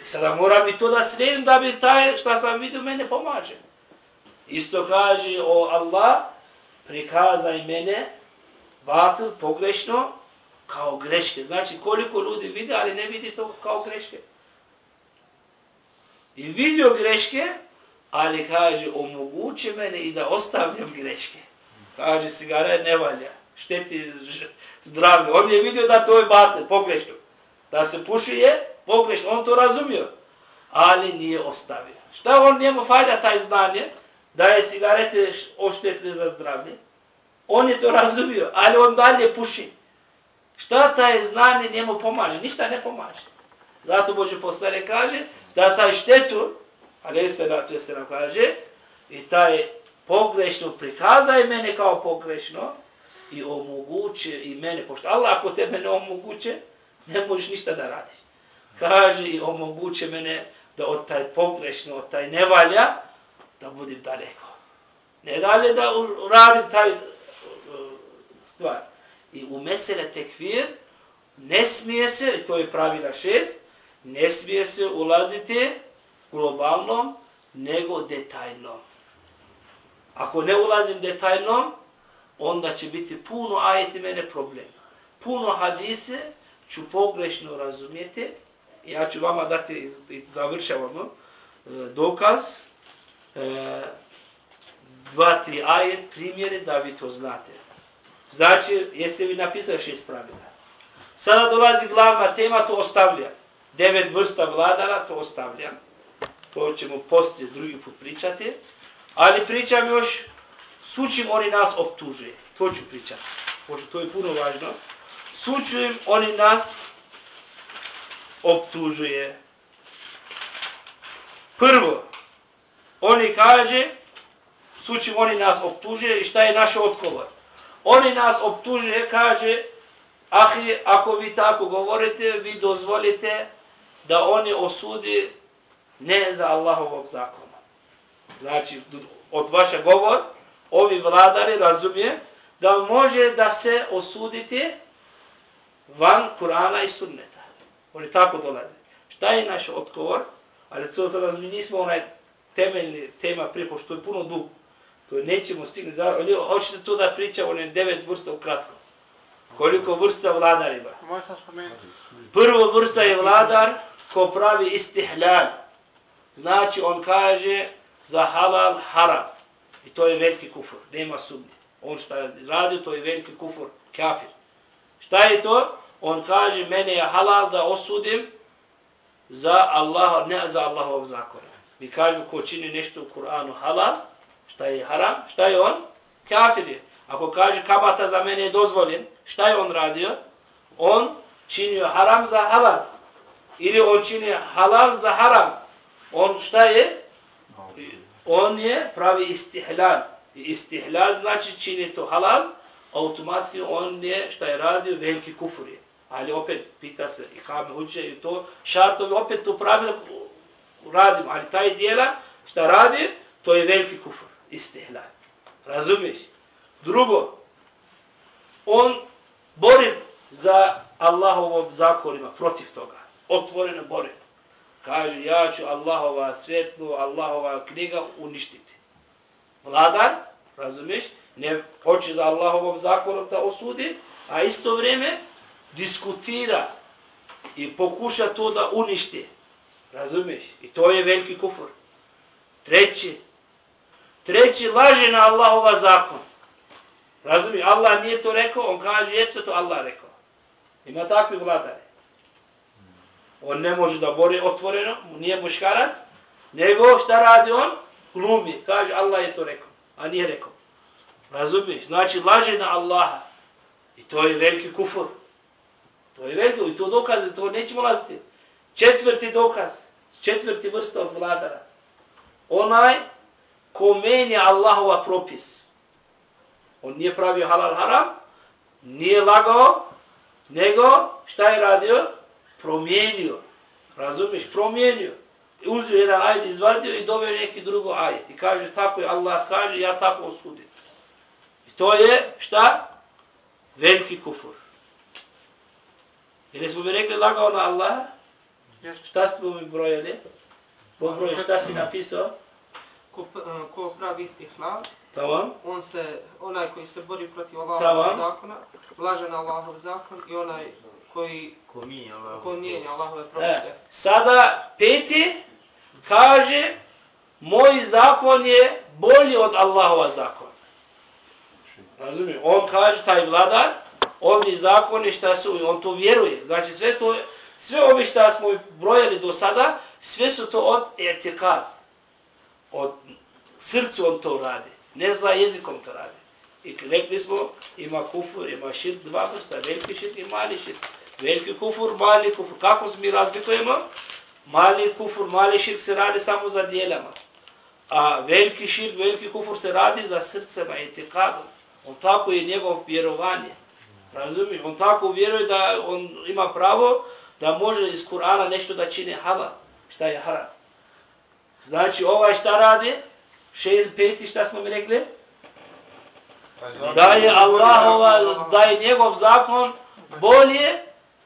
sada moram i to da slijedim da bi taj šta sam vidio mene pomaže. Isto kaže o Allah, prikazaj mene, batil, pogrešno, kao greške. Znači koliko ljudi vidi, ali ne vidi to kao greške. I vidio greške, ali kaže, omoguće mene i da ostavljam greške. Kaže, sigara ne valja, šteti zdravlje. On je vidio da to je batil, pogrešno. Da se puši je pogrešno. On to razumio, ali nije ostavio. Šta on njemu fajda taj znanje, da je cigarete oštetne za zdravlje? On je to razumio, ali on dalje puši. Šta taj znanje njemu pomaže? Ništa ne pomaže. Zato Bože postane kaže da taj štetu, a ne ste na to se nam kaže, i taj pogrešno prikazaj mene kao pogrešno i omoguće i mene, pošto Allah ako tebe ne omoguće, ne možeš ništa da radiš. Kaže i omoguće mene da od taj pogrešno, od taj nevalja, da budem daleko. Ne dalje da uradim taj uh, stvar. I u mesele tekvir ne smije se, i to je pravila šest, ne smije se ulaziti globalnom, nego detaljnom. Ako ne ulazim detaljnom, onda će biti puno ajeti mene problem. Puno hadise ću pogrešno razumijeti. Ja ću vama dati, i završavamo, e, dokaz, e, dva, tri ajet, primjere da vi to znate. Znači, jeste vi napisali šest pravila. Sada dolazi glavna tema, to ostavljam. Devet vrsta vladara, to ostavljam. To ćemo poslije drugi put pričati. Ali pričam još, sučim oni nas optužuje. To ću pričati. Pošto to je puno važno. Sučujem oni nas optužuje. Prvo, oni kaže, sučim oni nas optužuje i šta je naš odgovor? Oni nas optužuje, kaže, ahi, ako vi tako govorite, vi dozvolite da oni osudi ne za Allahovog zakona. Znači, od vaša govor, ovi vladari razumije da može da se osudite van Kur'ana i sunneta. Oni tako dolaze. Šta je naš odgovor? Ali co sada mi nismo onaj temeljni tema prije, pošto je puno dug. To je nećemo stigni za... Ali hoćete to da priča o devet vrsta ukratko. Koliko vrsta vladar ima? Prvo vrsta je vladar ko pravi istihlal. Znači on kaže za halal haram. I to je veliki kufur. Nema sumnje. On šta radi, to je veliki kufur. Kafir. Šta je to? On kaže, mene je halal da osudim za Allah, ne za Allahov zakon. Mi kažemo ko čini nešto u Kur'anu halal, šta je haram, šta je on? Kafir je. Ako kaže kamata za mene je dozvoljen, šta je on radio? On činio haram za halal. Ili on čini halal za haram. On šta je? On je pravi istihlal. Istihlal znači čini to halal, automatski on je šta je radio veliki kufur je. Ali opet pita se i kame uđe i to šartovi opet to pravilo radim, Ali taj dijela šta radi, to je veliki kufur. Istihlal. Razumiješ? Drugo, on bori za Allahovom zakonima protiv toga. Otvoreno bori. Kaže, ja ću Allahova svjetlu, Allahova knjiga uništiti. Vladar, razumiješ, ne hoće za Allahovom zakonom da osudi, a isto vrijeme diskutira i pokuša to da uništi. Razumiješ? I to je veliki kufur. Treći, treći laže na Allahova zakon. Razumiješ? Allah nije to rekao, on kaže, jeste to Allah rekao. Ima takvi vladare. On ne može da bori otvoreno, nije muškarac, nego šta radi on? Glumi. Kaže, Allah je to rekao, a nije rekao. Razumiješ? Znači, laže na Allaha. I to je veliki kufur. To je veliko i to dokaze, to nećemo laziti. Četvrti dokaz, četvrti vrsta od vladara. Onaj ko meni Allahova propis. On nije pravio halal haram, nije lagao, nego šta je radio? Promijenio. Razumiješ? Promijenio. Uzio jedan ajet, izvadio i doveo neki drugo ajet. I kaže, tako je Allah kaže, ja tako osudim. To je, šta? Veliki kufur. Ili smo mi rekli, lagao na Allah? Šta smo mi brojali? Pobroj, šta si napisao? ko, eh, ko pravi istihlal, Tamam. on se, onaj koji se bori protiv Allahovog Tamam. zakona, laže na Allahov zakon i onaj koji Ko mijenja mijenja Allahove E, propise. sada peti kaže moj zakon je bolji od Allahova zakona. Razumijem? On kaže, taj vladar, ovi zakoni šta su, on to vjeruje. Znači sve to, sve ovi šta smo brojali do sada, sve su to od etikad. Od srcu on to radi. Ne za jezikom to radi. I rekli smo, ima kufur, ima širk, dva vrsta, veliki širk i mali širk. Veliki kufur, mali kufur. Kako mi razlikujemo? Mali kufur, mali širk se radi samo za dijelama. A veliki širk, veliki kufur se radi za srcema, etikadom. On tako je njegov vjerovanje. Razumije? On tako vjeruje da on ima pravo da može iz Kur'ana nešto da čine halal. Šta je haram? Znači ovaj šta radi? Šest, peti šta smo mi rekli? Da je Allahova, da je njegov zakon bolje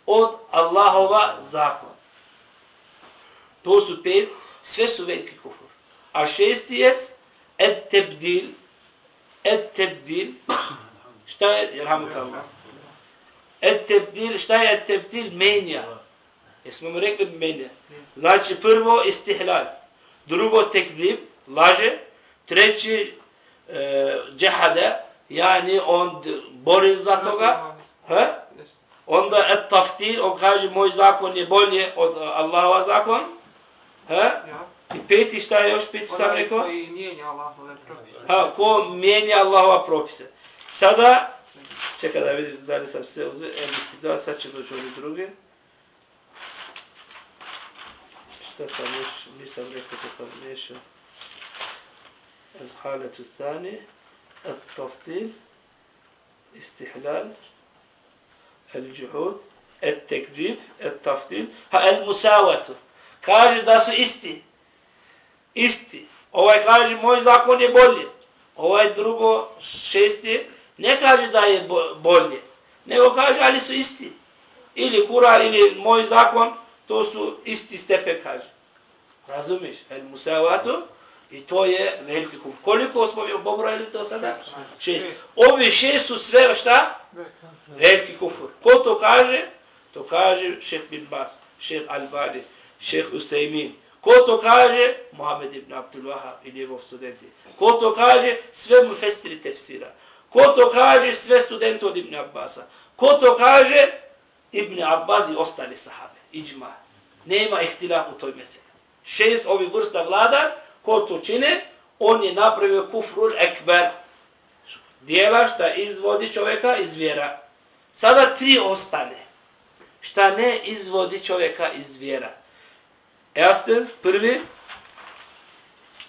od Allahova zakon. To su pet, sve su veliki kufur. A šesti je et tebdil, et tebdil, šta je, jerhamukallah, et tebdil, šta je et tebdil? Menja. Jesmo mu rekli menja. Znači prvo istihlal, drugo tekdib, laže, treći e, džehade, yani on d- bori za toga, he? onda et taftil, on kaže moj zakon je bolje od Allahova zakon, he? I peti šta je još peti sam Onaj rekao? koji mijenja Allahove propise. Ha, ko mijenja Allahova propise. Sada, čekaj da vidim da li sam sve uzeo, evo istidal, sad će doći ovi drugi. Šta sam još, nisam rekao što sam miješao. El haletu thani, el taftil, istihlal, el juhud, el tekdib, el taftil, ha el musavatu. Kaže da su isti. Isti. Ovaj kaže moj zakon je bolji. Ovaj drugo šesti ne kaže da je bolje. Nego kaže ali su isti. Ili Kur'an ili moj zakon to su isti stepe kaže. Razumiš? El musavatu i to je veliki kuf. Koliko smo mi pobrojili to sada? Šest. Ovi šest su sve šta? Veliki kufur. Ko to kaže? To kaže šeh bin Bas, šeh Albani, šeh Usaymin. Ko to kaže? Muhammed ibn Abdul Wahab i njegov studenti. Ko to kaže? Sve mu festiri tefsira. Ko to kaže? Sve studenti od Ibn Abbasa. Ko to kaže? Ibn Abbas i ostali sahabe. Iđma. Nema ihtilaf u toj meseli. Šest ovih vrsta vlada, ko to čine, on je napravio kufrul ekber. Dijela šta izvodi čovjeka iz vjera. Sada tri ostane. Šta ne izvodi čovjeka iz vjera. Erstens, prvi,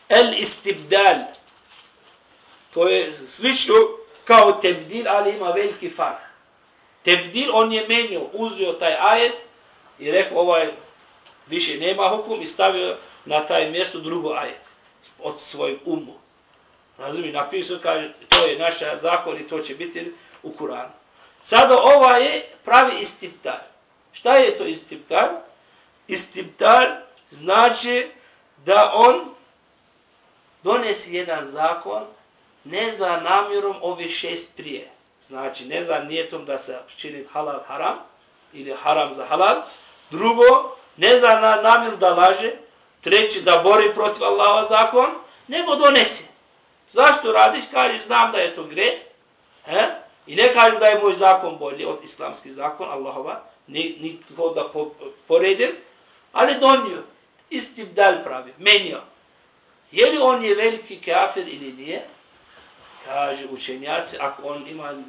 el istibdal. To je slično kao tebdil, ali ima veliki fark. Tebdil, on je menio, uzio taj ajet i rekao ovaj više nema hukum i stavio na taj mjesto drugo ajet od svojeg umu. Razumi, napisao, kaže, to je naša zakon i to će biti u Kuranu. Sada ova je pravi istibdal. Šta je to istibdal? Istibdal znači da on donesi jedan zakon ne za namjerom ove šest prije. Znači, ne za nijetom da se čini halal haram ili haram za halal. Drugo, ne za na, namjerom da laže. Treći, da bori protiv Allahova zakon, nego donesi. Zašto radiš? Kaže, znam da je to gre. He? I ne kažem da je moj zakon bolji od islamski zakon Allahova. Ni, ni to da po, poredim. Ali donio. Istibdal pravi. Menio. Je li on je veliki kafir ili nije? Kaže učenjaci, ako on ima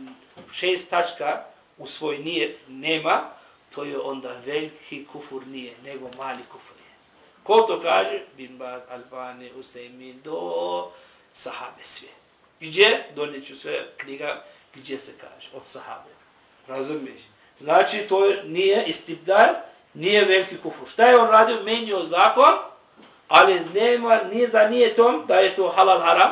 šest tačka u svoj nijet, nema, to je onda veliki kufur nije, nego mali kufur je. Ko to kaže? Bin Baz, Albani, Usaymin, do sahabe sve. Gdje? Donijeću sve knjiga gdje se kaže, od sahabe. Razumiješ? Znači, to nije istibdal, nije veliki kufur. Šta je on radio? Menio zakon, ali nema, nije za nijetom da je to halal haram,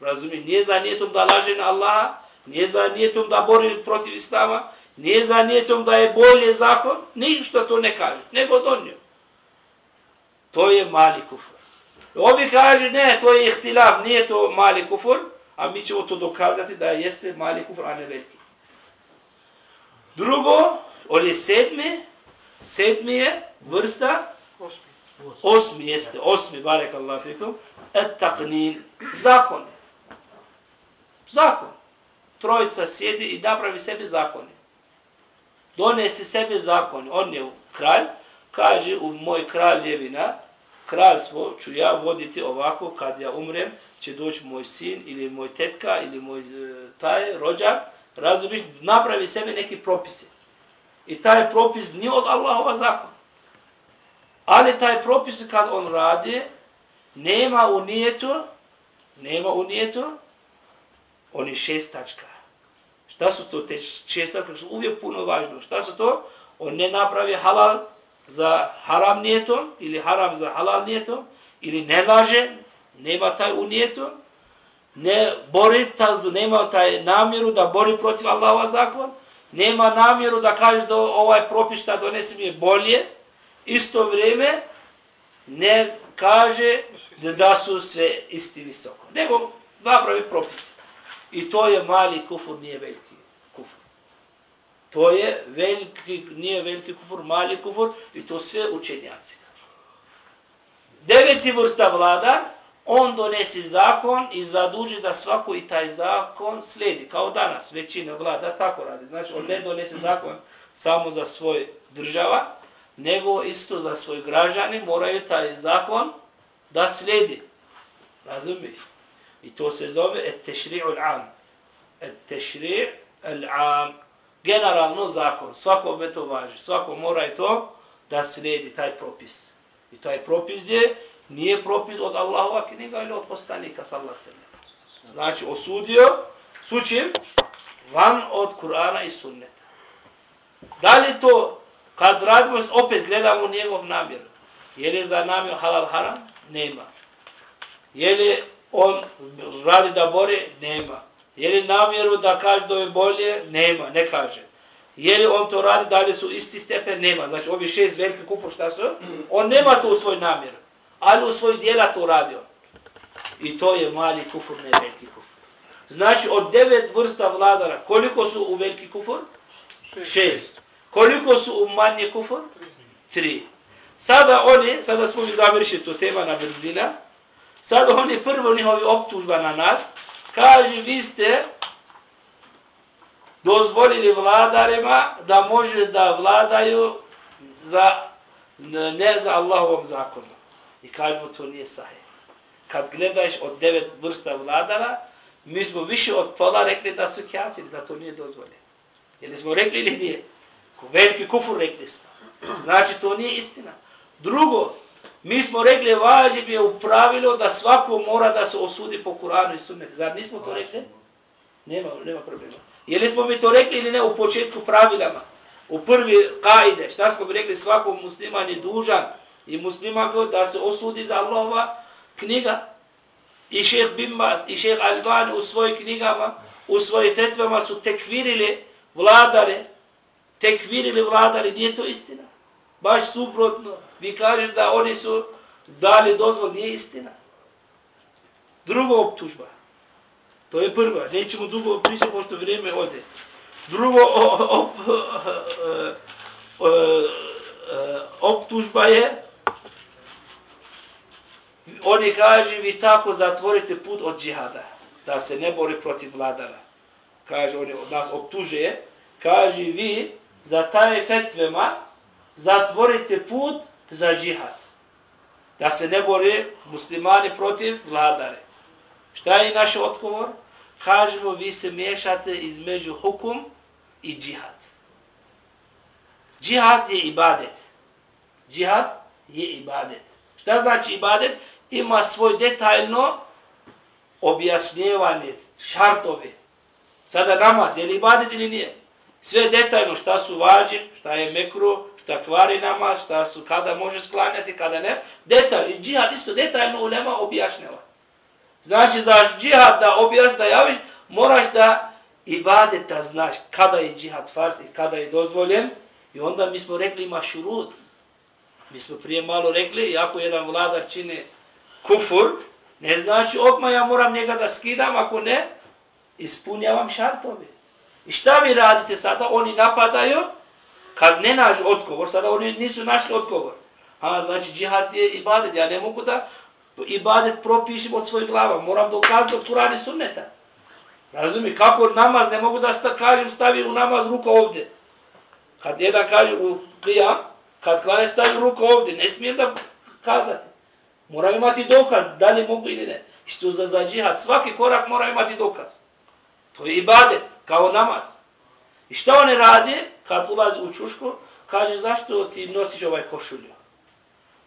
razumiješ? Nije za nijetom da laže na Allaha, nije za nijetom da bori protiv Islama, nije za nijetom da je bolje zakon, ništa to ne kaže, nego donio. To je mali kufur. Ovi kaže, ne, to je ihtilaf, nije to mali kufur, a mi ćemo to dokazati da jeste mali kufur, a ne veliki. Drugo, on sedme, sedmi, je vrsta, osmi jeste, osmi, barek Allah fikum, et taknin, zakon. Zakon. Trojica sjedi i napravi sebi zakon. Donese sebi zakon. On je kralj, kaže u moj kraljevina, kraljstvo ću ja voditi ovako, kad ja umrem, će doći moj sin ili moj tetka ili moj e, taj rođak, razumiš, napravi sebi neki propisi. I taj propis nije od Allahova zakona. Ali taj propis kad on radi, nema u nijetu, nema u nijetu, oni šest tačka. Šta su to te šest tačka? Su uvijek puno važno. Šta su to? On ne napravi halal za haram nijetom, ili haram za halal nijetom, ili ne laže, nema taj u nijetu, ne bori, taz, nema taj namjeru da bori protiv Allahova zakona, nema namjeru da kaže da ovaj propis šta donesi mi je bolje, isto vrijeme ne kaže da, da su sve isti visoko. Nego napravi propis. I to je mali kufur, nije veliki kufur. To je veliki, nije veliki kufur, mali kufur i to sve učenjaci. Deveti vrsta vladar, on donesi zakon i zaduži da svako i taj zakon slijedi. Kao danas, većina vlada tako radi. Znači, on ne donese zakon samo za svoj država, nego isto za svoj građani moraju taj zakon da slijedi. Razumiješ? I to se zove et tešri'u l'am. Et tešri'u l'am. Generalno zakon. Svako me to važi. Svako mora i to da slijedi taj propis. I taj propis je, nije propis od Allahova knjiga ili od poslanika sallallahu sallam. Znači osudio, sučim, van od Kur'ana i sunneta. Da li to Kad radimo, opet gledamo njegov namjer. Je li za namjer halal haram? Nema. Je li on radi da bore? Nema. Je li namjeru da kaže da je bolje? Nema, ne kaže. Je li on to radi, da li su isti stepen? Nema. Znači, ovi šest velike kufur šta su? On nema to u svoj namjer. Ali u svoj dijela to radi on. I to je mali kufur, ne veliki kufur. Znači, od devet vrsta vladara, koliko su u veliki kufur? Šest. Koliko su u manje kufur? Tri. Sada oni, sada smo mi završili tu tema na brzina, sada oni prvo njihovi optužba na nas, kaže vi ste dozvolili vladarima da može da vladaju za, ne za Allahovom zakonu. I kažemo to nije sahih. Kad gledaš od devet vrsta vladara, mi smo više od pola rekli da su kjafiri, da to nije dozvoljeno. Jel smo rekli ili nije? Veliki kufur rekli smo. Znači, to nije istina. Drugo, mi smo rekli, važib je u pravilo da svako mora da se osudi po Kuranu i sunnetu. Zar nismo to rekli? Nema, nema problema. Je smo mi to rekli ili ne u početku pravilama? U prvi kaide, šta smo rekli, svako musliman je dužan i muslima go da se osudi za Allahova knjiga. I šeheh Bimbas, i šeheh Albani u svojim knjigama, u svojim fetvama su tekvirili vladare, tekvirili vladare, nije to istina. Baš suprotno. Vi kažeš da oni su dali dozvol, nije istina. Drugo optužba. To je prva. Nećemo dugo pričati, pošto vrijeme ode. Drugo op, op, optužba je oni kaže vi tako zatvorite put od džihada da se ne bori protiv vladara. Kaže, oni od nas optužuje, kaže vi za taj fetvema zatvorite put za džihad. Da se ne bore muslimani protiv vladare. Šta je naš odgovor? Kažemo, vi se miješate između hukum i džihad. Džihad je ibadet. Džihad je ibadet. Šta znači ibadet? Ima svoj detaljno objašnjevanje, šartove. Sada namaz, je li ibadet ili nije? Sve detaljno šta su vađi, šta je mekru, šta kvari nama, šta su, kada može sklanjati, kada ne. Detalj, i džihad isto detaljno u nema objašnjava. Znači da džihad da objaš, da javiš, moraš da ibadeta znaš kada je džihad farz i kada je dozvoljen. I onda mi smo rekli ima šurut. Mi smo prije malo rekli, ako jedan vladar čini kufur, ne znači odmah ja moram njega da skidam, ako ne, ispunjavam šartove. I šta vi radite sada? Oni napadaju, kad ne naš odgovor, sada oni nisu našli odgovor. A, znači, džihad je ibadet, ja ne mogu da ibadet propišem od svojih glava, moram da ukazati od Kurani sunneta. Razumi, kako namaz, ne mogu da sta, kažem stavi u namaz ruku ovdje. Kad jedan kaže u qiyam, kad klane stavi ruku ovdje, ne smijem da kazati. Moraju imati dokaz, da li mogu ili ne. Što za, za džihad, svaki korak mora imati dokaz. To je ibadet, kao namaz. I što one radi, kad ulazi u čušku, kaže, zašto ti nosiš ovaj košulju?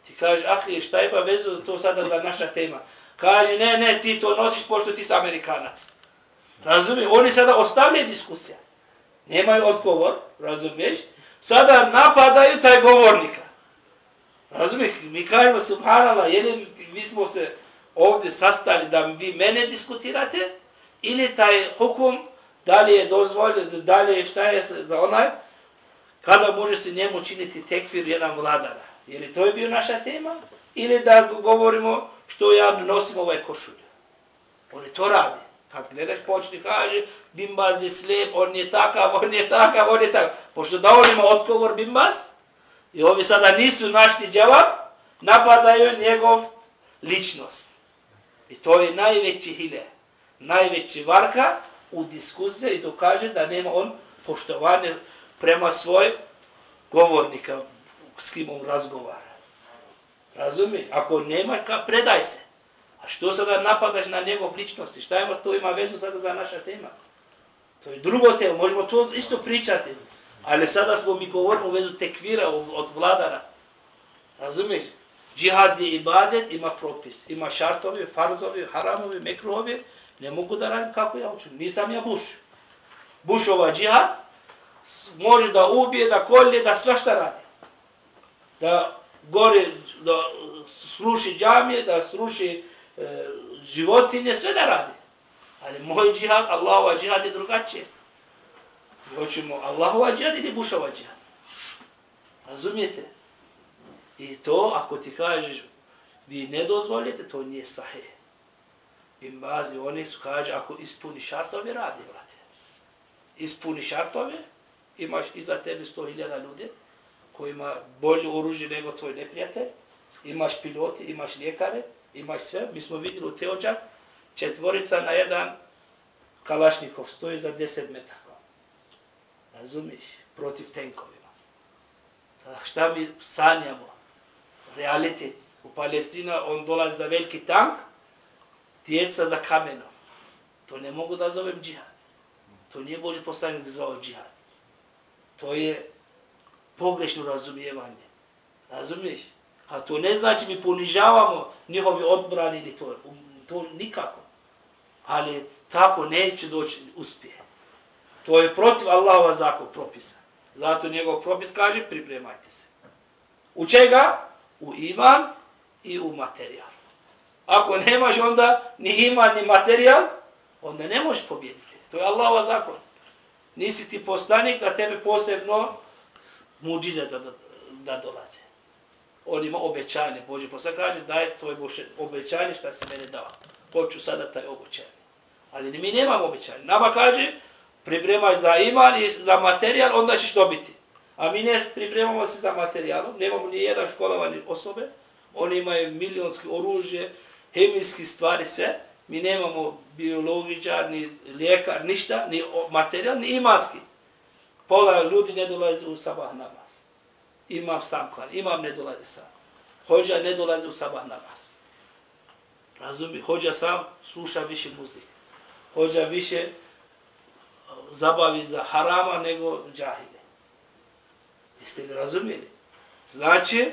Ti kaže, ah, šta je vezu to sada za naša tema? Kaže, ne, ne, ti to nosiš pošto ti si Amerikanac. Razumiješ? Oni sada ostavljaju diskusija. Nemaju odgovor, razumiješ? Sada napadaju taj govornika. Razumiješ? Mi kažemo, subhanallah, jeli mi smo se ovdje sastali da vi mene diskutirate, ili taj hukum, da li je dozvoljeno, da li je šta je za onaj, kada može se njemu činiti tekfir jedan vladara. Je li to je bio naša tema? Ili da govorimo što ja nosim ovaj košulj? Oni to radi. Kad gledaš počne kaže Bimbaz je slijep, on je takav, on je takav, on je takav. Pošto da on ima odgovor Bimbaz, i ovi sada nisu našli djevab, napadaju njegov ličnost. I to je najveći hile, najveći varka u diskusiji i dokaže da nema on poštovanje prema svoj govornika, s kim on razgovara. Razumi? Ako nema, ka, predaj se. A što sada napadaš na njegov ličnosti? Šta ima, to ima vezu sada za naša tema? To je drugo tema, možemo to isto pričati. Ali sada smo mi govorili u vezu tekvira od vladara. Razumiješ? Džihad je ibadet, ima propis. Ima šartovi, farzovi, haramovi, mekrovi. Ne mogu da radim kako ja učim. Nisam ja buš. Bušova džihad može da ubije, da kolje, da sve šta radi da gore, da sluši džamije, da sluši e, životinje, sve da radi. Ali moj džihad, Allahova džihad je drugačije. Hoćemo Allahova džihad ili Bušova džihad. Razumijete? I to, ako ti kažeš, vi ne dozvolite, to nije sahih. Im bazi, oni su kaže, ako ispuni šartove, radi, brate. Ispuni šartove, imaš iza tebe sto hiljada ljudi, koji ima bolje oružje nego tvoj neprijatelj, imaš piloti, imaš ljekare, imaš sve. Mi smo vidjeli u Teođa, četvorica na jedan kalašnikov stoji za 10 metaka. Razumiš? Protiv tenkovima. Sada šta mi sanjamo? Realitet. U Palestina on dolazi za veliki tank, djeca za kamenom. To ne mogu da zovem džihad. To nije Boži poslanik zvao džihad. To je pogrešno razumijevanje. Razumiješ? A to ne znači mi ponižavamo njihovi odbrani ili to. To nikako. Ali tako neće doći uspjeh. To je protiv Allahova zakon propisa. Zato njegov propis kaže pripremajte se. U čega? U iman i u materijal. Ako nemaš onda ni iman ni materijal, onda ne možeš pobjediti. To je Allahova zakon. Nisi ti postanik da tebe posebno muđize da, da, da dolaze. On ima obećanje, Bože posle kaže, daj tvoj Bože obećanje što se mene dao. Hoću sada taj obećanje. Ali mi nemamo obećanje. Nama kaže, pripremaš za iman i za materijal, onda ćeš dobiti. A mi ne pripremamo se za materijalom, nemamo ni jedan školovani osobe, oni imaju milionski oružje, hemijski stvari, sve. Mi nemamo biologičar, ni lijekar, ništa, ni materijal, ni imanski. Pola ljudi ne dolaze u sabah namaz. Imam sam klan, imam ne dolaze sam. Hođa ne dolaze u sabah namaz. Razumi, hođa sam sluša više muzike. Hođa više zabavi za harama nego džahide. Jeste li razumijeli? Znači,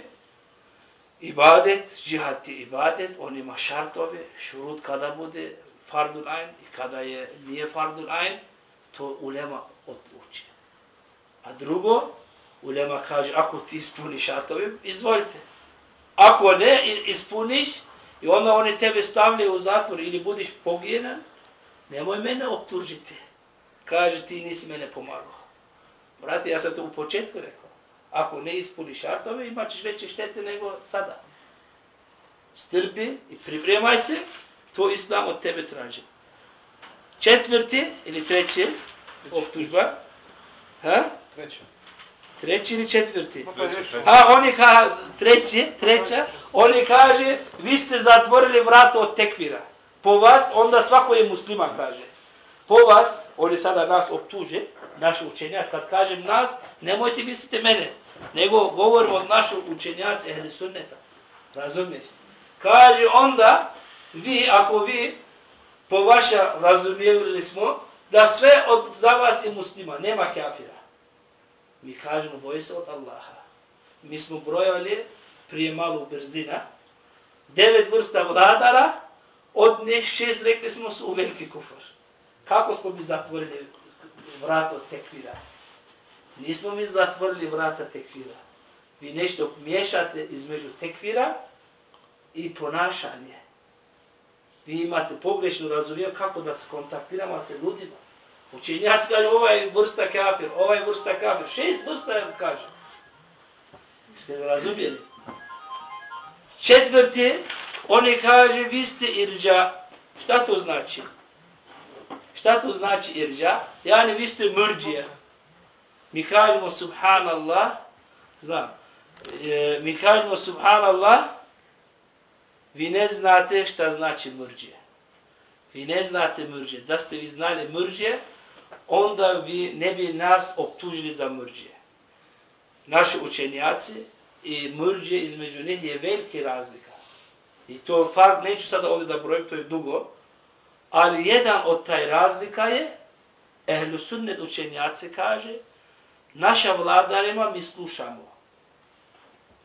ibadet, džihad je ibadet, on ima šartove, šurut kada bude fardul ayn i kada je nije fardul ayn, to ulema odluči. A drugo, ulema kaže, ako ti ispuniš šartove, izvolite. Ako ne ispuniš, i onda oni tebe stavljaju u zatvor ili budiš pogijenan, nemoj mene optužiti. Kaže, ti nisi mene pomagao. Brate, ja sam to u početku rekao. Ako ne ispuniš šartove, imat ćeš veće štete nego sada. strpi i pripremaj se, to islam od tebe traži. Četvrti ili treći optužba, ha? Treće. Treći ili četvrti? Treći, treći. A oni ka treći, treća, oni kaže, vi ste zatvorili vrata od tekvira. Po vas, onda svako je musliman, kaže. Po vas, oni sada nas optuže, naši učenjaci, kad kažem nas, nemojte mislite mene, nego govorimo od naših učenjaci, ehli sunneta. Razumijete? Kaže onda, vi, ako vi, po vaša razumijeli smo, da sve od za vas je muslima, nema kafira. Mi kažemo, boji se od Allaha. Mi smo brojali prije malo brzina, devet vrsta vladara, od njih šest rekli smo su u veliki kufar. Kako smo mi zatvorili vrata od tekvira? Nismo mi zatvorili vrata tekvira. Vi nešto miješate između tekvira i ponašanje. Vi imate pogrešno razumijel kako da se kontaktiramo sa ljudima. Učenjaci kaže ovaj vrsta kafir, ovaj vrsta kafir. Šest vrsta je kaže. Ste li razumijeli? Četvrti, oni kaže vi ste irđa. Šta to znači? Šta to znači irđa? Yani vi ste mrđija. Mi kažemo subhanallah, znam, e, mi kažemo subhanallah, vi ne znate šta znači mrđija. Vi ne znate mrđije. Da ste vi znali mrđije, onda vi ne bi nas optužili za mrđije. Naši učenjaci i mrđije između njih je velike razlika. I to fakt, neću sada ovdje da brojim, to je dugo, ali jedan od taj razlika je, ehlu sunnet učenjaci kaže, naša vladarima mi slušamo.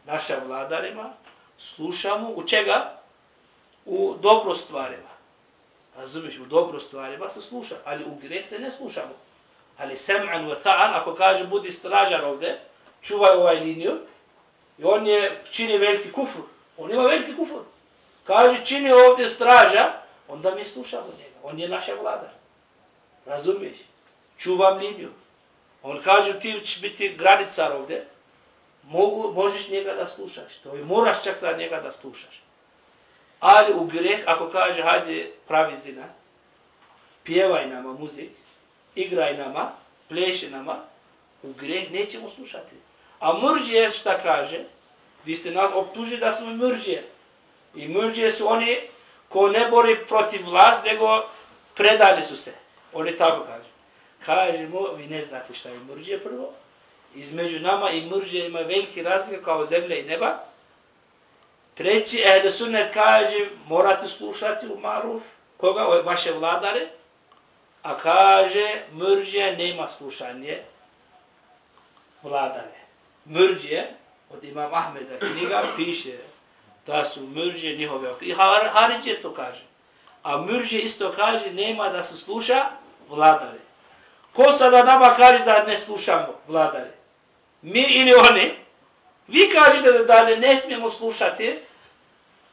Naša vladarima slušamo u čega? U dobro stvarima. Razumiješ, u dobro stvarima se sluša, ali u greh se ne slušamo. Ali sem'an wa ta'an, ako kaže budi stražar ovde, čuvaj ovaj liniju, i on je čini veliki kufur. On ima veliki kufur. Kaže čini ovdje straža, onda mi slušamo njega. On je naša vladar. Razumiješ? Čuvam liniju. On kaže ti će biti granicar ovdje, mogu, možeš njega da slušaš. To je moraš čak da njega da slušaš. Ali u greh, ako kaže, hajde pravi zina, pjevaj nama muzik, igraj nama, pleši nama, u greh nećemo slušati. A mržije šta kaže? Vi ste nas optužili da smo mržije. I mržije su oni ko ne bori protiv vlast, nego predali su se. Oni tako kaže. Kažemo, vi ne znate šta je mržije prvo. Između nama i mržije ima veliki razlika kao zemlja i neba. Treći, ehle sunnet kaže, morate slušati u koga? Ove vaše vladare. A kaže, mržije nema slušanje vladare. Mržije, od imam Ahmeda knjiga, piše Тоа су мурџи нивови И Хариџе то каже. А мрже исто каже нема да се слуша владари. Ко сада нама каже да не слушамо владаре? Ми или они? Ви кажете да, да не, не смемо слушати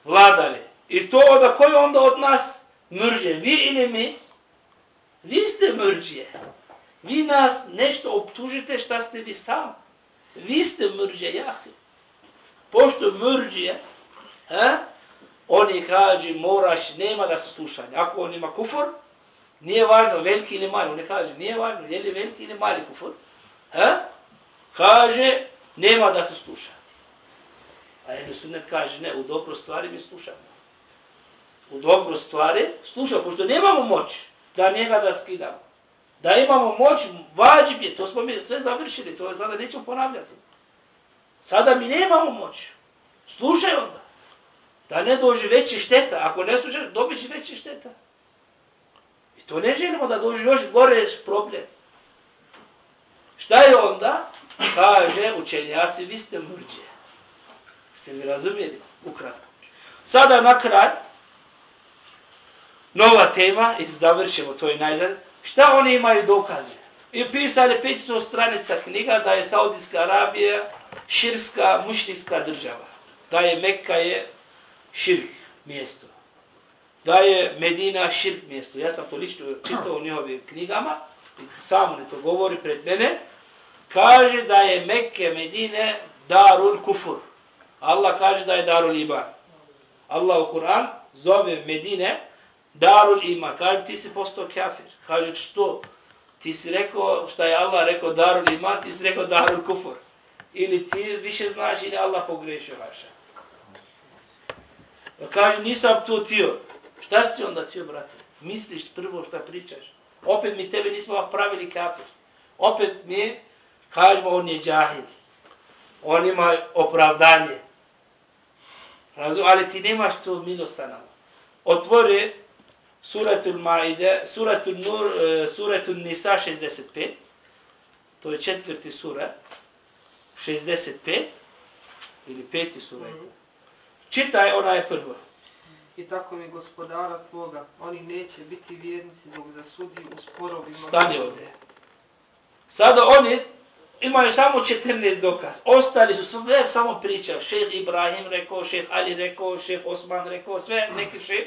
владаре. И то од кој онда од нас мрже? Ви или ми? Ви сте мрже, Ви нас нешто обтужите што сте ви сам. Ви сте мрже, јахи. Пошто мрже. He, oni kaže moraš, nema da se slušanje. Ako on ima kufur, nije važno veliki ili mali. On kaže, nije važno, je li veliki ili mali kufur. He? Kaže, nema da se sluša. A jedno sunnet kaže, ne, u dobro stvari mi slušamo. U dobro stvari slušamo, pošto nemamo moć da njega da skidamo. Da imamo moć, vađib je, to smo mi sve završili, to sada nećemo ponavljati. Sada mi nemamo moć. Slušaj onda. Da ne dođe veće šteta. Ako ne slušaš, dobit će veće šteta. I to ne želimo da dođe još gore problem. Šta je onda? Kaže učenjaci, vi ste mrđe. Ste mi razumijeli? Ukratko. Sada na kraj, nova tema, i završimo to i najzad. Šta oni imaju dokaze? I pisali 500 stranica knjiga da je Saudijska Arabija širska, mušlijska država. Da je Mekka je širk mjesto. Da je Medina širk mjesto. Ja sam to lično čitao u njihovim knjigama, samo ne to govori pred mene, kaže da je Mekke, Medine, darul kufur. Allah kaže da je darul iman. Allah u Kur'an zove Medine Darul Iman. Kaže, ti si postao kafir. Kaže, što? Ti si rekao, šta je Allah rekao Darul Iman, ti si rekao Darul Kufur. Ili ti više znaš, ili Allah pogrešio vaša. Pa kaže, nisam to tio. Šta si onda tio, brate? Misliš prvo šta pričaš? Opet mi tebe nismo pravili kafir. Opet mi kažemo, on je džahil. On ima opravdanje. Razum, ali ti nemaš to milost na nama. Otvori suratul Maide, suratul Nur, e, suratul Nisa 65. To je četvrti sura. 65. Ili peti sura. Mm. Čitaj, ona je prva. I tako mi gospodara tvoga, oni neće biti vjernici dok zasudi u sporovima. Stani ovdje. Sada oni imaju samo 14 dokaz. Ostali su sve samo priča. Šeh Ibrahim rekao, šeh Ali rekao, šeh Osman rekao, sve neki šeh.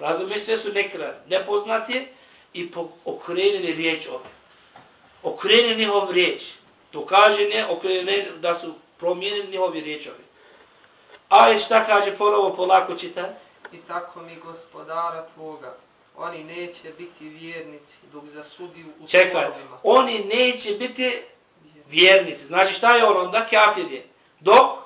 Razumije, sve su nekra nepoznati i okrenili riječ ove. Okrenili njihov riječ. Ne, okrenili da su promijenili njihovi riječovi. A šta kaže ponovo polako čitaj? I tako mi gospodara tvoga, oni neće biti vjernici dok zasudi u Čekaj, sporovima. oni neće biti vjernici. Znači šta je on onda? Kafir je. Dok?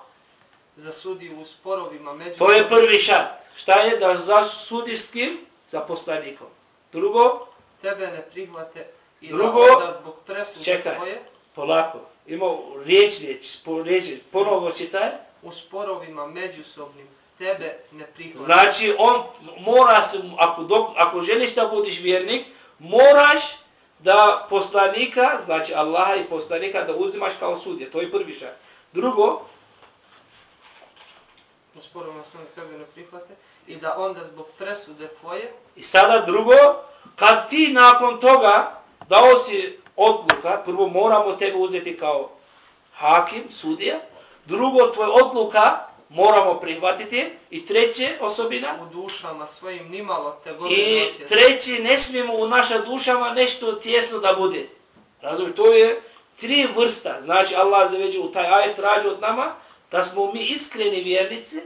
Zasudi u sporovima među... To je prvi šart. Šta je da zasudiš s kim? Za poslanikom. Drugo? Tebe ne prihvate i Drugo, da zbog presude čekaj, tvoje... polako. Imao riječ, riječ, po, riječ, ponovo čitaj. U sporovima međusobnim tebe ne prihvata. Znači, on mora se, ako, dok, ako želiš da budiš vjernik, moraš da poslanika, znači Allaha i poslanika, da uzimaš kao sudje. To je prvi šar. Drugo, u sporovima međusobnim tebe ne prihvate i da onda zbog presude tvoje... I sada drugo, kad ti nakon toga dao si odluka, prvo moramo tebe uzeti kao hakim, sudija, drugo, tvoj odluka moramo prihvatiti. I treće osobina. U dušama svojim nimalo te godine I treći, ne smijemo u naša dušama nešto tjesno da bude. Razumije, to je tri vrsta. Znači, Allah zaveđe u taj ajet rađe od nama da smo mi iskreni vjernici.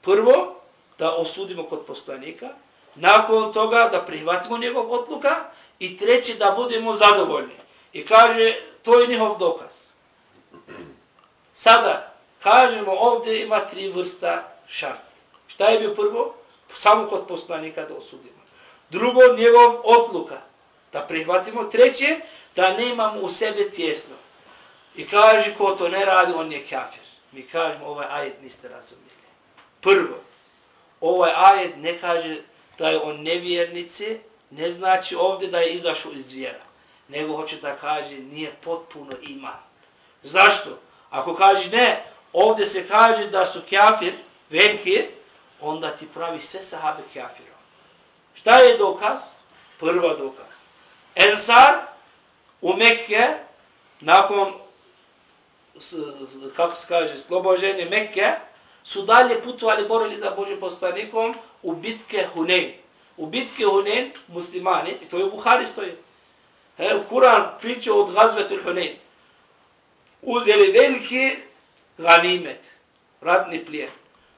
Prvo, da osudimo kod poslanika. Nakon toga, da prihvatimo njegov odluka. I treći, da budemo zadovoljni. I kaže, to je njihov dokaz. Sada, kažemo ovdje ima tri vrsta šarta. Šta je bio prvo? Samo kod poslanika da osudimo. Drugo, njegov odluka. Da prihvatimo. Treće, da nemamo u sebe tjesno. I kaže, ko to ne radi, on je kafir. Mi kažemo, ovaj ajet niste razumijeli. Prvo, ovaj ajet ne kaže da je on nevjernici, ne znači ovdje da je izašao iz vjera. Nego hoće da kaže, nije potpuno iman. Zašto? Ako kaže ne, ovdje se kaže da su kafir, veliki, onda ti pravi sve sahabe kafirom. Šta je dokaz? Prva dokaz. Ensar u Mekke, nakon, kako se kaže, sloboženje Mekke, su dalje putovali, borili za Božim postanikom u bitke Hunen. U bitke Hunen, muslimani, i to je u Buhari stoji, He, Kur'an priča od Gazvetul Hunen. Uzeli veliki ganimet, ratni plijen.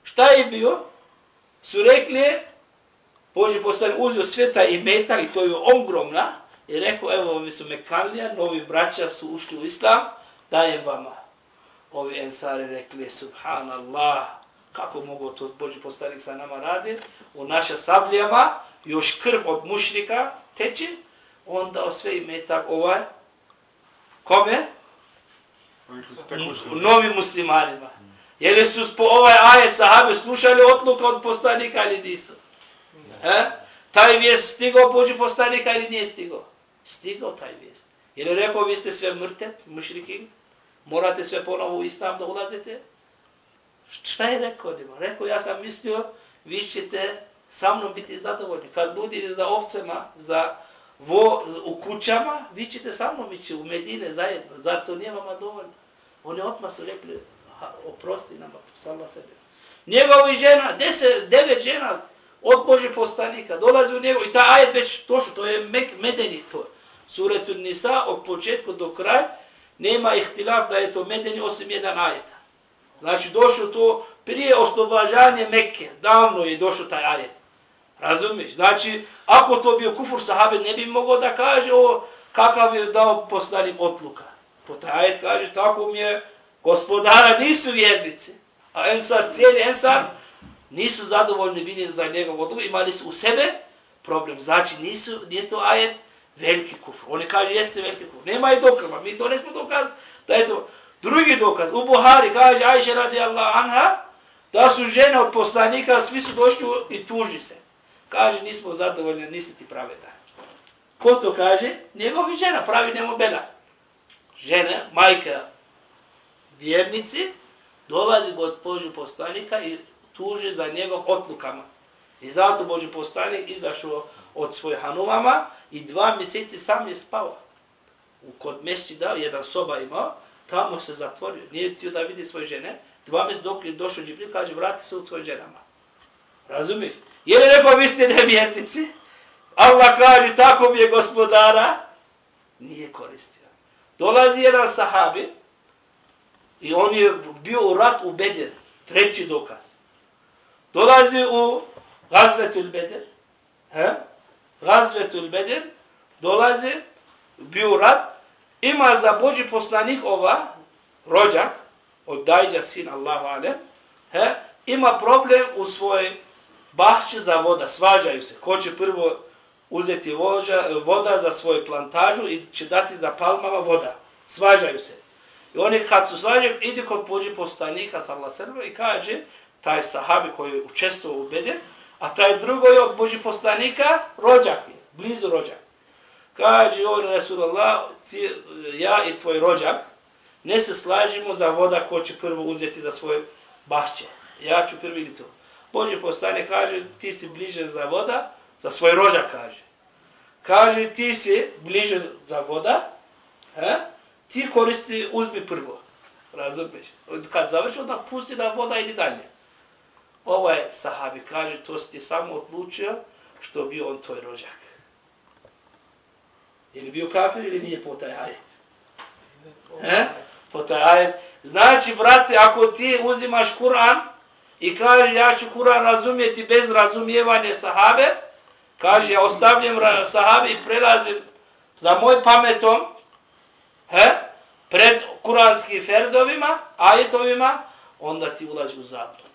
Šta je bio? Su rekli, Boži poslan uzio sveta i meta i to je ogromna i rekao, evo ovi su Mekanlija, novi braća su ušli u islam, dajem vama. Ovi ensari rekli, subhanallah, kako mogu to Boži poslanik sa nama radi, u naša sabljama, još krv od mušrika teče, onda o sve i metak ovaj, kome? Novim muslimanima. Je su po ovaj ajet sahabe slušali odluka od poslanika ili nisu? E? Taj vijest stigao Boži poslanika ili nije stigao? Stigao taj vijest. Je rekao vi ste sve mrte, mušriki? Morate sve ponovo u islam da ulazite? Šta je rekao njima? Rekao ja sam mislio vi ćete sa mnom biti zadovoljni. Kad budete za ovcema, za vo, u kućama, vi ćete sa mnom ići u Medine zajedno. Zato nije vama dovoljno. Oni odmah su rekli, oprosti nam, salva sebe. Njegovi žena, deset, devet žena od Bože postanika, dolazi u njegov, i ta ajet već tošu, to je mek, medeni to. Suretu Nisa, od početka do kraja, nema ihtilaf da je to medeni osim jedan ajeta. Znači došlo to prije oslobađanje Mekke, davno je došlo taj ajet. Razumiješ? Znači, ako to bio kufur sahabe, ne bi mogao da kaže o kakav je dao poslanik otluka. Potajet kaže, tako mi je gospodara, nisu vjernici. A Ensar, cijeli Ensar, nisu zadovoljni bili za njegov odluku, imali su u sebe problem. Znači, nisu, nije to ajet veliki kufr. Oni kaže, jeste veliki kufr. Nema i dokaza, mi to nesmo dokaz, da je to drugi dokaz. U Buhari kaže, ajše radi Allah anha, da su žene od poslanika, svi su došli i tuži se. Kaže, nismo zadovoljni, nisi ti pravedan. Ko to kaže? Njegovi žena, pravi nemo bela. Žena, majka, vjernici, dolazi god Božju postanika i tuži za njegov otlukama. I zato Božji postanik izašao od svoje hanumama i dva mjeseci sam je spao. U kod mjesti dao, jedan soba imao, tamo se zatvorio. Nije tio da vidi svoje žene. Dva mjeseci dok je došao Džibril, kaže, vrati se u svoje ženama. Razumiješ? Je li rekao, vi ste nevjernici? Allah kaže, tako mi je gospodara. Nije koristio. Dolazi jedan sahabi i on je bio u rat u Beder. Treći dokaz. Dolazi u Gazvetul Beder. He? Gazvetul Beder. Dolazi, bio u rat. Ima za Boži poslanik ova, rođak, od Dajđa sin Allahu alem, he? ima problem u svojoj bahći za voda, svađaju se. Ko će prvo uzeti vođa, voda za svoju plantažu i će dati za palmama voda. Svađaju se. I oni kad su svađaju, ide kod pođe postanika sallallahu i kaže, taj sahabi koji je učestvo u Bedir, a taj drugo je od Boži postanika rođak je, blizu rođak. Kaže, o Resulallah, ti, ja i tvoj rođak, ne se slažimo za voda ko će prvo uzeti za svoje bahće. Ja ću prvi ili to. Boži postane kaže, ti si bliže za voda, za svoj rođak kaže. Kaže, ti si bliže za voda, he? ti koristi, uzmi prvo. Razumiješ? Kad završi, onda pusti da voda ili dalje. Ovaj sahabi kaže, to si ti samo odlučio što bio on tvoj rođak. Je li bio kafir ili nije po taj ajet? He? Po taj ajet. Znači, brate, ako ti uzimaš Kur'an i kaže, ja ću Kur'an razumjeti bez razumijevanja sahabe, kaže, ja ostavljam sahabe i prelazim za moj pametom, he? pred kuranskim ferzovima, ajetovima, onda ti ulazi u zablud.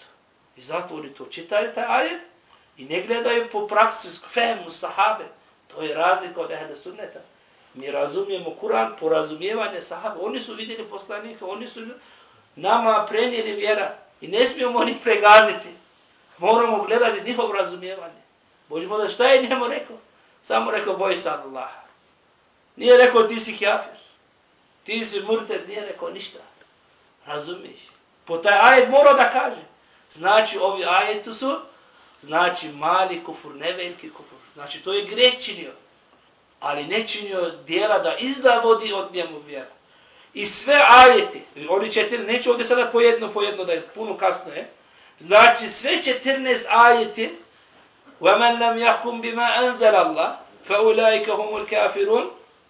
I zato oni to čitaju, taj ajet, i ne gledaju po praksi fehmu sahabe. To je razlika od ehde sunneta. Mi razumijemo Kur'an po razumijevanje sahabe. Oni su vidjeli poslanika, oni su nama prenijeli vjera. I ne smijemo oni pregaziti. Moramo gledati njihov razumijevanje. Boži da šta je njemu rekao? Samo rekao, boj se Allaha. Nije rekao, ti si kjafir. Ti si murted, nije rekao ništa. Razumiješ? Po taj ajet mora da kaže. Znači, ovi ajetu su, znači, mali kufur, ne veliki kufur. Znači, to je greh činio. Ali ne činio dijela da izdavodi od njemu vjera. I sve ajeti, oni četiri, neću ovdje sada pojedno, pojedno, da je puno kasno je. Znači, sve četirnest ajeti, وَمَنْ لَمْ يَحْكُمْ بِمَا أَنْزَلَ اللَّهِ فَأُولَٰئِكَ هُمُ الْكَافِرُونَ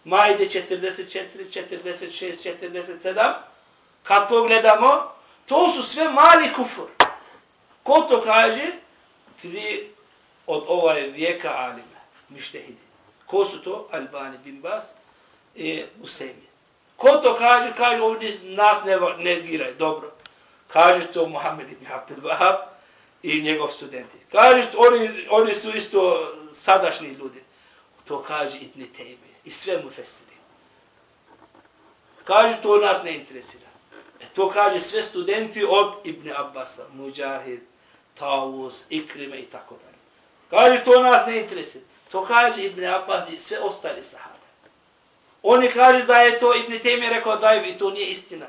Majde 44, 46, 47. Kad to gledamo, to su sve mali kufur. Ko to kaže? Tri od ovaj vijeka alime, mištehidi. Ko su to? Albani bin Bas i Usemi. Ko to kaže? Kaže, ovdje nas ne, ne giraj, dobro. Kaže to Muhammed ibn Abdel Wahab i njegov studenti. Kaže, oni, oni su isto sadašnji ljudi. To kaže Ibn Taymi i sve mu fesiri. Kaže, to nas ne interesira. E to kaže sve studenti od Ibn Abbasa, Mujahid, Tavus, Ikrime i tako dalje. Kaže, to nas ne interesira. To kaže Ibn Abbas i sve ostali sahabi. Oni kaže da je to Ibn Taymi rekao da je to nije istina.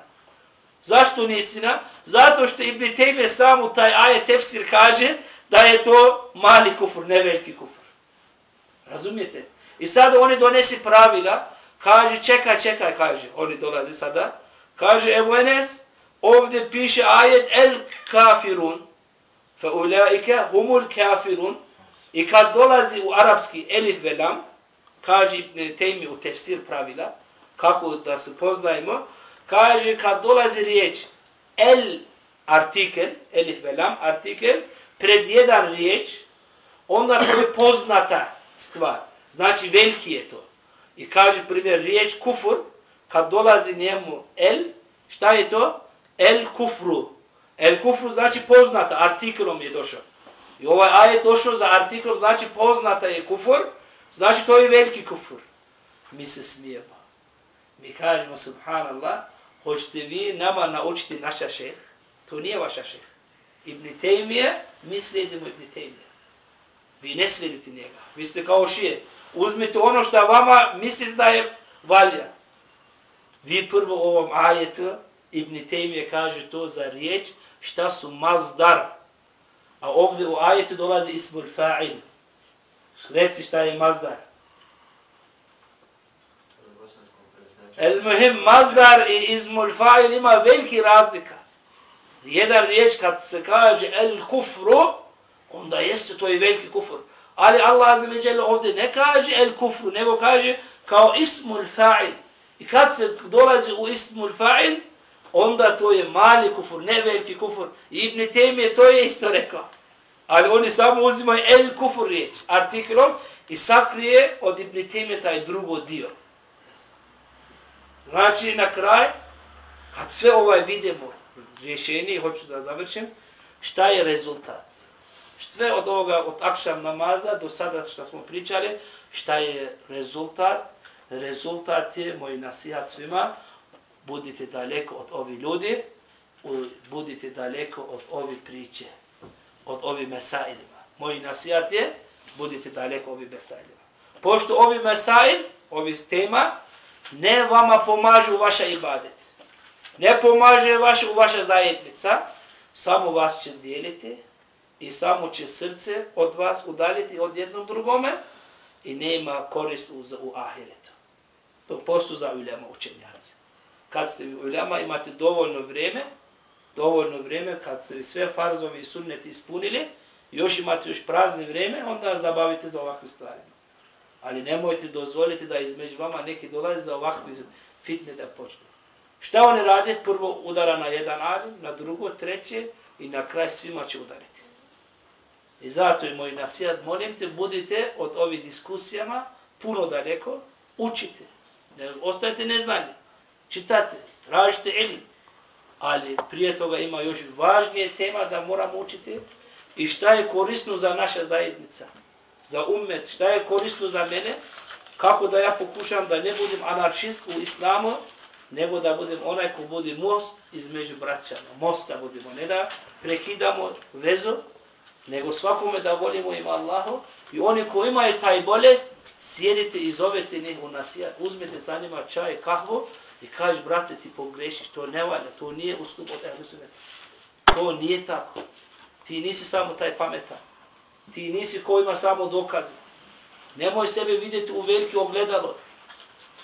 Zašto nije istina? Zato što Ibn Taymi sam u taj ajet tefsir kaže da je to mali kufur, ne veliki kufur. Razumijete? I sada oni donesi pravila, kaže čekaj, čekaj, kaže, oni dolazi sada, kaže Ebu Enes, ovdje piše ajet el kafirun, fa ulaike humul kafirun i kad dolazi u arapski elif velam kaže Ibn Taymi u tefsir pravila kako da se poznajemo kaže kad dolazi riječ el artikel, elif velam, artikel, pred jedan riječ, onda to je poznata stvar. Znači, veliki je to. I kaže, primjer, riječ kufur, kad dolazi njemu el, šta je to? El kufru. El kufru znači poznata, artiklom je došao. I ovaj ajet došao za artiklom, znači poznata je kufur, znači to je veliki kufur. Mi se smijemo. Mi kažemo, subhanallah, hoćete vi nama naučiti naša šeh? To nije vaša šeh. Ibn Taymiye, mi slijedimo Ibn Taymiye. Vi ne slijedite njega. Vi ste kao šije. Uzmite ono što vama mislite da je valja. Vi prvo u ovom ajetu, Ibn Taymiye kaže to za riječ, šta su mazdar. A ovdje u ajetu dolazi ismul fa'il. Reci šta je mazdar. El muhim mazdar i ismul fa'il ima veliki razlika. Jedan riječ kad se kaže el kufru, onda jeste to je veliki kufr. Ali Allah azze ve celle ovdje ne kaže el kufru, nego kaže kao ismul fa'il. I kad se dolazi u ismul fa'il, onda to je mali kufur, ne veliki kufur. Ibn Taymiye to je isto rekao. Ali oni samo uzimaju el kufur riječ, artiklom, i sakrije od Ibn Taymiye taj drugo dio. Znači, na kraj, kad sve ovaj vidimo, rješenje, hoću da završim, šta je rezultat? Sve od ovoga, od akšam namaza do sada što smo pričali, šta je rezultat? Rezultat je, moj nasijat svima, budite daleko od ovi ljudi, budite daleko od ovi priče, od ovih mesailima. Moji nasijat je, budite daleko od ovi mesailima. Pošto ovi mesail, ovi tema, ne vama pomažu u vaša ibadet. Ne pomaže vaš, u vaša zajednica, samo vas će dijeliti i samo će srce od vas udaljiti od jednom drugome i nema korist u, u ahiretu. To postu za ulema učenjaci kad ste ulema imate dovoljno vrijeme, dovoljno vrijeme kad se sve farzovi i sunneti ispunili, još imate još prazne vrijeme, onda zabavite za ovakve stvari. Ali nemojte dozvoliti da između vama neki dolazi za ovakve fitne da počne. Šta oni rade? Prvo udara na jedan alim, na drugo, treće i na kraj svima će udariti. I zato je moj nasijad, molim te, budite od ovih diskusijama puno daleko, učite. Ne, ostajte neznanje čitate, tražite ilm, ali prije toga ima još važnije tema da moramo učiti i šta je korisno za naša zajednica, za umet, šta je korisno za mene, kako da ja pokušam da ne budem anaršist u islamu, nego da budem onaj ko budi most između braćana. Mosta budemo, ne da prekidamo vezu, nego svakome da volimo ima Allahu i oni ko imaju taj bolest, sjedite i zovete njih u nasijat, uzmete sa njima čaj, kahvu, I kaže, brate, ti pogrešiš, to ne valja, to nije ustup od ehlu sunneta. To nije tako. Ti nisi samo taj pametan. Ti nisi ko ima samo dokaze. Nemoj sebe vidjeti u veliki ogledalo.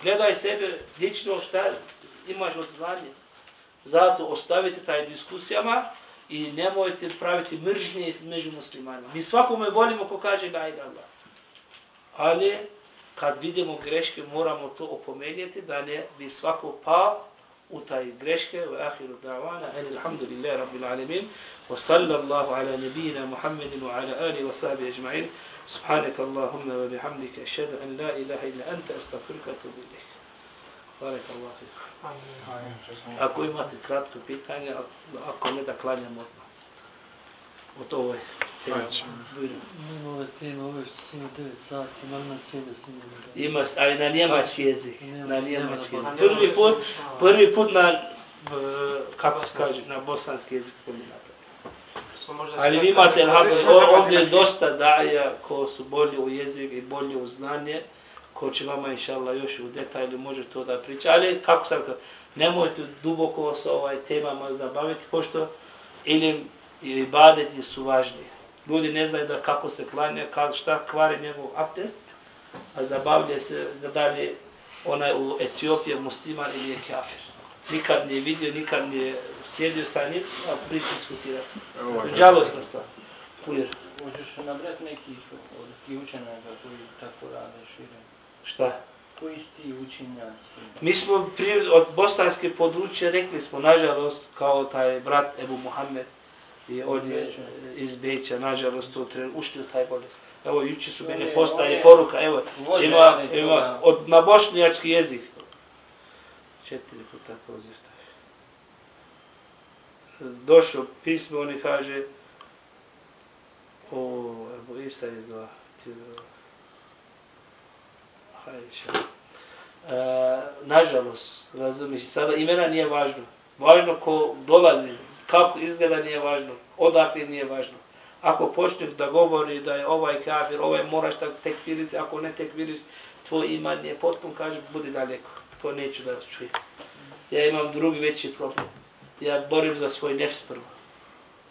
Gledaj sebe lično šta imaš od znanja. Zato ostavite taj diskusijama i nemojte praviti mržnje među muslimanima. Mi svakome volimo ko kaže la ilaha Ali kad vidimo greške, moramo to opomenjati da ne bi svako pao u taj greške. Wa ahiru da'wana, alhamdulillahi rabbil alamin, wa sallallahu ala nabijina Muhammedin wa ala ali wa sahbihi ajma'in. سبحانك اللهم وبحمدك أشهد أن لا إله إلا أنت أستغفرك وأتوب إليك. بارك الله فيك. Ako imate kratko pitanje, ako ne da klanjamo odmah. O to ovo je. Nema ove teme, ove što si ima 9 sati, ima na cijelu si ima. Ima, ali na njemački jezik. Na njemački jezik. Prvi put, prvi put na, kako se kaže, na bosanski jezik spominati. Ali vi imate, ovdje je dosta daja ko su bolji u jezik i bolji u znanje, ko će vama, inša Allah, još u detalju može to da priča. Ali, kako sam kao, nemojte duboko sa ovaj temama zabaviti, pošto ili i ibadeti su važnije. Ljudi ne znaju da kako se klanja, kad, šta kvari njegov abdest, a zabavlja se da dalje onaj u Etiopiji musliman ili je kafir. Nikad nije vidio, nikad nije sjedio sa njim, a priti diskutirati. Žalostna stvar. Pulir. Možeš nabrat neki od tih učenaka koji tako rade šire? Šta? Koji su ti učenjaci? Mi smo pri, od bosanske područje rekli smo, nažalost, kao taj brat Ebu Muhammed, i on je iz Beća, nažalost, to treba ušli u taj bolest. Evo, juče su mene je poruka, evo, ima, ima, od, na bošnjački jezik. Četiri puta također. Došao pismo, oni kaže, o, evo, Isa je zva, ti, hajde. E, nažalost, razumiješ, sada imena nije važno. Važno ko dolazi, kako izgleda nije važno, odakle nije važno. Ako počneš da govori da je ovaj kafir, ovaj moraš da tekfiriti, ako ne tekfiriš, tvoj iman je potpun, kaže, budi daleko. To neću da čujem. Ja imam drugi veći problem. Ja borim za svoj nefs prvo.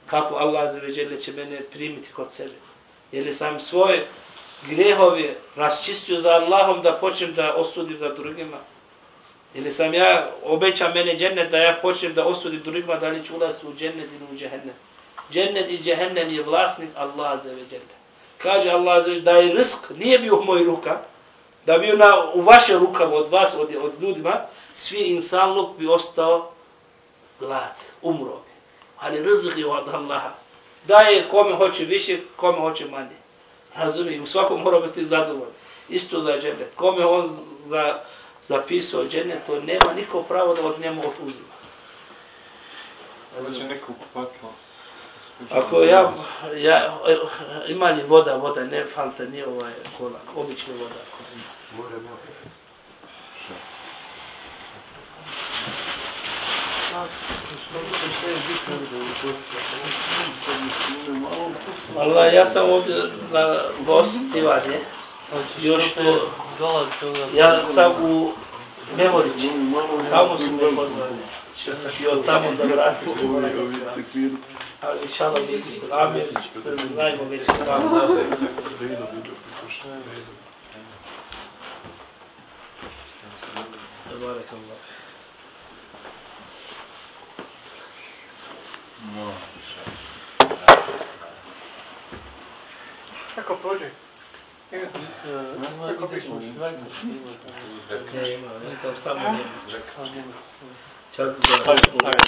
Kako Allah zaveđele će mene primiti kod sebe. Jer sam svoje grehove raščistio za Allahom da počnem da osudim za drugima. Ili sam ja, obećam mene džennet da ja počnem da osudim drugima da li ću ulaziti u džennet ili u džehennem. Džennet i džehennem je vlasnik Allah za veđele. Kaže Allah za da je risk, nije bio u moj ruka, da bio na, u vaše rukama od vas, od, od ljudima, svi insanluk bi ostao glad, umro bi. Ali rizik je od Allaha. Daje kome hoće više, kome hoće manje. Razumije, u svakom mora biti zadovoljno. Isto za džennet. Kome on za, zapisao džennet, to nema niko pravo da od njemu oduzima. Hoće neko patlo. Ako ja, ja, ima li voda, voda, ne fanta, nije ovaj kola, obična voda. ako ima. Allah, ja sam ovdje na gostivanje. Još to-. Ja sam u Memorići. Tamo su me pozvali. I od tamo da vratim se u gostivanje. Ali šala biti. Amin. Se znajmo već tamo. Barek Allah. Kako prođe? Ima idemo, dvajca snima. Ne, ima, ja sam samo njemu. A nema. Čak za...